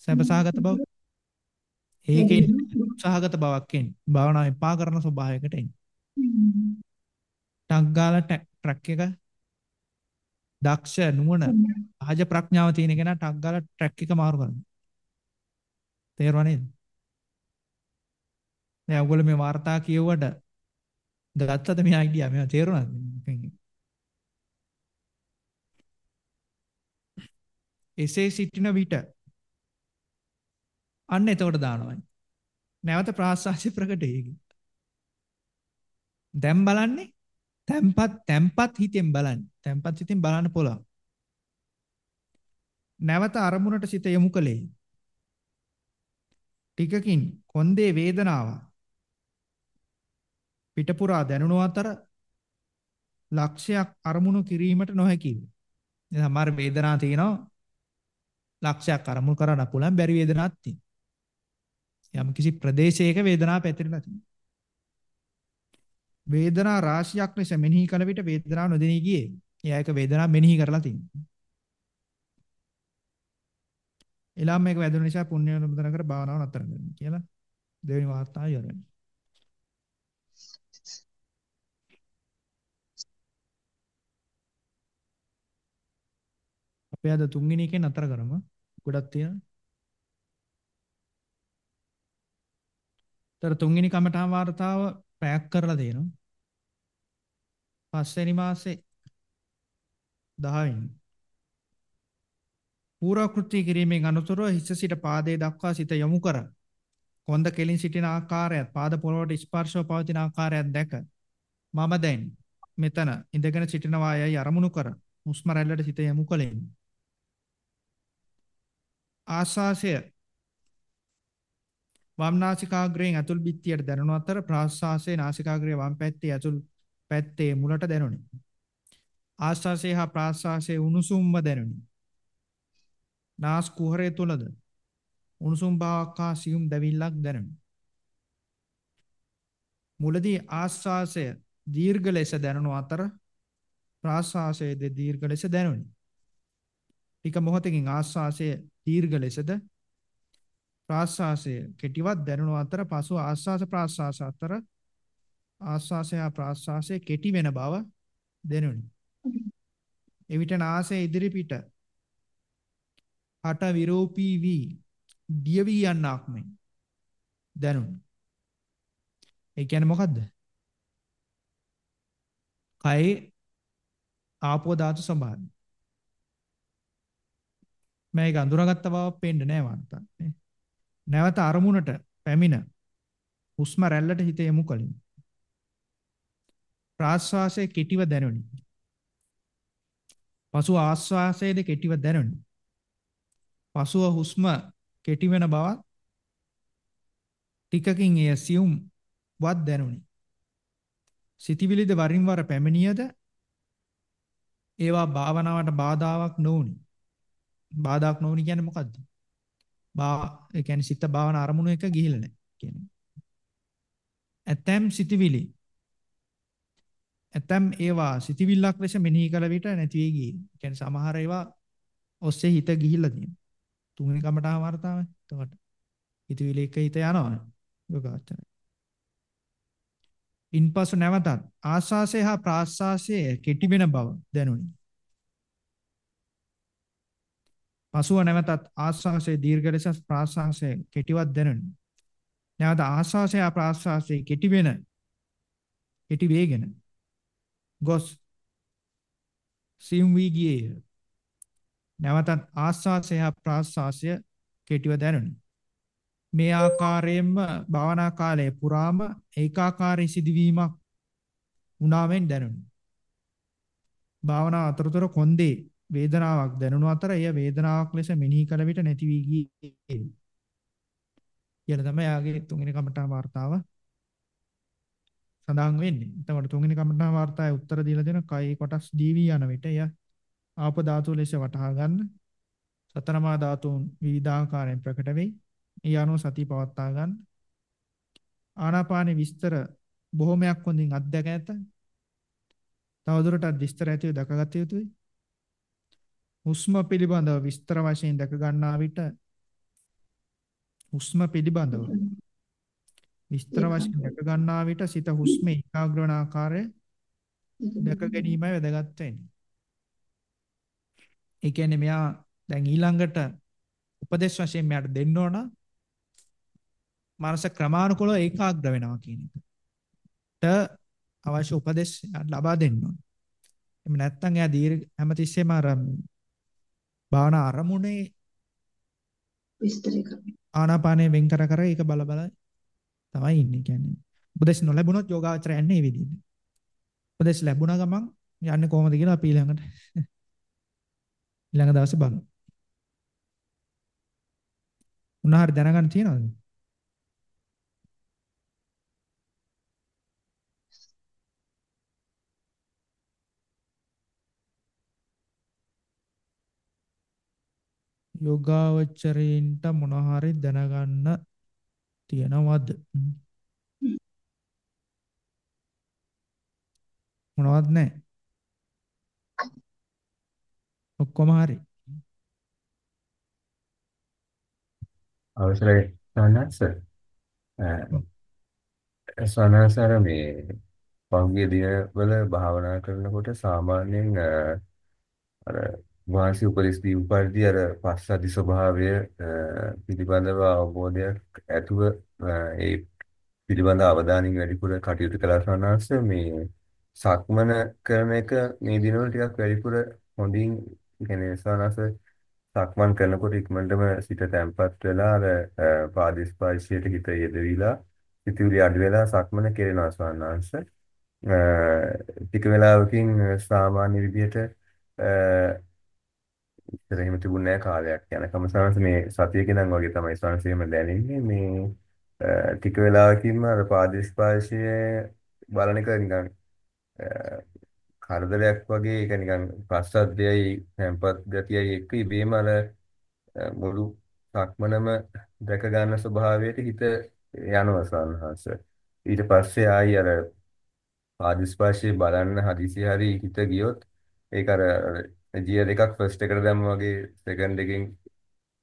සැපසහගත බව? ඒකෙන් උත්සාහගත බවක් එන්නේ. භාවනාව එපා කරන ස්වභාවයකට එන්නේ. ටක් ගාලා ට්‍රැක් එක දක්ෂ නුවණ ආජ ප්‍රඥාව තියෙන කෙනා ටක් ගාලා ට්‍රැක් එක මාරු කරනවා. තේරුණා නේද? දැන් ඔයගොල්ලෝ මේ වාර්තා කියුවට ගත්තද මේ අයිඩියා මේවා තේරුණාද? එසේ සිටින විට අන්න එතකොට දානවා. නැවත ප්‍රාශ්වාසය ප්‍රකට වෙයි. දැන් බලන්නේ tempat tempat හිතෙන් බලන්නේ. tempat හිතෙන් බලන්න පුළුවන්. නැවත අරමුණට සිත යොමු කලේ. ටිකකින් කොන්දේ වේදනාව පිටපුරා දැනුණු අතර ලක්ෂයක් අරමුණු කිරීමට නොහැකියි. සමහර වේදනා තියෙනවා ලක්ෂයක් අරමුණු කරන්න පුළුවන් බැරි වේදනාවක් තියෙනවා. යම් කිසි ප්‍රදේශයක වේදනාව පැතිරෙලා තියෙනවා. වේදනා රාශියක් ලෙස මෙනෙහි කළ විට වේදනාව නොදෙනී ගියේ. එයා එක වේදනාව මෙනෙහි කරලා තියෙනවා. එළාම මේක වැදුණු නිසා පුණ්‍ය නමුදන කර භාවනාව නතර කරන්න කියලා දෙවෙනි වාර්තාව යොරන්නේ. අපි අද තුන්වෙනි එකෙන් නතර කරමු. ගොඩක් තියෙනවා. ඒතර තුන්වෙනි කමඨා වார்த்தාව පැයක් කරලා දෙනවා. පස්වෙනි මාසේ 10 වෙනි. පූර්වකෘති කිරීමෙන් අනුතරව හිස සිට පාදයේ දක්වා සිත යොමු කර කොන්ද කෙලින් සිටින ආකාරයත් පාද පොළොවට ස්පර්ශව පවතින ආකාරයත් දැක මම දැන් මෙතන ඉඳගෙන සිටිනවා යයි අරමුණු කර හුස්ම රැල්ලට සිත යොමු කලෙමි. ආස්වාසය වම් නාසිකාග්‍රයෙන් ඇතුල් බිත්තියට දැනුණු අතර ප්‍රාශ්වාසයේ නාසිකාග්‍රයේ වම් පැත්තේ ඇතුල් පැත්තේ මුලට දැනුනි. ආශ්වාසයේ හා ප්‍රාශ්වාසයේ උණුසුම්ව දැනුනි. නාස් කුහරය තුලද උණුසුම් බවක් හා සියුම් දැවිල්ලක් දැනුනි. මුලදී ආශ්වාසය දීර්ඝ ලෙස දැනුණු අතර ප්‍රාශ්වාසයේද දීර්ඝ ලෙස දැනුනි. ටික මොහොතකින් ආශ්වාසය දීර්ඝ ලෙසද ප්‍රාශ්වාසය කෙටිවත් දැනුණු අතර පසු ආශ්වාස ප්‍රාශ්වාස අතර ආශ්වාසය ප්‍රාශ්වාසය කෙටි වෙන බව දැනුනි. එවිට නාසය ඉදිරි පිට හට විරෝපී වී දිය වී යන්නක් මෙන් දැනුනි. ඒ කියන්නේ මොකද්ද? කයේ ආපෝ ධාතු ස්වභාවය. මේක අඳුරගත්ත බව පේන්නේ නැහැ වන්තන්. නැවත අරමුණට පැමිණ හුස්ම රැල්ලට හිත යොමු කලින්. ප්‍රාශ්වාසයේ කෙටිව දැනුනි. පසුව ආශ්වාසයේද කෙටිව දැනුනි. පසුව හුස්ම කෙටි වෙන බවත් ටිකකින් එය සියුම් වත් දැනුනි. සිතිවිලිද වරින් වර පැමිණියද ඒවා භාවනාවට බාධාවක් නොවුනි. බාධාක් නොවුනි කියන්නේ මොකද්ද? බා ඒ කියන්නේ සිත භාවන අරමුණු එක ගිහිල්ලා නැහැ කියන්නේ. ඇතැම් සිතිවිලි ඇතැම් ඒවා සිතිවිල්ලක් ලෙස මෙනෙහි කළ විට නැති වෙයි ගියේ. කියන්නේ සමහර ඒවා ඔස්සේ හිත ගිහිල්ලා තියෙනවා. තුන්වෙනි කමටහන් වර්තාව. එතකොට හිතවිලි එක හිත යනවා. යෝගාචරය. ඉන්පසු නැවතත් ආස්වාසය හා ප්‍රාස්වාසය කෙටි වෙන බව දැනුනි. පසුව නැවතත් ආස්වාසයේ දීර්ඝ ලෙස ප්‍රාස්වාසයේ කෙටිවත් දැනුනි. නැවත ආස්වාසය හා ප්‍රාස්වාසයේ කෙටි වෙන කෙටි වේගෙන ගොස් සියුම් වී ගියේය. නැවතත් ආස්වාසය හා ප්‍රාස්වාසය කෙටිව දැනුනි. මේ ආකාරයෙන්ම භාවනා කාලයේ පුරාම ඒකාකාරී සිදුවීමක් උනාවෙන් දැනුනි. භාවනා අතරතුර කොන්දේ වේදනාවක් දැනුණු අතර එය වේදනාවක් ලෙස මෙනෙහි කළ විට නැති වී ගියේ. කියලා තමයි යාගේ තුන්වෙනි කමටා වார்த்தාව සඳහන් වෙන්නේ. එතකොට තුන්වෙනි කමටා වார்த்தාවේ උත්තර දීලා දෙන කයි කොටස් දීවි යන විට එය ආප ධාතු ලෙස වටහා ගන්න සතරමා ධාතුන් විවිධාකාරයෙන් ප්‍රකට වෙයි. ඒ අනුව සතිය පවත්වා ගන්න. ආනාපාන විස්තර බොහොමයක් හොඳින් අත්දැක ඇත. තවදුරටත් විස්තර ඇතිව දකගත යුතුයි. හුස්ම පිළිබඳව විස්තර වශයෙන් දැක ගන්නා විට හුස්ම පිළිබඳව විස්තර වශයෙන් දැක ගන්නා විට සිත හුස්මේ ඒකාග්‍ර වන ආකාරය දැක ගැනීමයි වැදගත් වෙන්නේ. ඒ කියන්නේ මෙයා දැන් ඊළඟට උපදේශ වශයෙන් මෙයාට දෙන්න ඕන මානස ක්‍රමානුකූලව ඒකාග්‍ර වෙනවා කියන එක. ට අවශ්‍ය උපදේශ ලබා දෙන්න ඕන. එහෙම නැත්නම් එයා දීර්ඝ හැමතිස්සෙම අර භාවනා අරමුණේ විස්තර කරන්න. ආනාපානය වෙන් කර කර ඒක බල බල තමයි ඉන්නේ කියන්නේ. උපදේශ නොලැබුණොත් යෝගාචරය යන්නේ මේ විදිහට. උපදේශ ලැබුණා ගමන් යන්නේ කොහොමද කියලා අපි ඊළඟට ඊළඟ දවසේ බලමු. උනාහරි දැනගන්න තියනවද? යෝගාවචරයින්ට මොන හරි දැනගන්න තියනවද? මොනවත් නැහැ. ඔක්කොම හරි. අවසරයි සනස සනසර මේ පහුගිය දිනවල භාවනා කරනකොට සාමාන්‍යයෙන් අර වාසි උපදෙස් දීපු පරිදි අර පස්සද්ධි ස්වභාවය පිළිබඳව අවබෝධයක් ඇතුව ඒ පිළිබඳ අවධානයෙන් වැඩිපුර කටයුතු කළා සනස මේ සක්මන කරන එක මේ දිනවල ටිකක් වැඩිපුර හොඳින් කියන්නේ සනස සක්මන් කරනකොට ඉක්මනටම සිත තැම්පත් වෙලා අර පාදස්පර්ශයට හිත යෙදවිලා සිතුවිලි අඩු වෙලා සක්මන කෙරෙනවා ස්වාමීනාංශ. ටික වෙලාවකින් සාමාන්‍ය විදිහට ඉතර එහෙම තිබුණේ නැහැ කාලයක් යනකම. සමහර මේ සතියක ඉඳන් වගේ තමයි සංසීම දැනෙන්නේ. මේ ටික වෙලාවකින්ම අර පාදස්පර්ශය බලන එක නිකන් කරදරයක් වගේ. ඒක නිකන් පස්සද්ධයයි tempat ගතියයි එක්ක ඉබේම අර මුළු සක්මනම දැක ගන්න ස්වභාවයට හිත යනවා සංහස ඊට පස්සේ ආයි අර පාදස්පර්ශය බලන්න හදිසි හරි හිත ගියොත් ඒක අර ජියර් එකක් ෆස්ට් එකට දැම්ම වගේ සෙකන්ඩ් එකකින්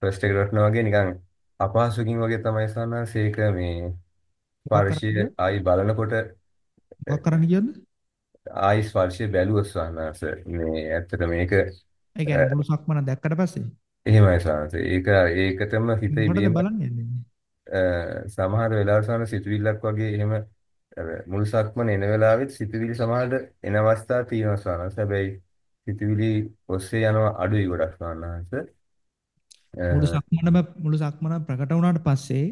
ෆස්ට් එකට වටනවා වගේ නිකන් අපහසුකින් වගේ තමයි සන්නස් ඒක මේ ස්පර්ශය ආයි බලනකොට මොකක් කරන්න කියන්න? ආයි ස්පර්ශය බැලුවා සන්නස් මේ ඇත්තට මේක ඒ කියන්නේ මුළු සක්මන දැක්කට පස්සේ එහෙමයි සන්නස් ඒක ඒකටම හිත ඉබේම? සමහර වෙලාවට සන්න සිතුවිල්ලක් වගේ එහෙම මුළු සක්මන එන වෙලාවෙත් සිතුවිලි සමහරට එන අවස්ථා තියෙනවා වහන්සේ. හැබැයි සිතුවිලි ඔස්සේ යනවා අඩුයි ගොඩක් ස්වාමීන් මුළු සක්මනම මුළු සක්මනම ප්‍රකට වුණාට පස්සේ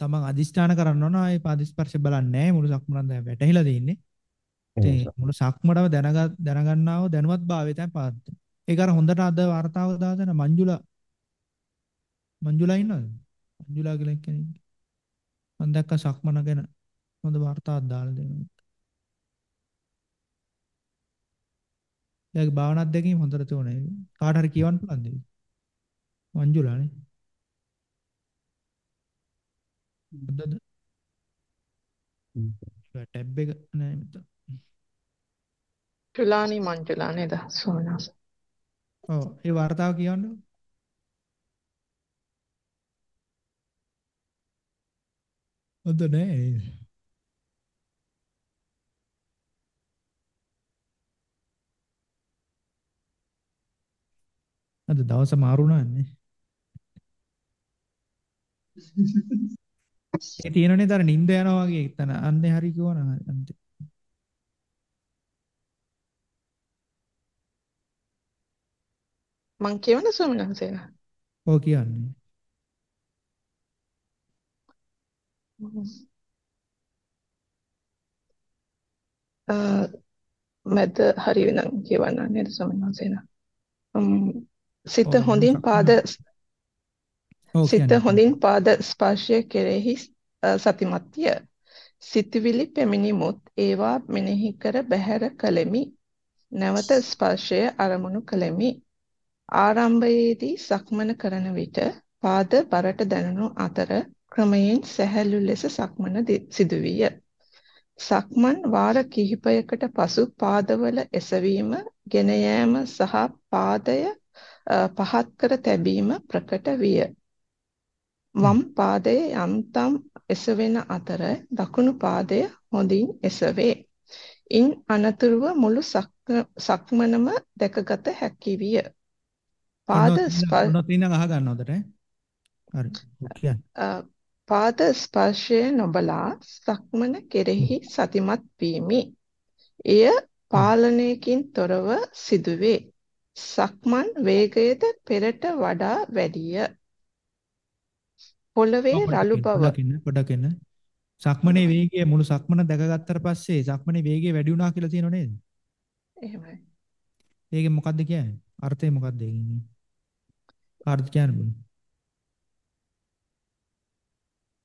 තමන් අදිෂ්ඨාන කරන්න ඕන ආයේ පාදිස්පර්ශ බලන්නේ නැහැ මුළු සක්මනම දැන් වැටහිලා තියෙන්නේ. ඉතින් මුළු සක්මනම දැනග දැනගන්නව දැනුවත් භාවය තමයි පාත් ඒක අර හොඳට අද වර්තාව දාගෙන මංජුලා මංජුලා ඉන්නවද? මංජුලා කියලා කෙනෙක් මම දැක්ක සක්මන ගැන හොඳ වර්තාවක් දාලා දෙනවා. එයාගේ භාවනා අධ්‍යක්ෂකම හොඳට තෝරන. කාට හරි කියවන්න පුළුවන් දෙයක්. මංජුලානේ. බුද්දද? ටැබ් එක නෑ මිතන්. තුලානි මංජුලා නේද සෝනස්. ඔව් ඒ වார்த்தාව කියවන්නකෝ. අද නෑ. අද දවස මාරුණාන්නේ. ඒ තියෙනනේ දර නිින්ද යනවා වගේ එතන අන්නේ හරි කිව්වනම් අන්ති. මං කියවන ස්වාමීන් වහන්සේ ඔව් කියන්නේ. අ මැද හරි වෙනම් කියවන්න නේද ස්වාමීන් වහන්සේ සිත හොඳින්. පාද සිත. හොඳින් පාද ස්පර්ශය කෙරෙහි සතිමත්ය. සිතවිලි පැමිණිමුත් ඒවා මෙනෙහි කර බැහැර කළෙමි. නැවත ස්පර්ශය අරමුණු කළෙමි. ආරම්භයේදී සක්මන කරන විට පාද බරට දැනුණු අතර ක්‍රමයෙන් සැහැල්ලු ලෙස සක්මන සිදුවිය. සක්මන් වාර කිහිපයකට පසු පාදවල එසවීම, ගෙන යාම සහ පාදය පහත් කර තැබීම ප්‍රකට විය. වම් පාදයේ යන්තම් එසවෙන අතර දකුණු පාදය හොඳින් එසවේ. ඉන් අනතුරුව මුළු සක්- සක්මනම දැකගත හැකි විය. පාද පාද ස්පර්ශය නොබලා සක්මන කෙරෙහි සතිමත් වීමි. එය පාලනයකින් තොරව සිදුවේ. සක්මන් වේගයද පෙරට වඩා වැඩිය. පොළවේ රළු බව පොඩ්ඩක් ඉන්න. සක්මනේ වේගය මුළු සක්මන දැකගත්තට පස්සේ සක්මනේ වේගය වැඩි වුණා කියලා තියෙනව නේද? එහෙමයි. ඒකෙන් මොකද්ද කියන්නේ? අර්ථය මොකද්ද ඒකෙන්? කාටද කියන්න බෑ.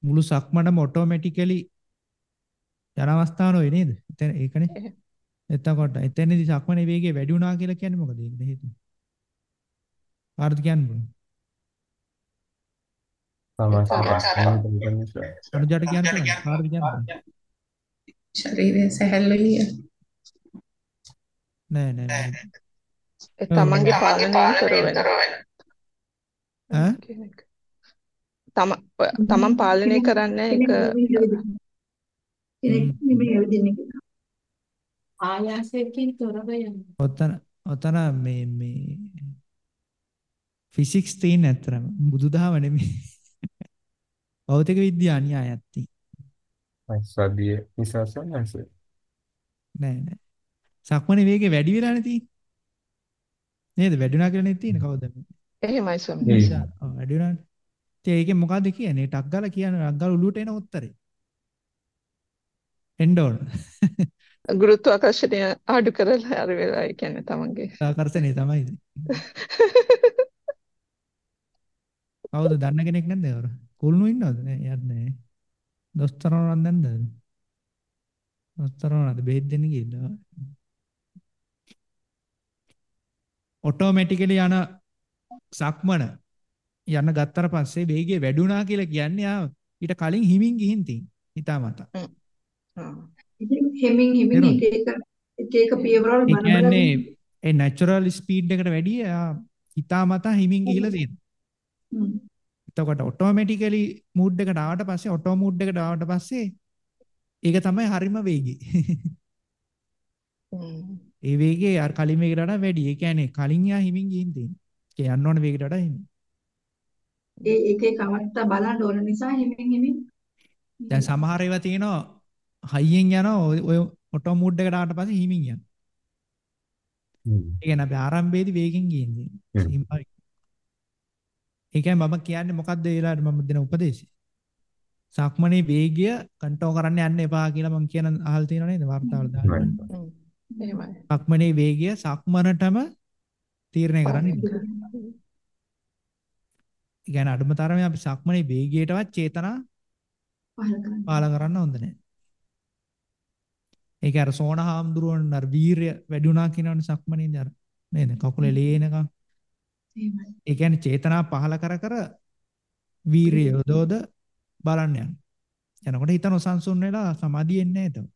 මුළු සක්මනම ඔටෝමැටිකලි යන අවස්ථාව නෝයි නේද? එතන ඒකනේ. එතකොට එතනදී සක්මනේ වේගය වැඩි වුණා කියලා කියන්නේ මොකද? ඒකද හේතුව? කාටද කියන්න බෑ. සමාජ අනුජාට කියන්න. කාටද කියන්න. ශරීරය සැහැල්ලුයි නෑ නෑ නෑ. ඒ තමන්ගේ පාලනයෙන් තොර වෙන ඈ? එක. තම තමන් පාලනය කරන්නේ ඒක කෙනෙක් නෙමෙයි ඇවිදින්නේ කියලා. ආයාසයෙන් තොරව යන ඔතන ඔතන මේ මේ ෆිසික්ස් තියෙන ඇත්තරම බුදුදහම නෙමෙයි. භෞතික විද්‍යා න්‍යායයක් තියෙන. සද්දිය නිසා සන්නස නෑ නෑ. සක්මනේ වේගය වැඩි වෙලානේ තියෙන්නේ. නේද? වැඩි වුණා කියලා නේ තියෙන්නේ කවුද? එහෙමයි ස්වාමීන් වහන්සේ. ඔව් වැඩි වුණානේ. ඉතින් ඒකෙන් මොකද්ද කියන්නේ? ටක් ගාලා කියන්නේ ටක් ගාලා උළුවට එන උත්තරේ. එන්න ඕන. ගුරුත්වාකර්ෂණය අඩු කරලා හරි වෙලා ඒ කියන්නේ තමන්ගේ ආකර්ෂණය තමයි. (laughs) කවුද දන්න කෙනෙක් නැද්ද ඒවර? කුළුණු ඉන්නවද? නෑ එයාත් නෑ. දොස්තරවරන් නැන්ද? දොස්තරවරන්ද බෙහෙත් දෙන්න ගිහිල්ලා. ඔටෝමැටිකලි යන සක්මන යන ගත්තට පස්සේ වේගය වැඩි වුණා කියලා කියන්නේ ආ ඊට කලින් හිමින් ගිහින් තියෙන. හිතාමතා. ඉතින් හෙමින් හෙමින්? එක එක එක එක පියවරවල් බල බල කියන්නේ ඒ නැචරල් ස්පීඩ් එකට වැඩිය හිතාමතා හිමින් ගිහිලා තියෙනවා. එතකොට ඔටෝමැටිකලි මූඩ් එකට ආවට පස්සේ ඔටෝ මූඩ් එකට ආවට පස්සේ ඒක තමයි හරිම වේගය. ඒ වේගය අර කලින් වේගයට වඩා වැඩි. ඒ කියන්නේ කලින් යා හිමින් ගිහින් තියෙන්නේ. ඒ යන්න ඕන වේගයට වඩා හිමින්. ඒ එක අවස්ථා බලන්න ඕන නිසා හෙමින් හෙමින් දැන් සමහර ඒවා තියෙනවා හයියෙන් යනවා ඔය ඔටෝ මූඩ් එකට ආවට පස්සේ හිමින් යනවා. ඒ කියන්නේ අපි ආරම්භයේදී වේගෙන් ගියන්නේ. හ්ම්. හිම්බයි. ඒ කියන්නේ මම කියන්නේ මොකද්ද ඒ වෙලාවට මම දෙන උපදේශය? සක්මනේ වේගය කන්ට්‍රෝල් කරන්න යන්න එපා කියලා මම කියන අහල් තියෙනව නේද වර්තාවල දාන්න. සක්මනේ වේගය සක්මනටම තීරණය කරන්න ඉන්න. ඒ කියන්නේ අඩුම තරමේ අපි සක්මනේ වේගයටවත් චේතනා පහල කරන්න. පාල කරන්න හොඳ නැහැ. ඒක අර සෝනහාම්දුරුවන් අර වීරය වැඩි වුණා කියනවනේ සක්මනේදී අර නේද? කකුලේ ලේනකම්. එහෙමයි. ඒ කියන්නේ චේතනා පහල කර කර වීරය යොදවද බලන්න යන. යනකොට හිත නොසන්සුන් වෙලා සමාධිය එන්නේ නැහැ.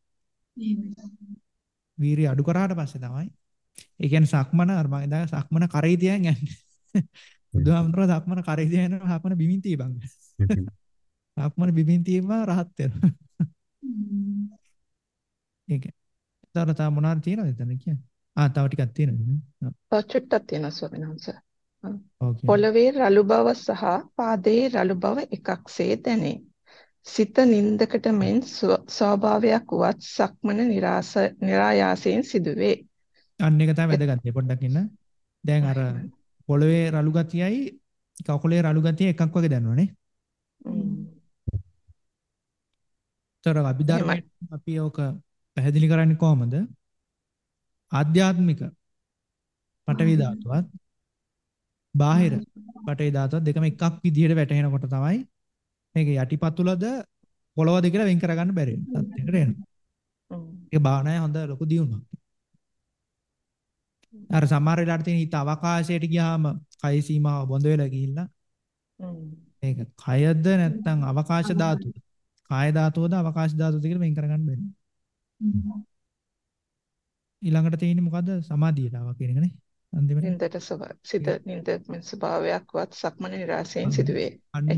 වීරිය අඩු කරාට පස්සේ තමයි. ඒ කියන්නේ සක්මන අර මම ඉඳන් සක්මන කරේ තියන් යන්නේ. බුදුහාමුදුරුවෝ සක්මන කරේ තියන් සක්මන බිමින් තියපන්. (laughs) සක්මන බිමින් තියම රහත් වෙනවා. ඒක. ඒතර තව මොනවාරි තියෙනවද එතන කියන්නේ? ආ තව ටිකක් තියෙනවා. තව චුට්ටක් තියෙනවා ස්වාමීන් වහන්සේ. පොළවේ රළු බව සහ පාදයේ රළු බව එකක්සේ දැනේ. සිත නින්දකට මෙන් ස්වභාවයක් වත් සක්මන નિરાස નિરાයාසයෙන් සිදුවේ. අන්න එක තමයි වැදගත්. පොඩ්ඩක් ඉන්න. දැන් අර පොළවේ රළු ගතියයි කකුලේ රළු ගතිය එකක් වගේ දැනනවනේ. තොර අභිධර්මයේ අපි ඕක පැහැදිලි කරන්නේ කොහොමද? ආධ්‍යාත්මික පටවි ධාතුවත් බාහිර පටවි ධාතුවත් දෙකම එකක් විදිහට වැටෙනකොට තමයි මේක යටිපතුලද පොළවද කියලා වෙන් කරගන්න බැරි වෙන තත්ත්වයකට එනවා. ඒක භාවනාවේ හොඳ ලොකු දියුණුවක්. අර සමහර වෙලාවට තියෙන හිත අවකාශයට ගියාම කය සීමාව බොඳ වෙලා ගිහිල්ලා. මේක කයද නැත්නම් අවකාශ ධාතුවද? කාය ධාතුවද අවකාශ ධාතුවද කියලා වෙන් කරගන්න බැහැ. ඊළඟට තියෙන්නේ මොකද්ද? සමාධියතාව කියන එකනේ. අන්තිමට නින්දට සිත නින්ද මෙන් ස්වභාවයක් වත් සක්මන નિરાසයෙන් සිදුවේ. අන්න.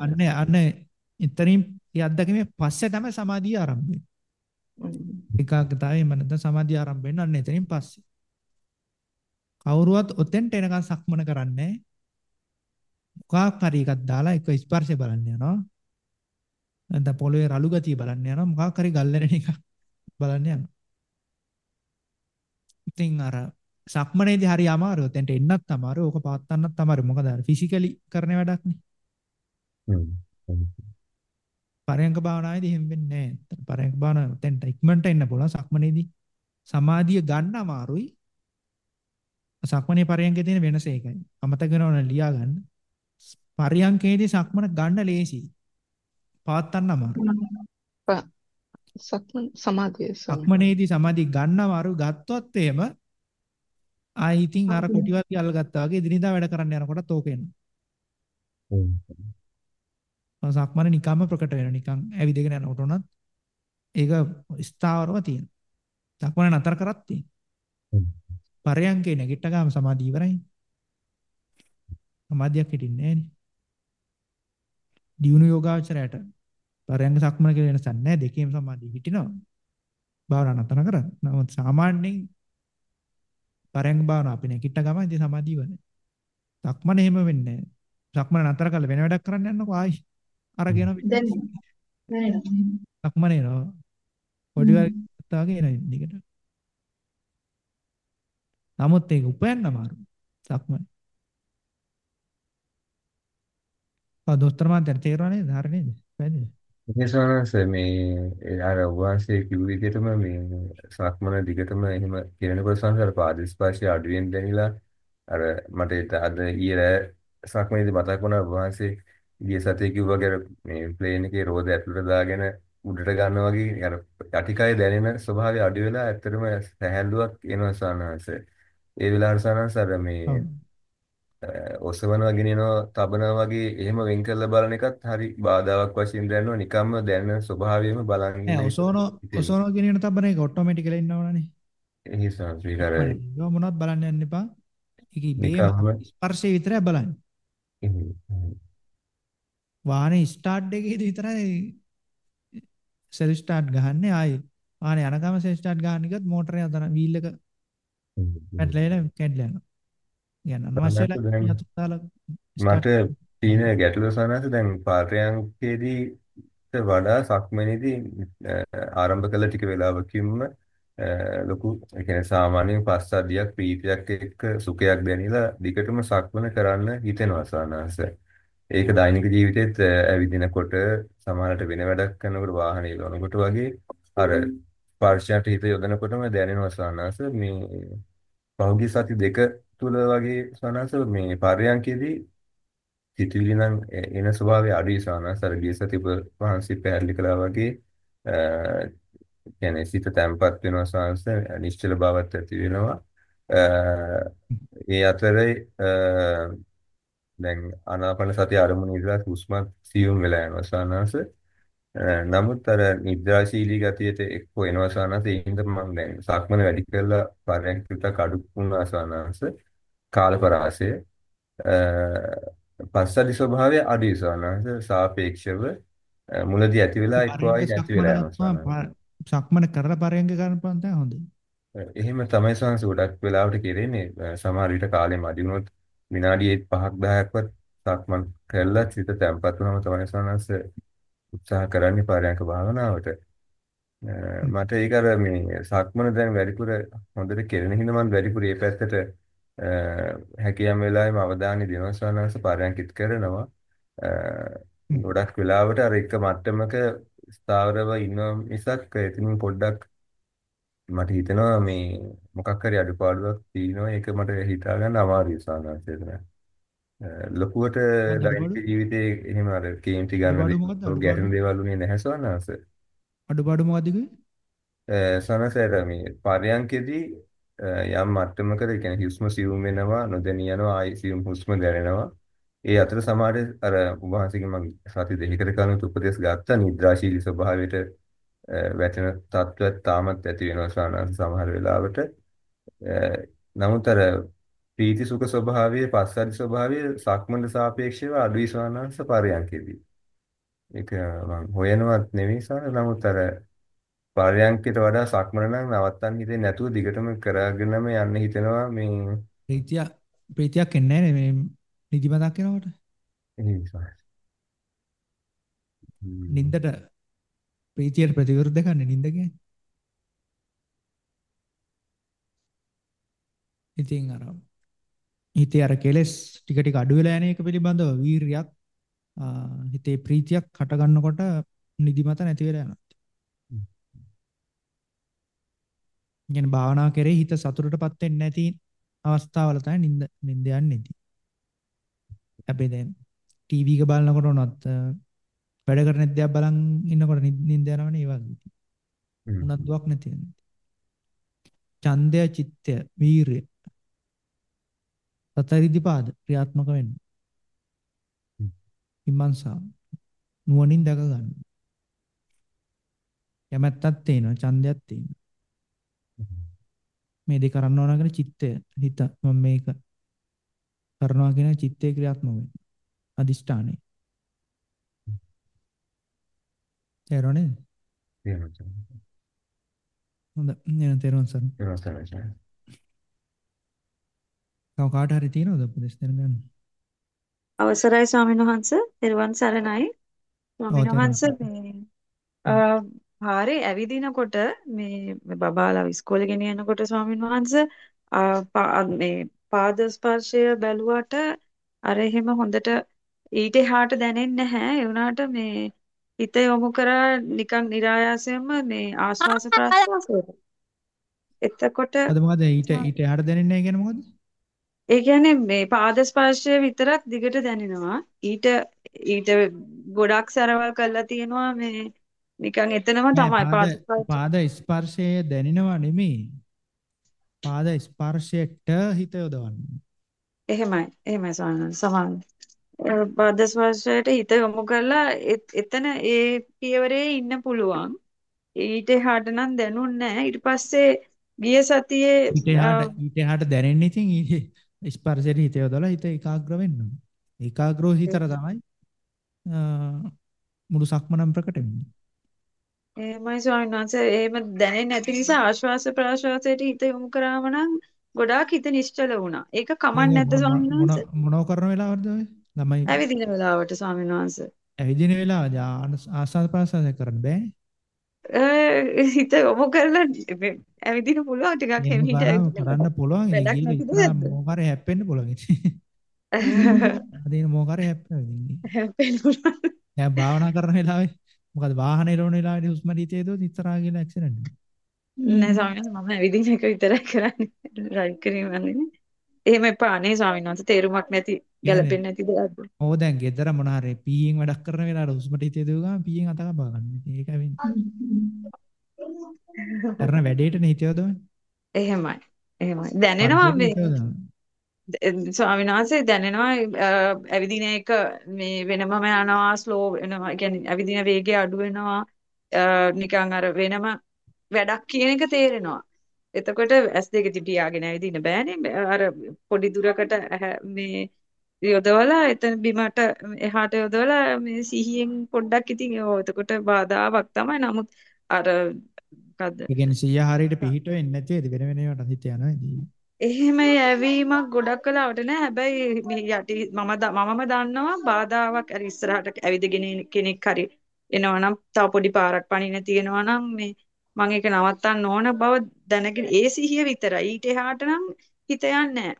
අන්න අන්න ඉතරින් ඒ අත්දැකීමේ පස්සේ තමයි සමාධිය ආරම්භ වෙන්නේ. ඒකාග්‍රතාවයෙන් නැත්නම් සමාධිය ආරම්භ වෙන්නේ අන්න එතනින් පස්සේ. කවුරුවත් ඔතෙන්ට එනකන් සක්මන කරන්නේ මොකක් හරි එකක් දාලා එක ස්පර්ශය බලන්න යනවා. නැත්නම් පොළවේ රළු ගතිය බලන්න යනවා. මොකක් හරි ගල්ලෙන එක බලන්න යනවා. ඉතින් අර සක්මනේදී හරි අමාරුයි. ඔතෙන්ට එන්නත් අමාරුයි. ඕක පවත්වන්නත් අමාරුයි. මොකද අර ෆිසිකලි කරන වැඩක් නේ. හ්ම්. පරයන්ක භාවනාවේදී එහෙම වෙන්නේ නැහැ. පරයන්ක භාවනාව ඔතෙන්ට ඉක්මනට එන්න පුළුවන්. සක්මනේදී සමාධිය ගන්න අමාරුයි. සක්මනේ පරයන්කේ තියෙන වෙනස ඒකයි. අමතක වෙනවනේ ලියා ගන්න. පරයන්කේදී සක්මන ගන්න ලේසියි. පවත්වන්න අමාරුයි. සක්මන් සමාධිය. සක්මනේදී සමාධිය ගන්න අමාරුයි. ගත්තොත් එහෙම ආයි ඉතින් අර කොටිවත් අල්ලගත්තා වගේ එදිනෙදා වැඩ කරන්න යනකොටත් ඕක එනවා. සක්මන නිකම්ම ප්‍රකට වෙනවා. නිකන් ඇවිදගෙන යනකොට උනත් ඒක ස්ථාවරව තියෙනවා. සක්මන නතර කරත් තියෙනවා. පරයන්කේ නැගිට ගාම සමාධිය ඉවරයි. සමාධියක් හිටින්නේ නැහනේ. දියුණු යෝගාචරයට පරයන්ක සක්මන කියලා වෙනසක් නැහැ. දෙකේම සමාධිය හිටිනවා. භාවනා නතර කරා. නමුත් සාමාන්‍යයෙන් පරයන්ක භාවනා අපි නැගිට ගාම ඉතින් සමාධිය ඉවරයි. සක්මන එහෙම වෙන්නේ නැහැ. සක්මන නතර කරලා වෙන වැඩක් කරන්න යන්නකෝ ආයි. අරගෙන දැන් දැනෙනවා. සක්මන එනවා. පොඩි වගේ එනවා දිගට. නමුත් ඒක උපයන්න අමාරුයි. සක්මන. ආ දොස්තර මාත්‍යට තේරුණා නේද? හරි නේද? පැහැදිලි. ඒ සවනස මේ ඒ අර වාසිය කිව්ව විදිහටම මේ සක්මන දිගටම එහෙම කියනකොට සංසාර පාදස්පර්ශය අඩුවෙන් දැනිලා අර මට ඒක අද ඊයේ සක්මනේදී මතක් වුණා වාසිය ගිය සතියේ කිව්වා වගේ අර මේ ප්ලේන් එකේ රෝද ඇතුළට දාගෙන උඩට ගන්නවා වගේ අර යටිකය දැනෙන ස්වභාවය අඩු වෙලා ඇත්තටම සැහැල්ලුවක් එනවා සවනස. ඒ වෙලාවට සවනස අර මේ ඔව්. ඔසවනවා ගෙනියනවා තබනවා වගේ එහෙම වෙන් කරලා බලන එකත් හරි බාධාවක් වශයෙන් දැනෙනවා නිකම්ම දැනෙන ස්වභාවයම බලන් ඉන්න නෑ. ඔසෝනෝ කියන එක තබන එක ඔටෝමැටිකලි ඉන්නවනේ. එහි සංස්විකාර ඒක මොනවත් බලන්න යන්න එපා. ඒක නිකම්ම ස්පර්ශය විතරයි බලන්නේ. වාහනේ ස්ටාර්ට් එකේදී විතරයි සෙල් ස්ටාර්ට් ගහන්නේ ආයේ වාහනේ යනකම සෙල් ස්ටාර්ට් ගහන්න ගියොත් මෝටරේ අතන වීල් එක පැටලෙලා කැඩලා යනවා. කියන්නේ අනවශ්‍යලා අතුත්තාලා මට තියෙන ගැටලුව සනස දැන් පාරයන්කේදී වඩා සක්මනේදී ආරම්භ කළ ටික වෙලාවකින්ම ලොකු ඒ කියන්නේ සාමාන්‍යයෙන් පස්සද්ධියක් ප්‍රීතියක් එක්ක සුඛයක් දැනিলা දිගටම සක්මන කරන්න හිතෙනවා සනස. ඒක දෛනික ජීවිතේත් ඇවිදිනකොට සමහරට වෙන වැඩක් කරනකොට වාහනේ යනකොට වගේ අර ස්පර්ශයට හිත යොදනකොටම දැනෙනවා සනස මේ පහුගිය සති දෙක තුල වගේ සානාස මේ පර්යංකේදී සිතුවිලි නම් එන ස්වභාවය අඩුයි සානාස අර ගිය සති වහන්සේ පැහැදිලි කළා වගේ කියන්නේ සිත තැම්පත් වෙනවා සංස නිශ්චල බවක් ඇති වෙනවා. ඒ අතරේ දැන් ආනාපාන සතිය අරමුණ ඉඳලා හුස්ම සියුම් වෙලා යනවා සානස නමුත් අර නිද්‍රාශීලී ගතියට එක්ක එනවා සානස ඒ හින්දා මම දැන් සක්මන වැඩි කරලා පරයන්කට අඩු වුණා සානස කාලපරාසය පස්සදි ස්වභාවය අඩුයි සානස සාපේක්ෂව මුලදී ඇති වෙලා ආයි නැති වෙලා යනවා සක්මන කරලා පරයන්ක කරන පන්ත හොඳයි. එහෙම තමයි සංස ගොඩක් වෙලාවට කෙරෙන්නේ සමහර විට කාලේ මදි වුණොත් විනාඩි 5ක් 10ක්වත් සක්මන් කළා සිත තැම්පත් වුණාම තමයි සංස උත්සාහ කරන්නේ පරයන්ක භාවනාවට. මට ඒක අර මේ සක්මන දැන් වැඩිපුර හොඳට කෙරෙන හින්දා මම වැඩිපුර මේ පැත්තට හැකියම් වෙලාවෙම අවධානය දෙනවා සංස පරයන්කිට කරනවා. ගොඩක් වෙලාවට අර එක මට්ටමක ස්ථාවරව ඉන්නවා මිසක් එතනින් පොඩ්ඩක් මට හිතෙනවා මේ මොකක් හරි අඩුපාඩුවක් තියෙනවා ඒක මට හිතා ගන්න අමාරුයි සාමාන්‍යයෙන්. ලොකුවට දෛනික ජීවිතේ එහෙම අර කේන්ති ගන්න ගැටෙන දේවල් උනේ නැහැ සවනස. අඩුපාඩු මොකද්ද කිව්වේ? සනසර මේ පරයන්කෙදී යම් මට්ටමකට ඒ කියන්නේ හුස්ම සියුම් වෙනවා නොදැනී යනවා ආයි සියුම් හුස්ම දැනෙනවා. ඒ අතර සමහර අර උභාසිකෙන් මම සති දෙකකට කලින් උපදේශ ගත්තා නිද්‍රාශීලී ස්වභාවයට වැටෙන තත්ත්වයක් තාමත් ඇති වෙනවා සාමාන්‍ය සමහර වෙලාවට. නමුත් අර ප්‍රීති සුඛ ස්වභාවයේ පස්සද්ධි ස්වභාවයේ සක්මන්ට සාපේක්ෂව අඩුයි සානංශ පරයන්කෙදී. ඒක මම හොයනවත් නෙවෙයි සාන නමුත් අර පරයන්කයට වඩා සක්මන නම් නවත්තන්න හිතෙන්නේ නැතුව දිගටම කරගෙනම යන්න හිතෙනවා මේ ප්‍රීතිය ප්‍රීතියක් එන්නේ නැහැ මේ නිදිමතක් එනකොට නින්දට ප්‍රීතියට ප්‍රතිවිරුද්ධ කරන්නේ නින්ද කියන්නේ. ඉතින් අර හිතේ අර කෙලස් ටික ටික අඩු වෙලා යන එක පිළිබඳව වීරියක් හිතේ ප්‍රීතියක් හට ගන්නකොට නිදිමත නැති වෙලා යනවා. ඉගෙන භාවනා කරේ හිත සතුටටපත් වෙන්නේ නැති අවස්ථාවල තමයි නිින්ද නිින්ද යන්නේ නැති. අපි දැන් ටීවී එක බලනකොට උනත් වැඩ කරන දෙයක් බලන් ඉන්නකොට නිින්ද යනවනේ ඒ වගේ. උනත්වක් නැති වෙනවා. ඡන්දය චිත්තය වීරය සතරිදිපාද ක්‍රියාත්මක වෙන්න. ඉමන්සා නුවණින් දැක ගන්න. කැමැත්තක් තියෙනවා ඡන්දයක් තියෙනවා. මේ දෙක කරන්න ඕන කියන චිත්තය. හිත මම මේක කරනවා කියන චිත්තේ ක්‍රියාත්මක වෙන අදිෂ්ඨානය. තේරුණේ හොඳ. නේද තේරුම් සර්. තව කාට හරි තියෙනවද උපදෙස් දෙන්න ගන්න? අවසරයි ස්වාමීන් වහන්ස. පෙරවන් සරණයි. ස්වාමීන් වහන්ස මේ පාරේ ඇවිදිනකොට මේ බබාලා ඉස්කෝලේ ගෙනියනකොට ස්වාමීන් වහන්ස මේ පාද ස්පර්ශය බැලුවට අර එහෙම හොඳට ඊට එහාට දැනෙන්නේ නැහැ. ඒ වුණාට මේ හිත යොමු කරා නිකන් નિરાයාසයෙන්ම මේ ආශ්වාස ප්‍රශ්වාසයට. එතකොට අද මොකද ඊට ඊට එහාට දැනෙන්නේ නැහැ කියන්නේ මොකද? ඒ කියන්නේ මේ පාද ස්පර්ශය විතරක් දිගට දැනෙනවා. ඊට ඊට ගොඩක් සරවල් කරලා තියෙනවා මේ නිකන් එතනම තමයි පාද ස්පර්ශය දැනෙනවා නෙමෙයි. පාද ස්පර්ශයට හිත යොදවන්න. එහෙමයි. එහෙමයි සමාන සමාන. පාද ස්පර්ශයට හිත යොමු කරලා එතන ඒ පියවරේ ඉන්න පුළුවන්. ඊට එහාට නම් දැනුන්නේ නැහැ. ඊට පස්සේ ගිය සතියේ ඊට එහාට ඊට එහාට දැනෙන්නේ ඉතින් ස්පර්ශයට හිත යොදලා හිත ඒකාග්‍ර වෙන්න ඕනේ. ඒකාග්‍රව හිතර තමයි මුළු සක්මනම් ප්‍රකට වෙන්නේ. එහෙමයි ස්වාමීන් වහන්සේ එහෙම දැනෙන්නේ නැති නිසා ආශ්වාස ප්‍රාශ්වාසයට හිත යොමු කරාම නම් ගොඩාක් හිත නිශ්චල වුණා. ඒක කමක් නැද්ද ස්වාමීන් වහන්සේ? මොනව කරන වෙලාවද ඔය? ළමයි ඇවිදින වෙලාවට ස්වාමීන් වහන්සේ. ඇවිදින වෙලාවදී ආස්වාද ප්‍රාසාද කරන්න බෑනේ. හිත යොමු කරලා මේ ඇවිදින්න පුළුවන් ටිකක් හෙමිට කරන්න පුළුවන් නැද්ද? මොකාරේ හැප්පෙන්න පුළුවන් ඉතින්. (laughs) අදින මොකාරේ හැප්පෙනවා ඉතින්. හැප්පෙන්න පුළුවන්. දැන් භාවනා කරන වෙලාවේ මොකද වාහනේ රෝණ වෙලාවේදී හුස්ම රීතේ දොත් ඉස්සරහා ගිහලා ඇක්සිඩන්ට් නෑ ස්වාමීන් වහන්සේ මම ඇවිදින එක විතරයි කරන්නේ. ඩ්‍රයිව් කිරීමන්නේ. එහෙම එපා නේ ස්වාමීන් වහන්සේ තේරුමක් නැති ගැළපෙන්නේ නැති දෙයක්ද? ඕ දැන් ගෙදර මොන හරි පීයෙන් වැඩක් කරන වෙලාවට හුස්ම රීතේ දුව ගමන් පීයෙන් අත කපා ගන්න. ඒකයි වෙන්නේ. කරන වැඩේටනේ හිත යොදවන්නේ. එහෙමයි. එහෙමයි. දැනෙනවා හිත මේ ස්වාමීන් වහන්සේ දැනෙනවා අ, ඇවිදින එක මේ වෙනමම යනවා ස්ලෝ වෙනවා. ඒ කියන්නේ ඇවිදින වේගය අඩු වෙනවා. අ, නිකන් අර වෙනම වැඩක් කියන එක තේරෙනවා. එතකොට S2 තියාගෙන ඇවිදින්න බෑනේ. අර පොඩි දුරකට ඇහැ- මේ යොදවලා එතන බිමට එහාට යොදවලා මේ සිහියෙන් පොඩ්ඩක් ඉතින් ඔව් එතකොට බාධාවක් තමයි. නමුත් අර මොකද්ද ඒ කියන්නේ 100 හරියට පිහිට වෙන්නේ නැති වෙයිද වෙන වෙන ඒවාට හිත යනවා ඉතින්. එහෙම යැවීමක් ගොඩක් වෙලාවට නෑ. හැබැයි මේ යටි මම මමම දන්නවා බාධාවක් අර ඉස්සරහට ඇවිදගෙන කෙනෙක් හරි එනවනම් තව පොඩි පාරක් පනින්න තියෙනවා නම් මේ මම ඒක නවත්තන්න ඕන බව දැනගෙන ඒ සිහිය විතරයි. ඊට එහාට නම් හිත යන්නේ.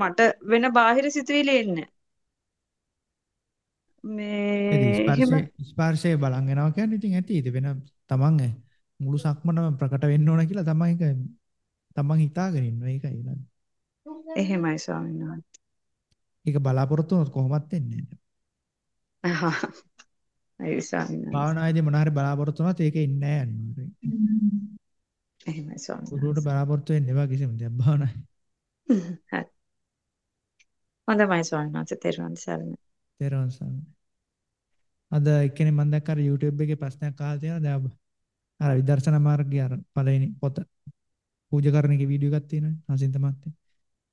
මට වෙන බාහිර සිතුවිලි එන්නේ මේ ස්පර්ශය බලන් යනවා කියන්නේ ඉතින් ඇති ඉතින් වෙන තමන් මුළු සක්මනම ප්‍රකට වෙන්න ඕන කියලා තමන් ඒක තමන් හිතාගෙන ඉන්නවා ඒකයි නේද? එහෙමයි ස්වාමීන් වහන්සේ. ඒක බලාපොරොත්තු වුණොත් කොහොමත් වෙන්නේ නැහැ. අහහ. අයි ස්වාමීන් වහන්සේ. භාවනායේදී මොන හරි බලාපොරොත්තු වුණාත් ඒකේ ඉන්නේ නැහැ අනිවාර්යයෙන්. එහෙමයි ස්වාමීන් වහන්සේ. බලාපොරොත්තු වෙන්න එපා කිසිම දෙයක් භාවනාවේ. හරි. හොඳයි ස්වාමීන් වහන්සේ තෙරුවන් සරණයි. තේරුවන් සරණයි. අද එක්කෙනෙක් මම දැක්ක අර YouTube එකේ ප්‍රශ්නයක් අහලා තියෙනවා දැන් අර විදර්ශනා මාර්ගයේ අර පළවෙනි පොත පූජා කරන එකේ වීඩියෝ එකක් තියෙනවානේ හසින්ත මහත්තයා.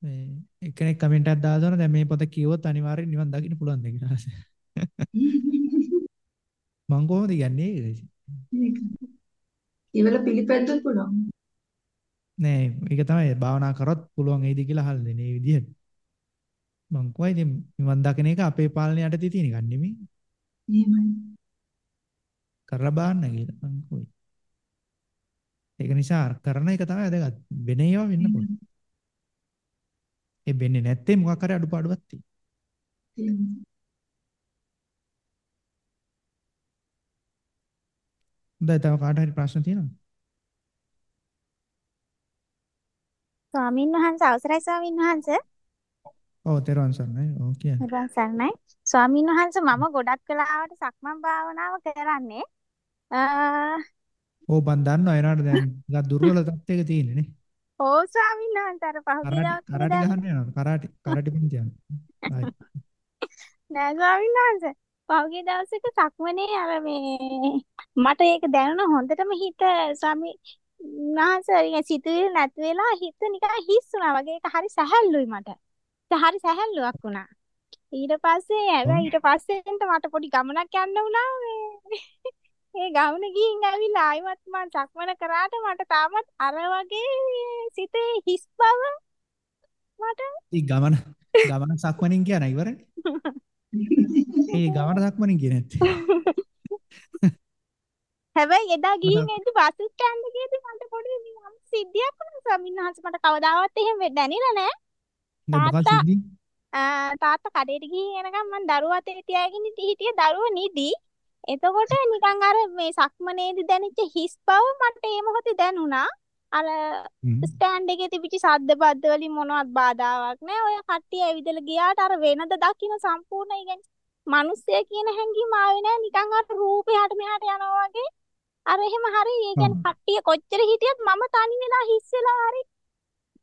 මේ එක්කෙනෙක් කමෙන්ට් එකක් දාලා දෙනවා දැන් මේ පොත කිව්වොත් අනිවාර්යෙන් නිවන් දකින්න පුළුවන් ද කියලා. (laughs) මං කොහොමද කියන්නේ ඒක? ඉවල පිළිපැද්දොත් පුළුවන්. නෑ ඒක තමයි භාවනා කරොත් පුළුවන් ඒද කියලා අහලා දෙන්නේ මේ විදිහට. මං කොයි ඉතින් නිවන් දකින එක අපේ පාලනය යටතේ තියෙන එකක් නෙමෙයි. එහෙමයි. කරලා බලන්න කියලා මං කොයි. ඒක නිසා කරන එක තමයි වැදගත්. වෙන ඒවා වෙන්න පුළුවන්. ඒ වෙන්නේ නැත්තේ මොකක් හරි අඩුපාඩුවක් තියෙනවා. හොඳයි තව කාට හරි ප්‍රශ්න තියෙනවද? ස්වාමින් වහන්සේ අවසරයි ස්වාමින් වහන්සේ ඔව් තෙරුවන් සරණයි. ඔව් කියන්න. නිර්වාණ සරණයි ස්වාමින් වහන්සේ මම ගොඩක් වෙලාවට සක්මන් භාවනාව කරන්නේ ඔව් මන් දන්නවා එනවාට දැන් ටිකක් දුර්වල තත්ත්වයක තියෙන්නේ නේ. ඕ ස්වාමින් වහන්සේ අර පහුගිය කරාටි ගහන්න යනවා. කරාටි කරාටි පින්ති යනවා. නෑ ස්වාමින් වහන්සේ පහුගිය දවසක සක්මනේ අර මේ මට ඒක දැනුණ හොඳටම හිත ස්වාමි වහන්සේ සිතුවිලි නැති වෙලා හිත නිකන් හිස් වුණා වගේ ඒක හරි සැහැල්ලුයි මට. හරි සැහැල්ලුවක් වුණා. ඊට පස්සේ හැබැයි ඊට පස්සෙන්ට මට පොඩි ගමනක් යන්න වුණා මේ ඒ ගමන ගිහින් ඇවිල්ලා ආයිමත් මම සක්මන කරාට මට තාමත් අර වගේ සිතේ හිස් බව මට ඉතින් ගමන ගමන සක්මනින් කියන ඉවරනේ. (laughs) ඒ ගමන සක්මනින් කියන්නේ නැත්තේ. (laughs) හැබැයි එදා ගිහින් එද්දි බස් ස්ටෑන්ඩ් එකේදී මට පොඩි නිකම් සිද්ධියක් වුණා ස්වාමීන් වහන්සේ මට කවදාවත් එහෙම දැනෙලා නෑ තාත්තා තාත්තා කඩේට ගිහින් එනකම් මම දරුවා අතේ තියාගෙන හිටිය දරුවා නිදි එතකොට නිකන් අර මේ සක්මනේදී දැනෙච්ච හිස් බව මට ඒ මොහොතේ දැනුණා. අර. ස්ටෑන්ඩ් එකේ තිබිච්ච සද්ද බද්ද වලින් මොනවත් බාධාවක් නෑ. ඔය කට්ටිය ඇවිදලා ගියාට අර වෙනද දකින්න සම්පූර්ණ ඉගෙන මිනිස්සය කියන හැඟීම ආවේ නෑ. නිකන් අර රූපේ හට මෙහාට යනවා වගේ. අර එහෙම හරි ඒ. කියන්නේ කට්ටිය කොච්චර හිටියත් මම තනි වෙලා හිස් වෙලා හරි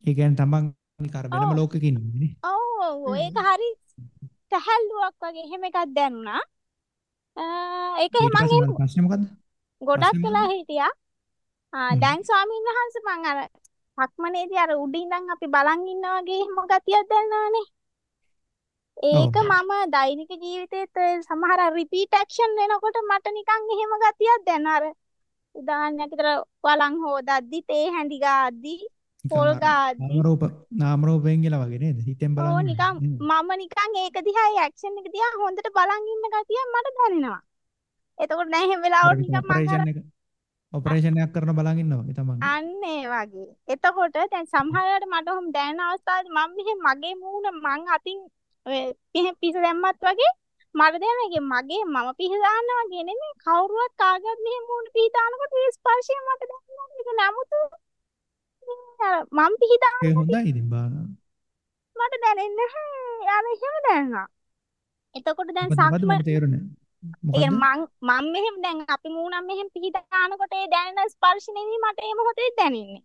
ඒ කියන්නේ තමන් නිකන් වෙනම ලෝකෙක ඉන්නේ නේ. ඔව් ඔව්. ඒක හරි සැහැල්ලුවක් වගේ. එහෙම එකක් දැනුණා ඒක ඊට මම පස්සේ මොකද ප්‍රශ්නේ මොකද්ද? ගොඩක් ප්‍රශ්නේ වෙලා මොකද්ද? හිටියා ආ හ්ම්. දැන් ස්වාමීන් වහන්සේ මං අර සක්මනේදී අර උඩින් ඉඳන් අපි බලන් ඉන්නා වගේ එහෙම ගතියක් දැනෙනවානේ ඔව්. ඒක මම දෛනික ජීවිතේත් ඔය සමහර රිපීට් ඇක්ෂන් වෙනකොට මට නිකන් එහෙම ගතියක් දැනෙනවා අර උදාහරණයක් විතර වලං හොදද්දි තේ හැඳි ගාද්දි නිකන් පොල් අර ගාද්දි නාම රූප නාම රූපයෙන් කියලා වගේ නේද? හිතෙන් බලන්නේ නේද? මම නිකන් ඒක දිහා ඒ ඇක්ෂන් එක දිහා හොඳට බලන් ඉන්න ගතියක් මට දැනෙනවා එතකොට එහෙම අර වෙලාවට නිකන් ඔපරේෂන් එක ඔපරේෂන් එකක් කරන බලන් ඉන්නවා වගේ තමන්ගේ. අන්න ඒ වගේ. එතකොට දැන් සමහර වෙලාවට මට ඔහොම දැනෙන අවස්ථාවලදී මම මෙහෙම මගේ මූණ මං අතින් ඔය මෙහෙම පිස දැම්මත් වගේ මට දැනෙන එක මගේ මම පිහ වගේ නෙමෙයි කවුරුවත් කාගවත් මෙහෙම මූණ පිහ දානකොට ඒ ස්පර්ශය මට දැනෙනවා. ඒක නමුත් මම පිහ දාන ඒ හොඳයි ඉතින් භාවනාව. මට දැනෙන්නේ නැහැ. අර එහෙම දැනෙනවා. එතකොට දැන් මොකද මොකද සක්ම මට තේරුණේ. ඒ මොකද්ද? මං මම මෙහෙම දැන් අපි මූණම් මෙහෙම පිහ දානකොට ඒ දැනෙන ස්පර්ශ නෙමෙයි මට ඒ මොහොතේ දැනෙන්නේ.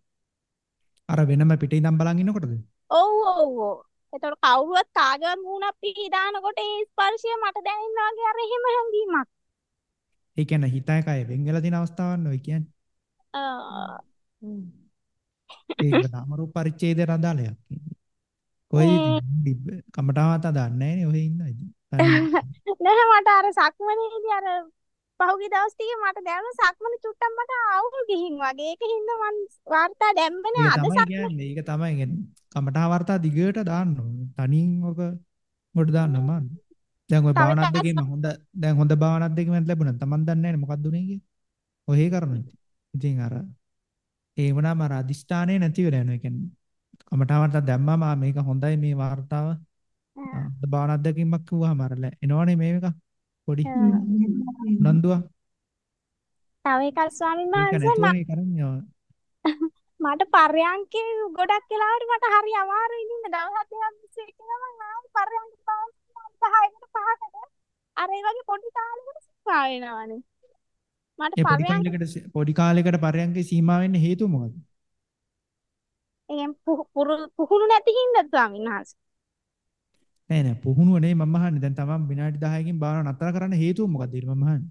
අර වෙනම පිටේ ඉඳන් බලන් ඉන්නකොටද? ඔව් ඔව් ඔව්. එතකොට කවුරුවත් කාගවත් මූණක් පිහ දානකොට ඒ ස්පර්ශය මට දැනෙනවා වගේ අර එහෙම හැඟීමක්. ඒ කියන්නේ හිතයි කය වෙන් වෙලා තියෙන අවස්ථාවන් ඔය කියන්නේ. අ, ඒක නාම රූප පරිච්ඡේදය රදාලයක්. කොයි කමටාවත් අදන්නේ නැහැ නේ ඔහෙ ඉතින්. නැහැ මට අර සක්මනේදී අර පහුගිය දවස් ටිකේ මට දැනුණා සක්මන චුට්ටක් මට අවුල් ගිහින් වගේ. ඒකින්ද මං වාර්තා දැම්මනේ ඒක අද සක්මන. කියන්නේ. ඒක තමයි කියන්නේ. කමටා වර්තා දිගට දාන්න ඕනේ. තනියෙන් ඔක කොට දාන්න මම. දැන් ඔය තව භාවනාත් දෙකේම හොඳ දැන් හොඳ භාවනාත් දෙකේම ලැබුණා. Taman දන්නේ නැහැ නේ මොකක්ද උනේ කියලා. ඔහේ කරනවා ඉතින්. ඉතින් අර ඒ වුණාම අර අදිෂ්ඨානය නැති වෙලා යනවා. ඒ කියන්නේ කමඨාවට දැම්මම මේක හොඳයි මේ වார்த்தාව. බාන අධ්‍යක්ීමක් කිව්වම අර එනවනේ මේක. පොඩි. නන්දුවා. තව එකක් ස්වාමීන් වහන්සේ මට (laughs) පර්යංකේ ගොඩක් වෙලාවට මට හරි අමාරුයි ඉන්න දවස් හතක් ඉස්සේ කියලා මම ආයි පර්යංක පාස් 10කට 5කට අර ඒ වගේ පොඩි තාලයකට සිතා වෙනවනේ. මට ඒ පොඩි කාලයකට පරයන්කේ සීමා වෙන්න හේතුව මොකද්ද? එහෙන් පුහුණු නැති හින්දා ස්වාමීන් වහන්සේ නෑ නෑ පුහුණුව නෙවෙයි මම අහන්නේ. දැන් තමන් විනාඩි 10කින් භාවනාව නතර කරන්න හේතුව මොකද්ද ඊට මම අහන්නේ.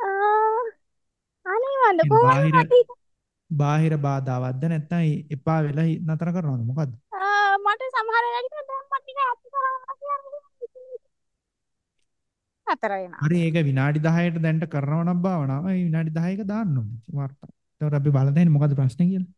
ආ, අනේ වන්ද කොහොමද බාහිර බාධාවත්ද නැත්නම් එපා වෙලා නතර කරනවද මොකද්ද? මට සමහර වෙලාවට දැන් මට ටික ඇත්ත කරනවා අතර වෙනවා හරි ඒක විනාඩි 10ට දැන්ට කරනවා නම් භාවනාව ඒ විනාඩි 10ක දාන්න ඕනේ. වාර්තා. ඒතකොට අපි බලන්න තියෙන්නේ මොකද්ද ප්‍රශ්නේ කියලා.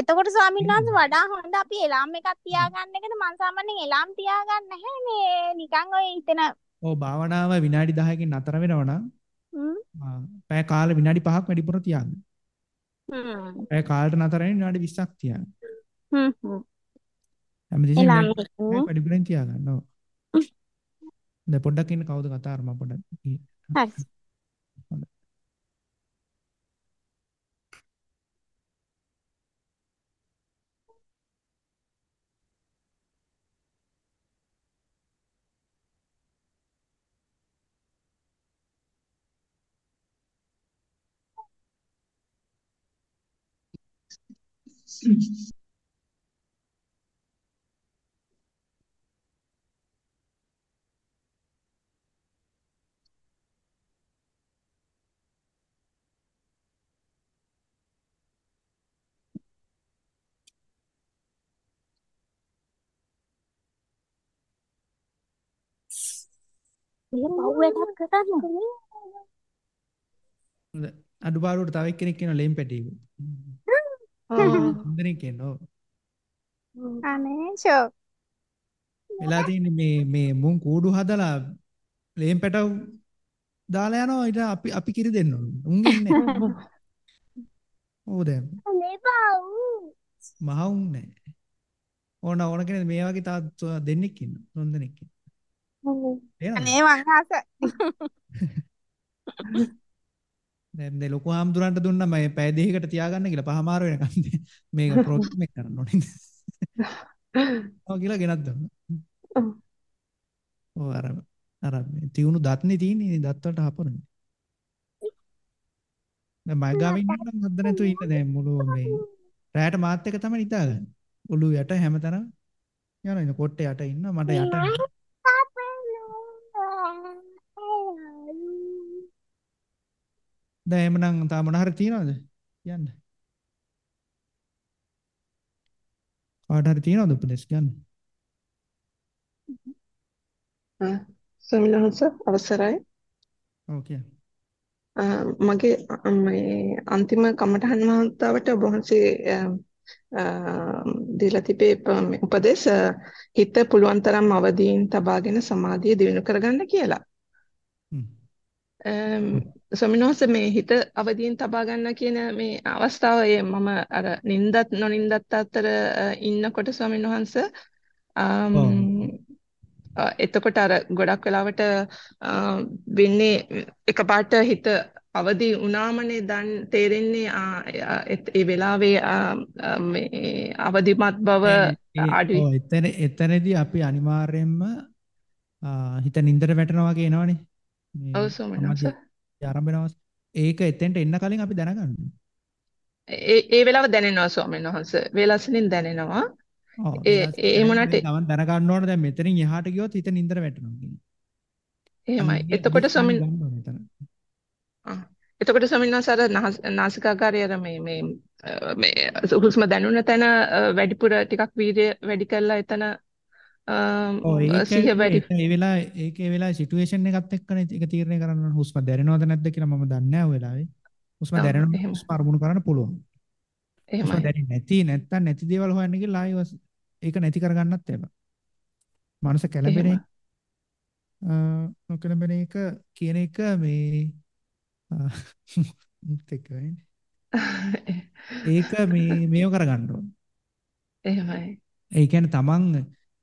එතකොට ස්වාමීන් වහන්සේ වඩා හොඳ අපි එලාම් එකක් තියාගන්න එකද මං සාමාන්‍යයෙන් එලාම් තියාගන්න නැහැ මේ නිකන් ඔය හිතෙන ඔව් භාවනාව විනාඩි 10කින් නතර වෙනවා නම් හ්ම් පැය කාලේ විනාඩි 5ක් වැඩිපුර තියාගන්න. හ්ම් පැය කාලට නතර වෙන විනාඩි 20ක් තියාගන්න. හ්ම් හ්ම් හැමදේම එලාම් විනාඩි 5ක් එකකින් වැඩිපුරෙන් තියාගන්න. ඔව්. දැන් පොඩ්ඩක් ඉන්න කවුද කතා කරා මම පොඩ්ඩක් හරි හොඳයි. මේ පව් වැඩක් කරන්න හොඳයි. අඩුපාඩුවට තව එක්කෙනෙක් ඉන්නවා ලේම් පැටියෙකු. (laughs) හොඳෙනෙක් ඉන්නවා. ඔව්. අනේ ෂෝ වෙලා තියෙන්නේ මේ මේ මුන් කූඩු හදලා ලේම් පැටව දාලා යනවා ඊට අපි අපි කිරි දෙන්න ඕන. උන් ඉන්නේ. ඕ (laughs) දැන් අනේ පව් මහ උන් නැහැ. ඕන ඕන කෙනෙක් මේ වගේ තාත් දෙන්නෙක් ඉන්නවා. තුන් දෙනෙක් ඉන්නවා. අනේ මං ආස (laughs) දැන් මේ ලොකු හාමුදුරන්ට දුන්නා මම පැය දෙකකට තියාගන්න කියලා පහමාර වෙනකන් මේක (laughs) ප්‍රෝග්‍රෑම් එක කරන්න ඕනේ. (laughs) ඔව් කියලා ගෙනත් දුන්නා. ඔව් අර අර මේ තියුණු දත්නේ තියෙන්නේ දත් වලට හපරන්නේ. දැන් මයි ගාවින් ඉන්නම් හොද්ද නැතුව ඉන්න දැන් මුළු මේ රැයට මාත් එක තමයි නිදාගන්නේ. ඔළුව යට හැමතැනම යනවා ඉන්න කොට්ටේ යට ඉන්න මට යට දැන් එහෙමනම් තා මොන හරි තියනවද? කියන්න. කාට හරි තියනවද උපදෙස් කියන්න? ස්වාමීන් වහන්සේ අවසරයි. අ, මගේ මේ අන්තිම කමඨහන් වහන්තාවට ඔබ වහන්සේ දීලා තිබේ අ, හිත පුළුවන් තරම් අවදීන් තබාගෙන සමාධිය දිනු කරගන්න කියලා. ස්වාමීන් වහන්සේ මේ හිත අවදීන් තබා ගන්න කියන මේ අවස්ථාව මම අර නින්දත් නොනින්දත් අතර ඉන්නකොට ස්වාමීන් වහන්සේ එතකොට අර ගොඩක් වෙලාවට වෙන්නේ එකපාරට හිත අවදි වුණාමනේ දැන් තේරෙන්නේ ඒ වෙලාවේ මේ අවදිමත් බව අඩු ඔව් එතන එතනදී අපි අනිවාර්යයෙන්ම හිත නින්දට වැටෙනවා වගේ එනවනේ. ඔව් සෝමනස ආරම්භ වෙනවා ඒක එතෙන්ට එන්න කලින් අපි දැනගන්න. ඒ ඒ වෙලාව දැනෙනවා ස්වාමීන් වහන්සේ. වේලසනින් දැනෙනවා. ඒ ඒ මොනට තමන් දැනගන්න ඕන. දැන් මෙතනින් එහාට ගියොත් හිත නින්දට වැටෙනවා කියන්නේ එහෙමයි. එතකොට ස්වාමීන් එතකොට ස්වාමීන් වහන්සේ අර නාසිකාගාරය අර මේ මේ මේ හුස්ම දැනුන තැන වැඩිපුර ටිකක් වීර්ය වැඩි කරලා එතන සිහිය වැඩි. ඒ වෙලාව ඒකේ වෙලාවේ සිටුේෂන් එකත් එක්කනේ ඒක තීරණය කරන්න ඕන. හුස්ම දැනෙනවද නැද්ද කියලා මම දන්නේ නැහැ ඔය වෙලාවේ. හුස්ම දැනෙනවා හුස්ම අරමුණු කරන්න පුළුවන් එහෙමයි. දැනෙන්නේ නැති නැත්තම් නැති දේවල් හොයන්න කියලා ආයෙ ඒක නැති කරගන්නත් එපා. මනස කැළඹෙන එක කැළඹෙන එක කියන එක මේ එක්ක (laughs) ඒක මේ මේව කරගන්න ඕන. එහෙමයි. ඒ කියන්නේ තමන්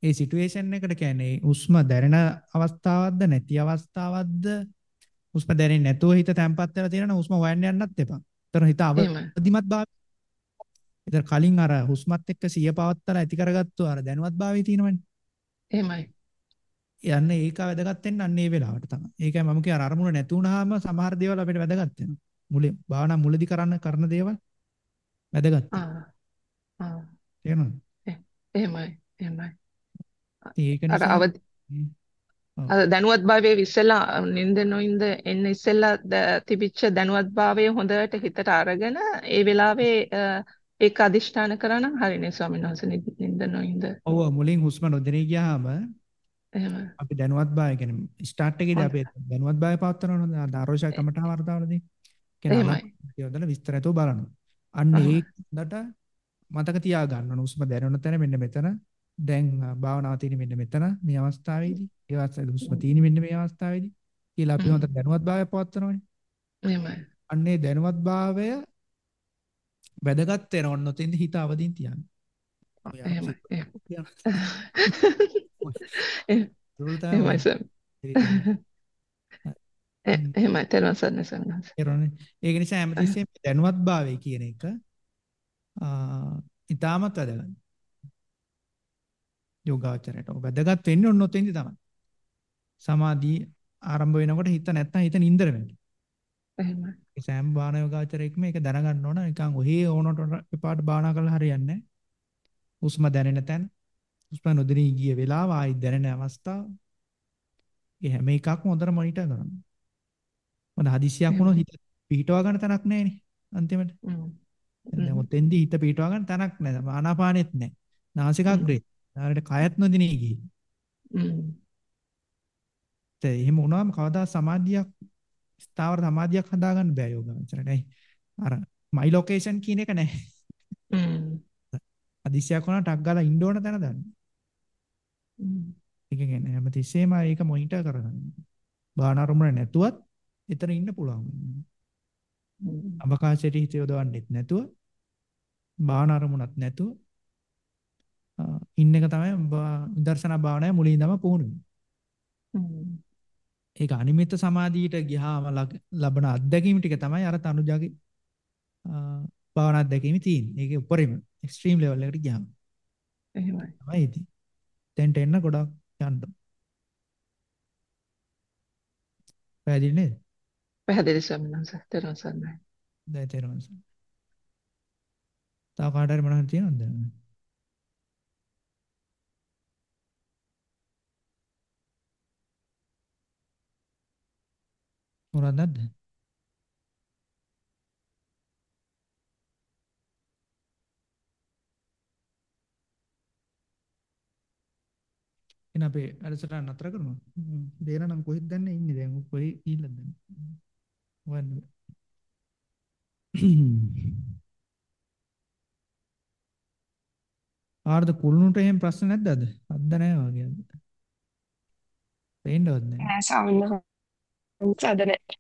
ඒ සිටුේෂන් එකට කියන්නේ උස්ම දැනෙන අවස්ථාවක්ද නැති අවස්ථාවක්ද උස්ම දැනෙන්නේ නැතුව හිත තැම්පත් වෙලා තියෙනවා උස්ම හොයන්න යන්නත් එපා. ඒතර හිත අවදිමත් භාවය. ඒතර කලින් අර හුස්මත් එක්ක සිය පවත්තලා ඇති කරගත්තු අර දැනුවත් භාවය තියෙනවනේ. එහෙමයි. යන්නේ ඒක වැදගත් වෙන්නේ අන්න ඒ වෙලාවට තමයි. ඒකයි මම කිය අර අරමුණ නැති වුනහම සමහර දේවල් අපිට වැදගත් වෙනවා. මුලින් භාවනා මුලදී කරන්න කරන දේවල් වැදගත්. ආ. ආ. තේරෙනවද? එහෙමයි. ඒක අවදි අර දැනුවත් භාවයේ ඉස්සෙල්ලා නින්ද නොඉඳ එන්න ඉස්සෙල්ලා තිබිච්ච දැනුවත් භාවයේ හොඳට හිතට අරගෙන ඒ වෙලාවේ ඒක අදිෂ්ඨාන කරා නම් හරිනේ ස්වාමීන් වහන්සේ නින්ද නොඉඳ. ඔව් මුලින් හුස්ම නොදෙනී ගියාම එහෙම. අපි දැනුවත් භාවය කියන්නේ ස්ටාර්ට් එකේදී අපි දැනුවත් භාවය පවත්වනවා නේද? ආරෝෂය කමඨා වර්තාවලදී කියන්නේ යොදලා විස්තරයතෝ බලනවා. අන්න ඒක හොඳට මතක තියා ගන්න ඕන. උස්ම දැනුණ තැන මෙන්න මෙතන දැන් භාවනාව තියෙන මෙන්න මෙතන මේ අවස්ථාවේදී. ඒ අවස්ථාවේ උස්ම තියෙන මෙන්න මේ අවස්ථාවේදී. කියලා අපි හොඳට දැනුවත් භාවය පවත්වනවානේ. එහෙමයි. අන්නේ දැනුවත් භාවය වැදගත් වෙන ඔන්න ඔතෙන්ද හිත අවදින් තියන්න. එහෙමයි (laughs) එහෙමයි (laughs) එහෙමයි ඒක නිසා හැමතිස්සෙම දැනුවත් භාවය කියන එක ඉතාමත් වැදගත් යෝගාචරයට ඔබ වැදගත් වෙන්නේ ඔන්න ඔතෙන්දි තමයි සමාධිය ආරම්භ වෙනකොට හිත නැත්තම් හිත නින්දර වෙනවා එහෙමයි ඒ සෑම බාන යෝගාචරයකම ඒක දැනගන්න ඕන නිකන් ඔහේ ඕනට එපාට බානා කරලා හරියන්නේ නැහැ හුස්ම දැනෙන තැන හුස්ම නොදෙනී ගිය වෙලාව ආයි දැනෙන අවස්ථාව ඒ හැම එකක්ම හොඳට මොනිටර් කරන්න. මොකද හදිසියක් වුණොත් හිත පිහිටවා ගන්න තැනක් නැහැනේ අන්තිමට. දැන් ඔතෙන්දී හිත පිහිටවා ගන්න තැනක් නැහැ. ආනාපානෙත් නැහැ. නාසිකාග්‍රේ. ඊට කයත් නොදෙනී ගිහින්. ඒ එහෙම වුණාම කවදා සමාධියක් ස්ථාවර සමාධියක් හදාගන්න බෑ යෝගාචරණයි. අර මයි ලොකේෂන් කියන එක නැහැ. අදිසියක් වුණා ටක් ගාලා ඉන්න ඕන තැන දන්න. ඒක කියන්නේ හැමතිස්සෙම ඒක මොනිටර් කරගන්න. බාහන අරමුණ නැතුවත් එතන ඉන්න පුළුවන්. අවකාශයට හිත යොදවන්නෙත් නැතුව බාහන අරමුණක් නැතුව ඉන්න එක තමයි විදර්ශනා භාවනාවේ මුලින් ඉඳන්ම පුහුණු ඒක අනිමිත්ත සමාධියට ගියාම ලබන අත්දැකීම් ටික තමයි අර තනුජාගේ භාවනා අත්දැකීම් තියෙන්නේ. ඒකේ උඩරිම එක්ස්ට්‍රීම් ලෙවල් එකට ගියාම. එහෙමයි. තමයි ඉතින්. දැන්ට එන්න ගොඩක් යන්න. පැහැදිලි නේද? පැහැදිලි ස්වාමීන් වහන්සේ. තේරුම් ගන්නයි. දැන් තේරුම් ගන්න. තව කාට හරි මොනවද තියෙනවද? මොනවද නැද්ද? එහෙනම් අපි වැඩසටහන නතර කරමු. දේන නම් කොහෙද දැන්නේ ඉන්නේ දැන් කොහේ ගිහිල්ලාද දැන්? හොයන්න. (clears throat) ආර්ද කුළුණුට එහෙම ප්‍රශ්න නැද්ද අද? අද්ද නැහැ වගේ අද. පේන්නවත් නැහැ. නෑ සාමාන්‍ය අද නැහැ.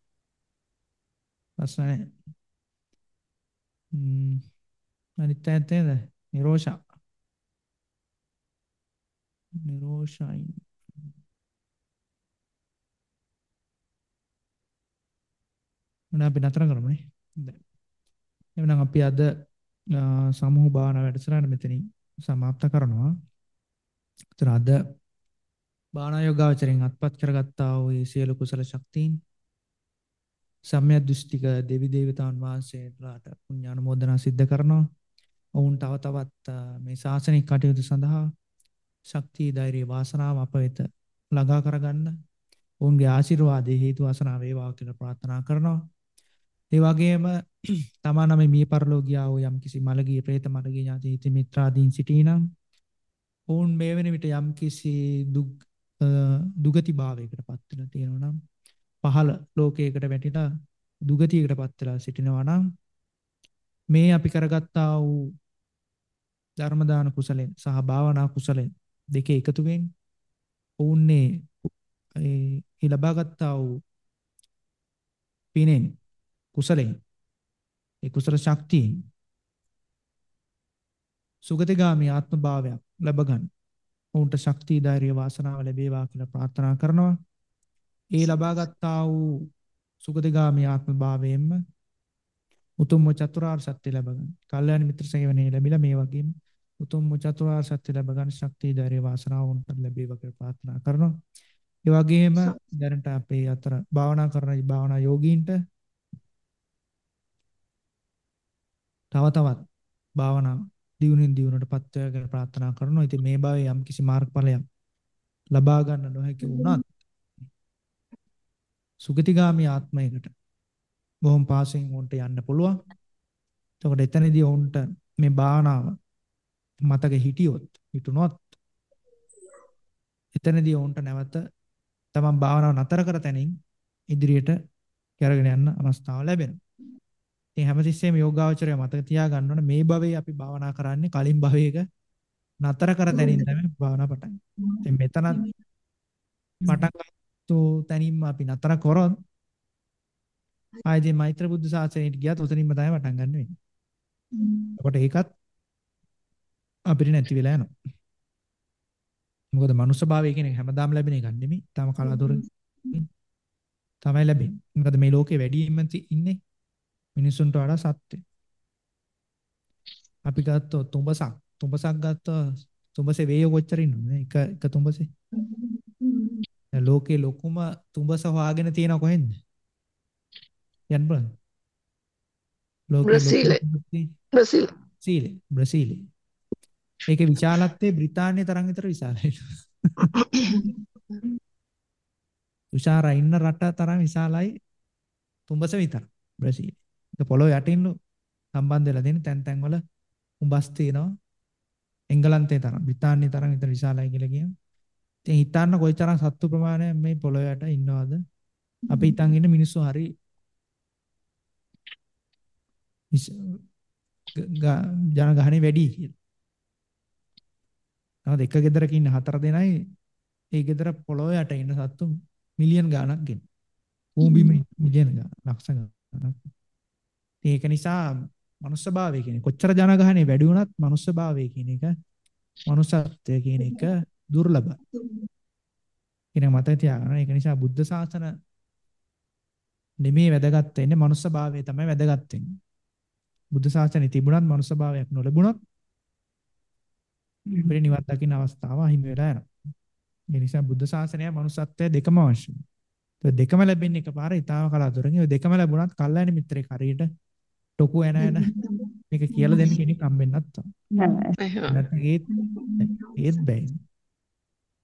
ප්‍රශ්න නැහැ. ම්ම් අනිත් ඇත්ත නේද? නිරෝෂා. නිරෝෂායි. මොන අපි නතර කරමුනේ. හොඳයි. එහෙනම් අපි අද සමූහ භාවනා වැඩසටහන මෙතනින් સમાપ્ત කරනවා. ඒතර අද භාවනා යෝගාවචරයෙන් අත්පත් කරගත්තා වූ මේ සියලු කුසල ශක්තියින් සම්‍යක් දෘෂ්ටික දෙවි දේවතාවුන් වහන්සේලාට පුණ්‍යානුමෝදනා සිද්ධ කරනවා. ඔවුන් තව තවත් මේ ශාසනික කටයුතු සඳහා ශක්තිය ධෛර්ය වාසනාව අප වෙත ළඟා කරගන්න ඔවුන්ගේ ආශිර්වාදයේ හේතු වාසනා වේවා කියලා ප්‍රාර්ථනා කරනවා. ඒ වගේම (clears throat) තමා නම මිය පරලෝ ගියා වූ යම්කිසි මළගිය പ്രേත මළගිය ඥාති හිත මිත්‍රාදීන් සිටිනම් ඔවුන් මේ වෙන විට යම්කිසි දුක් දුගති භාවයකට පත් වෙලා තියෙනවා නම් පහළ ලෝකයකට වැටිලා දුගතියකට පත් වෙලා සිටිනවා නම් මේ අපි කරගත්තා වූ ධර්ම දාන කුසලෙන් සහ භාවනා කුසලෙන් දෙකේ එකතුවෙන් ඔවුන්නේ ඒ ලබාගත්තා වූ පිනෙන් කුසලයෙන් ඒ කුසල ශක්තියෙන් සුගතිගාමී ආත්ම භාවයක් ලැබ ගන්න. ඔවුන්ට ශක්තිය ධෛර්ය වාසනාව ලැබේවා කියලා ප්‍රාර්ථනා කරනවා. ඒ ලබාගත්තා වූ සුගතිගාමී ආත්ම භාවයෙන්ම උතුම් චතුරාර්ය සත්‍ය ලැබ ගන්න. කල්යාණ මිත්‍ර සේවනයේ ලැබිලා මේ වගේම උතුම් චතුරාර්ය සත්‍ය ලැබ ගන්න ශක්තිය ධෛර්ය වාසනාව උන්ට ලැබේවා කියලා ප්‍රාර්ථනා කරනවා. ඒ වගේම දැනට අපේ අතර භාවනා කරන භාවනා යෝගීන්ට තව තවත් භාවනා දියුණුවෙන් දියුණුවටපත් වේවා කියලා ප්‍රාර්ථනා කරනවා. ඉතින් මේ භවයේ යම් කිසි මාර්ගඵලයක් ලබා ගන්න නොහැකි වුණත් සුගතිගාමී ආත්මයකට බොහොම පාසෙන් උන්ට යන්න පුළුවන්. එතකොට එතනදී උන්ට මේ භාවනාව මතක හිටියොත් හිටුනොත් එතනදී උන්ට නැවත තමන් භාවනාව නතර කර තැනින් ඉදිරියට කරගෙන යන්න අවස්ථාව ලැබෙනවා. ඉතින් හැමතිස්සෙම යෝගාවචරය මතක තියාගන්න ඕනේ මේ භවයේ අපි භාවනා කරන්නේ කලින් භවයක නතර කර තැනින් තමයි භාවනා පටන් ගන්න. ඉතින් මෙතන පටන් ගත්තු තැනින්ම අපි නතර කරොත් ආයදී මෛත්‍ර බුද්ධ ශාසනයට ගියත් උතනින්ම තමයි පටන් ගන්න වෙන්නේ. එතකොට ඒකත් අපිට නැති වෙලා යනවා. මොකද මනුස්ස භාවය කියන එක හැමදාම ලැබෙන එකක් නෙමෙයි. තම කලාතුරකින් තමයි ලැබෙන්නේ. මොකද මේ ලෝකේ වැඩිම ඉන්නේ මිනිසුන්ට වඩා සත්ත්වය. අපි ගත්තොත් තුඹසක්. තුඹසක් ගත්තොත් තුඹසේ වේය කොච්චර ඉන්නවද? එක එක තුඹසේ. ලෝකේ ලොකුම තුඹස හොයාගෙන තියෙන කොහෙන්ද? යන්න බලන්න. බ්‍රසීලේ බ්‍රසීල්. සීලේ බ්‍රසීලේ ඒකේ විශාලත්වයේ බ්‍රිතාන්‍ය තරම් විතර විශාලයි. (laughs) තුෂාර ඉන්න රට තරම් විශාලයි. තුඹස විතර බ්‍රසීල් පොළොව යටින් සම්බන්ධ වෙලා තියෙන තැන් තැන් වල උඹස් තියෙනවා එංගලන්තේ තරම් බ්‍රිතාන්‍ය තරම් විතර විශාලයි කියලා කියනවා. ඉතින් හිතන්න කොයිතරම් සත්තු ප්‍රමාණයක් මේ පොළොව යට ඉන්නවද? අපි හිතන් ඉන්න මිනිස්සු හරි ජනගහනේ වැඩි කියලා. නමුත් එක ගෙදරක ඉන්න හතර දෙනයි ඒ ගෙදර පොළොව යට ඉන්න සත්තු මිලියන් ගාණක් ගෙන. භූමි මිලියන ගාණක් ලක්ෂ ගාණක්. ඒක නිසා මනුස්සභාවය කියන කොච්චර ජනගහනේ වැඩි වුණත් මනුස්සභාවය කියන එක මනුස්සත්වය කියන එක දුර්ලභයි. කියන මතය තියාගන්න. ඒක නිසා බුද්ධ ශාසන නෙමේ වැදගත් වෙන්නේ මනුස්සභාවය තමයි වැදගත් වෙන්නේ. බුද්ධ ශාසනය තිබුණත් මනුස්සභාවයක් නොලැබුණොත් අපිට නිවන් දකින්න අවස්ථාව අහිමි වෙලා යනවා. ඒ නිසා බුද්ධ ශාසනය මනුස්සත්වය දෙකම අවශ්‍යයි. ඒ දෙකම ලැබෙන්නේ එකපාර ඊටාව කලාතුරකින්. ඒ දෙකම ලැබුණත් කල්යනි මිත්‍රෙක් හරියට ටොකු එන එන මේක කියලා දෙන්න කෙනෙක් හම්බෙන්නත් නැත්නම් ඒත් ඒත් බෑ.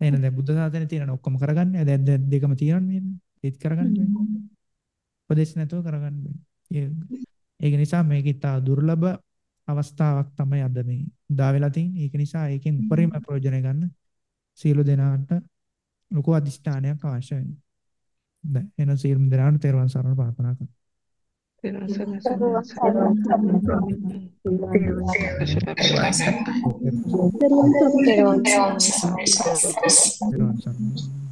එහෙනම් දැන් බුද්ධ ශාසනයේ තියෙන ඔක්කොම කරගන්නේ. දැන් දැන් දෙකම තියෙනවනේ නේද? ඒත් කරගන්න බෑ. උපදේශ නැතුව කරගන්න බෑ. ඒක නිසා මේක ඉතා දුර්ලභ අවස්ථාවක් තමයි අද මේ උදා වෙලා තියෙන්නේ. ඒක නිසා ඒකෙන් උපරිම ප්‍රයෝජනය ගන්න සීල දෙනාට ලොකු අදිෂ්ඨානයක් අවශ්‍ය වෙනවා. දැන් එන සීල දෙනාට තෙරුවන් සරණ ප්‍රාර්ථනා කරනවා. තෙරුවන් සරණයි.